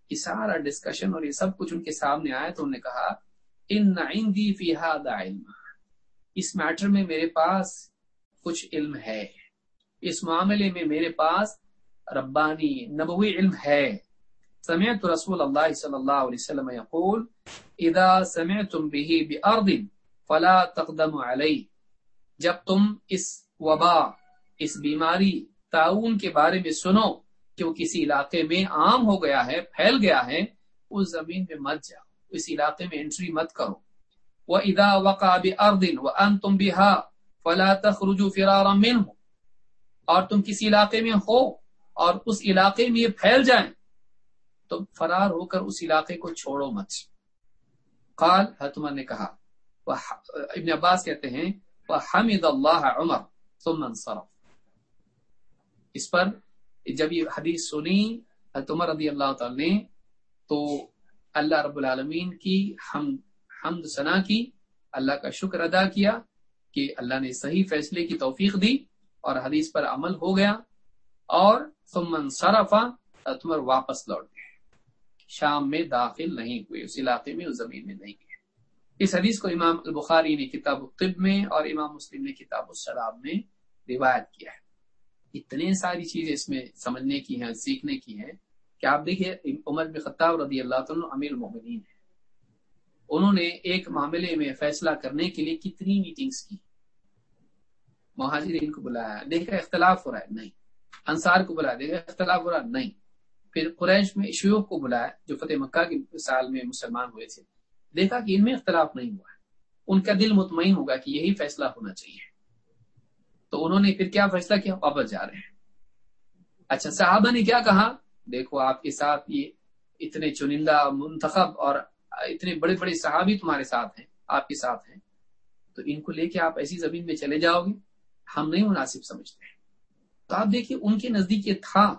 کہ سارا ڈسکشن اور یہ سب کچھ ان کے سامنے آیا تو انہوں نے کہا، ان عندي في هذا علم. اس میٹر میں میرے پاس کچھ علم ہے۔ اس معاملے میں میرے پاس ربانی نبوی علم ہے۔ سمعت رسول اللہ صلی اللہ علیہ وسلم یقول، اذا سمعتم به بارض فلا تقدم علی جب تم اس وبا، اس بیماری، تعاون کے بارے میں سنو کہ وہ کسی علاقے میں عام ہو گیا ہے، پھیل گیا ہے، اس زمین میں مت جاؤ، اس علاقے میں انٹری مت کرو۔ وہ ادا وقع وَإِذَا وَقَعَ بِأَرْضٍ وَأَنْتُمْ بِهَا فَلَا تَخْرُجُوا فِرَارًا مِنْهُ۔ اور تم کسی علاقے میں ہو اور اس علاقے میں یہ پھیل جائیں۔ تو فرار ہو کر اس علاقے کو چھوڑو مت۔ قال حتمر نے کہا ابن عباس کہتے ہیں وَحَمِدَ اللَّهَ عُمَرْ ثُمَّ انصرف۔ اس پر جب یہ حدیث سنی عمر رضی اللہ تعالی نے، تو اللہ رب العالمین کی ہم، حمد ثنا کی، اللہ کا شکر ادا کیا کہ اللہ نے صحیح فیصلے کی توفیق دی اور حدیث پر عمل ہو گیا اور ثم صرفا تمر واپس لوٹ گئے۔ شام میں داخل نہیں ہوئے، اس علاقے میں، اس زمین میں نہیں گئے۔ اس حدیث کو امام البخاری نے کتاب الطب میں اور امام مسلم نے کتاب السلام میں روایت کیا ہے۔ اتنے ساری چیزیں اس میں سمجھنے کی ہیں، سیکھنے کی ہیں کہ آپ دیکھیں عمر بن خطاب رضی اللہ عنہ امیر المؤمنین ہے انہوں نے ایک معاملے میں فیصلہ کرنے کے لیے کتنی میٹنگز کی؟ مہاجرین کو بلایا، دیکھا اختلاف ہو رہا ہے؟ نہیں۔ انصار کو بلایا، دیکھا اختلاف ہو رہا ہے؟ نہیں۔ پھر قریش میں شیوخ کو بلایا جو فتح مکہ کے سال میں مسلمان ہوئے تھے۔ دیکھا کہ ان میں اختلاف نہیں ہوا۔ ان کا دل مطمئن ہوگا کہ یہی فیصلہ ہونا چاہیے۔ تو انہوں نے پھر کیا فیصلہ کیا؟ واپس جا رہے ہیں۔ اچھا صحابہ نے کیا کہا؟ دیکھو، آپ کے ساتھ یہ اتنے چنندہ منتخب اور اتنے بڑے بڑے صحابی تمہارے ساتھ ہیں، آپ کے ساتھ ہیں۔ تو ان کو لے کے آپ ایسی زمین میں چلے جاؤ گے، ہم نہیں مناسب سمجھتے۔ ہیں تو آپ دیکھیے، ان کے نزدیک یہ تھا۔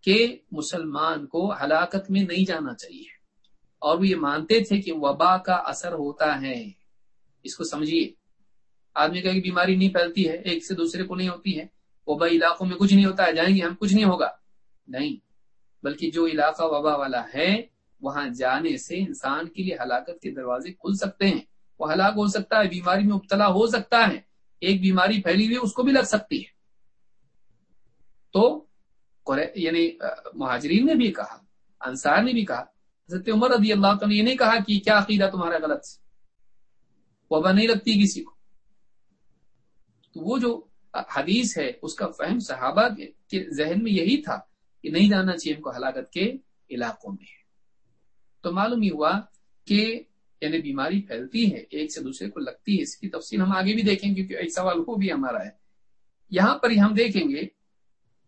کہ مسلمان کو ہلاکت میں نہیں جانا چاہیے۔ اور وہ یہ مانتے تھے کہ وبا کا اثر ہوتا ہے۔ اس کو سمجھیے۔ آدمی کا بیماری نہیں پھیلتی ہے، ایک سے دوسرے کو نہیں ہوتی ہے۔ وبا علاقوں میں کچھ نہیں ہوتا ہے، جائیں گے ہم، کچھ نہیں ہوگا۔ نہیں، بلکہ جو علاقہ وبا والا ہے، وہاں جانے سے انسان کے لیے ہلاکت کے دروازے کھل سکتے ہیں۔ وہ ہلاک ہو سکتا ہے، بیماری میں مبتلا ہو سکتا ہے۔ ایک بیماری پھیلی ہوئی، اس کو بھی لگ سکتی ہے۔ تو یعنی مہاجرین نے بھی کہا، انصار نے بھی کہا، حضرت عمر رضی اللہ تعالیٰ نے یہ نہیں کہا کہ کیا عقیدہ تمہارا غلط سے وبا نہیں لگتی کسی کو۔ تو وہ جو حدیث ہے، اس کا فہم صحابہ کے ذہن میں یہی تھا کہ نہیں جانا چاہیے ہم کو ہلاکت کے علاقوں میں۔ تو معلوم یہ ہوا کہ یعنی بیماری پھیلتی ہے، ایک سے دوسرے کو لگتی ہے، اس کی تفصیل ہم آگے بھی دیکھیں گے، کیونکہ ایک سوال وہ بھی ہمارا ہے۔ یہاں پر ہی ہم دیکھیں گے،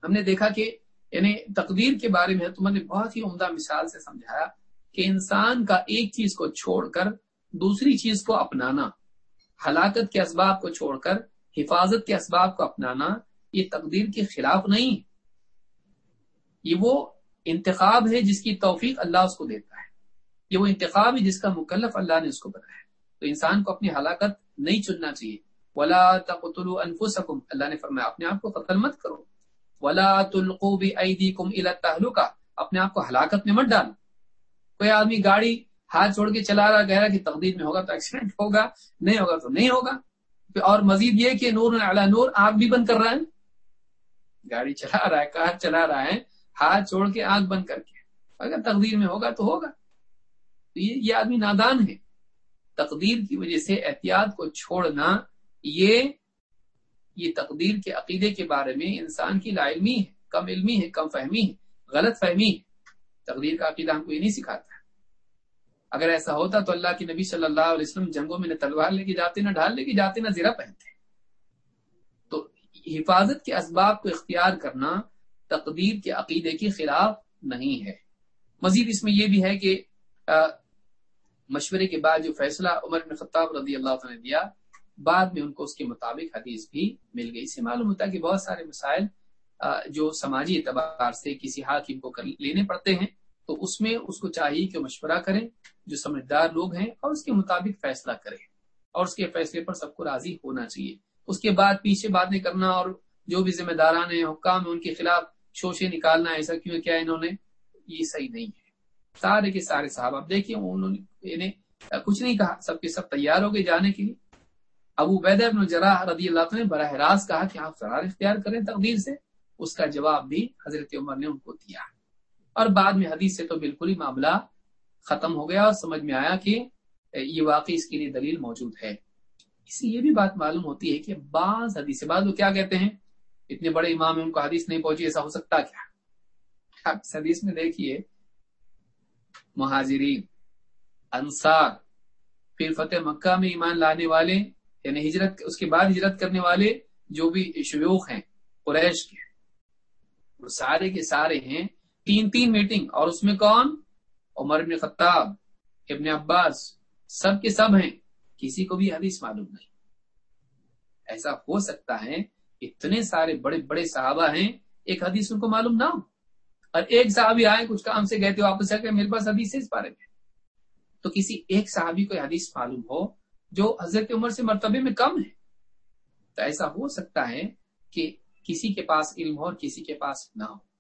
ہم نے دیکھا کہ یعنی تقدیر کے بارے میں تو میں نے بہت ہی عمدہ مثال سے سمجھایا کہ انسان کا ایک چیز کو چھوڑ کر دوسری چیز کو اپنانا، ہلاکت کے اسباب کو چھوڑ کر حفاظت کے اسباب کو اپنانا، یہ تقدیر کے خلاف نہیں۔ یہ وہ انتخاب ہے جس کی توفیق اللہ اس کو دیتا ہے۔ یہ وہ انتخاب ہے جس کا مکلف اللہ نے اس کو بتایا تو انسان کو اپنی ہلاکت نہیں چننا چاہیے۔ ولا تقتلوا انفسکم اللہ نے فرمایا، اپنے آپ کو قتل مت کرو۔ ولا تلقوا بایدیکم الى التهلکہ اپنے آپ کو ہلاکت میں مت ڈالو۔ کوئی آدمی گاڑی ہاتھ چھوڑ کے چلا رہا گہرا کہ تقدیر میں ہوگا تو ایکسیڈنٹ ہوگا، نہیں ہوگا تو نہیں ہوگا۔ اور مزید یہ کہ نور نور آگ بھی بند کر رہا ہے۔ گاڑی چلا رہا ہے، کار چلا رہا ہے، ہاتھ چھوڑ کے آگ بند کر کے۔ اگر تقدیر میں ہوگا تو ہوگا۔ یہ یہ آدمی نادان ہے۔ تقدیر کی وجہ سے احتیاط کو چھوڑنا یہ یہ تقدیر کے عقیدے کے بارے میں انسان کی لا علمی ہے، کم علمی ہے، کم فہمی ہے، غلط فہمی ہے۔ تقدیر کا عقیدہ ہم کو یہ نہیں سکھاتا۔ اگر ایسا ہوتا تو اللہ کے نبی صلی اللہ علیہ وسلم جنگوں میں نہ تلوار لے کے جاتے، نہ ڈھال لے کے جاتے، نہ زیرہ پہنتے۔ تو حفاظت کے اسباب کو اختیار کرنا تقدیر کے عقیدے کے خلاف نہیں ہے۔ مزید اس میں یہ بھی ہے کہ مشورے کے بعد جو فیصلہ عمر بن خطاب رضی اللہ نے دیا بعد میں ان کو اس کے مطابق حدیث بھی مل گئی۔ سے معلوم ہوتا ہے کہ بہت سارے مسائل جو سماجی اعتبار سے کسی حاکم کو لینے پڑتے ہیں، تو اس میں اس کو چاہیے کہ مشورہ کریں جو سمجھدار لوگ ہیں اور اس کے مطابق فیصلہ کریں۔ اور اس کے فیصلے پر سب کو راضی ہونا چاہیے۔ اس کے بعد پیچھے باتیں کرنا اور جو بھی ذمہ داران ہیں، حکام ہیں، ان کے خلاف شوشے نکالنا، ایسا کیوں کیا انہوں نے؟ یہ صحیح نہیں ہے۔ سارے کے سارے صاحب اب دیکھیے، انہوں نے کچھ نہیں کہا، سب کے سب تیار ہو گئے جانے کے لیے۔ ابو بید ابن جراح رضی اللہ نے براہ راست کہا کہ آپ فرار اختیار کریں تقدیر سے۔ اس کا جواب بھی حضرت عمر نے ان کو دیا۔ اور بعد میں حدیث سے تو بالکل ہی معاملہ ختم ہو گیا اور سمجھ میں آیا کہ یہ واقعی اس کے لیے دلیل موجود ہے۔ اس یہ بھی بات معلوم ہوتی ہے کہ بعض حدیث بعض وہ کیا کہتے ہیں؟ اتنے بڑے امام ہیں، ان کو حدیث نہیں پہنچی، ایسا ہو سکتا کیا؟ آپ اس حدیث میں دیکھیے۔ مہاجرین، انصار، پھر فتح مکہ میں ایمان لانے والے یعنی ہجرت، اس کے بعد ہجرت کرنے والے جو بھی شیوخ ہیں، قریش کے، وہ سارے کے سارے ہیں۔ تین تین میٹنگ اور اس میں کون؟ عمر بن خطاب، ابن عباس، سب کے سب ہیں۔ کسی کو بھی حدیث معلوم نہیں۔ ایسا ہو سکتا ہے، اتنے سارے بڑے بڑے صحابہ ہیں، ایک حدیث ان کو معلوم نہ ہو۔ اور ایک صحابی آئے، کچھ کام سے گئے تھے، واپس آ کے میرے پاس حدیث ہے اس بارے میں۔ تو کسی ایک صحابی کو حدیث معلوم ہو جو حضرت عمر سے مرتبے میں کم ہے، تو ایسا ہو سکتا ہے کہ کسی کے پاس علم ہو اور کسی کے پاس نہ ہو۔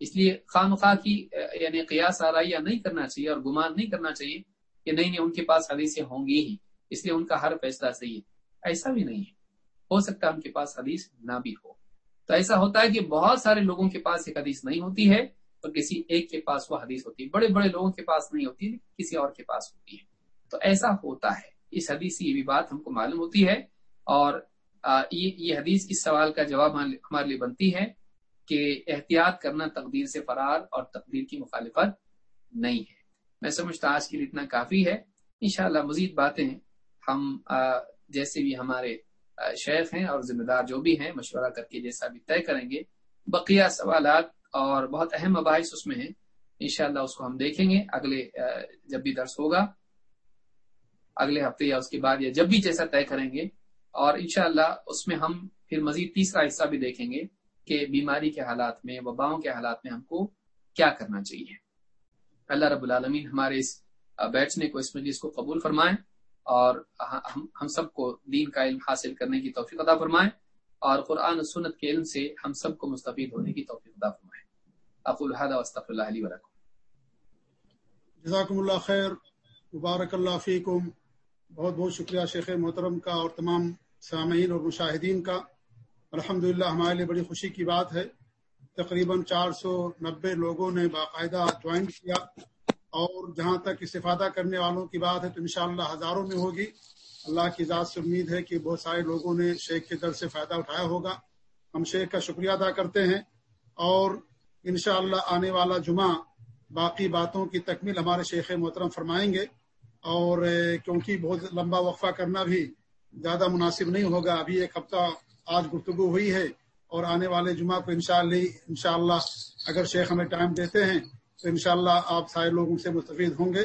اس لیے خام خواہ کی یعنی قیاس آرائیہ نہیں کرنا چاہیے اور گمان نہیں کرنا چاہیے کہ نہیں نہیں، ان کے پاس حدیثیں ہوں گی ہی۔ اس لیے ان کا ہر فیصلہ صحیح ہے۔ ایسا بھی نہیں ہے۔ ہو سکتا ہے ان کے پاس حدیث نہ بھی ہو۔ تو ایسا ہوتا ہے کہ بہت سارے لوگوں کے پاس ایک حدیث نہیں ہوتی ہے اور کسی ایک کے پاس وہ حدیث ہوتی ہے۔ بڑے بڑے لوگوں کے پاس نہیں ہوتی کسی اور کے پاس ہوتی ہے۔ تو ایسا ہوتا ہے۔ اس حدیث سے یہ بھی بات ہم کو معلوم ہوتی ہے اور یہ حدیث اس سوال کا جواب ہمارے لیے بنتی ہے کہ احتیاط کرنا تقدیر سے فرار اور تقدیر کی مخالفت نہیں ہے۔ میں سمجھتا آج کے لیے اتنا کافی ہے۔ انشاءاللہ مزید باتیں ہم جیسے بھی ہمارے شیخ ہیں اور ذمہ دار جو بھی ہیں، مشورہ کر کے جیسا بھی طے کریں گے۔ بقیہ سوالات اور بہت اہم مباحث اس میں ہیں۔ انشاءاللہ اس کو ہم دیکھیں گے۔ اگلے جب بھی درس ہوگا اگلے ہفتے یا اس کے بعد یا جب بھی جیسا طے کریں گے۔ اور انشاءاللہ اس میں ہم پھر مزید تیسرا حصہ بھی دیکھیں گے کہ بیماری کے حالات میں، وباؤں کے حالات میں ہم کو کیا کرنا چاہیے۔ اللہ رب العالمین ہمارے اس بیٹھنے کو، اس مجلس کو قبول فرمائیں اور ہم سب کو دین کا علم حاصل کرنے کی توفیق عطا فرمائیں اور قرآن و سنت کے علم سے ہم سب کو مستفید ہونے کی توفیق عطا فرمائے۔ اقول هذا واستغفر الله لي ولكم۔ جزاکم اللہ خیر۔ مبارک اللہ فیکم۔ بہت بہت شکریہ شیخ محترم کا اور تمام سامعین اور مشاہدین کا۔ الحمد ہمارے لیے بڑی خوشی کی بات ہے۔ تقریباً چار سو نبے لوگوں نے باقاعدہ جوائن کیا اور جہاں تک استفادہ کرنے والوں کی بات ہے تو انشاءاللہ ہزاروں میں ہوگی۔ اللہ کی ذات سے امید ہے کہ بہت سارے لوگوں نے شیخ کے در سے فائدہ اٹھایا ہوگا۔ ہم شیخ کا شکریہ ادا کرتے ہیں اور انشاءاللہ آنے والا جمعہ باقی باتوں کی تکمیل ہمارے شیخ محترم فرمائیں گے۔ اور کیونکہ بہت لمبا وقفہ کرنا بھی زیادہ مناسب نہیں ہوگا، ابھی ایک ہفتہ آج گفتگو ہوئی ہے اور آنے والے جمعہ کو انشاءاللہ انشاءاللہ اگر شیخ ہمیں ٹائم دیتے ہیں تو انشاءاللہ آپ سارے لوگوں سے مستفید ہوں گے۔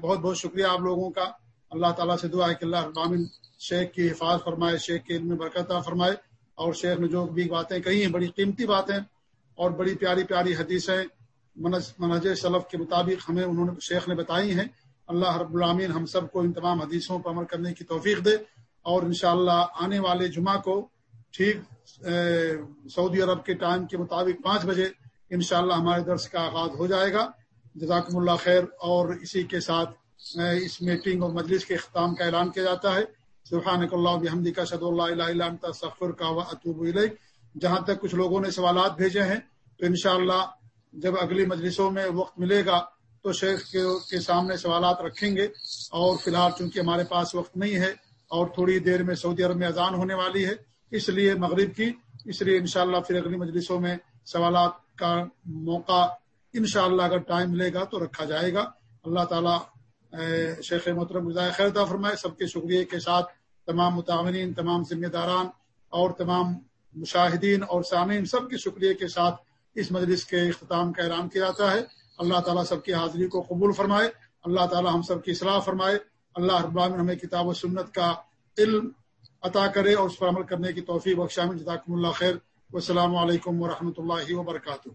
بہت بہت شکریہ آپ لوگوں کا۔ اللہ تعالیٰ سے دعا ہے کہ اللہ ابامن شیخ کی حفاظت فرمائے، شیخ کے علم برکت فرمائے۔ اور شیخ نے جو بھی باتیں کہی ہیں، بڑی قیمتی باتیں اور بڑی پیاری پیاری حدیثیں منج سلف کے مطابق ہمیں انہوں نے، شیخ نے بتائی ہیں۔ اللہ رب العامین ہم سب کو ان تمام حدیثوں پر عمل کرنے کی توفیق دے اور انشاءاللہ آنے والے جمعہ کو ٹھیک سعودی عرب کے ٹائم کے مطابق پانچ بجے انشاءاللہ ہمارے درس کا آغاز ہو جائے گا۔ جزاکم اللہ خیر۔ اور اسی کے ساتھ اس میٹنگ اور مجلس کے اختتام کا اعلان کیا جاتا ہے۔ سبحان اللہ بحمدی کا شد اللہ اللہ سفر کا اطوب جہاں تک کچھ لوگوں نے سوالات بھیجے ہیں، تو انشاءاللہ جب اگلی مجلسوں میں وقت ملے گا تو شیخ کے سامنے سوالات رکھیں گے اور فی الحال چونکہ ہمارے پاس وقت نہیں ہے اور تھوڑی دیر میں سعودی عرب میں اذان ہونے والی ہے، اس لیے مغرب کی، اس لیے انشاءاللہ پھر اگلی مجلسوں میں سوالات کا موقع انشاءاللہ اگر ٹائم ملے گا تو رکھا جائے گا۔ اللہ تعالیٰ شیخ محترم گزائے خیر فرمائے۔ سب کے شکریہ کے ساتھ تمام متعمرین تمام ذمہ داران اور تمام مشاہدین اور سامعین، سب کے شکریہ کے ساتھ اس مجلس کے اختتام کا اعلان کیا جاتا ہے۔ اللہ تعالیٰ سب کی حاضری کو قبول فرمائے، اللہ تعالیٰ ہم سب کی اصلاح فرمائے، اللہ ابام ہمیں کتاب و سنت کا علم عطا کرے اور اس پر عمل کرنے کی توفیق بخشامل جزاکم اللہ خیر، والسلام علیکم ورحمۃ اللہ وبرکاتہ۔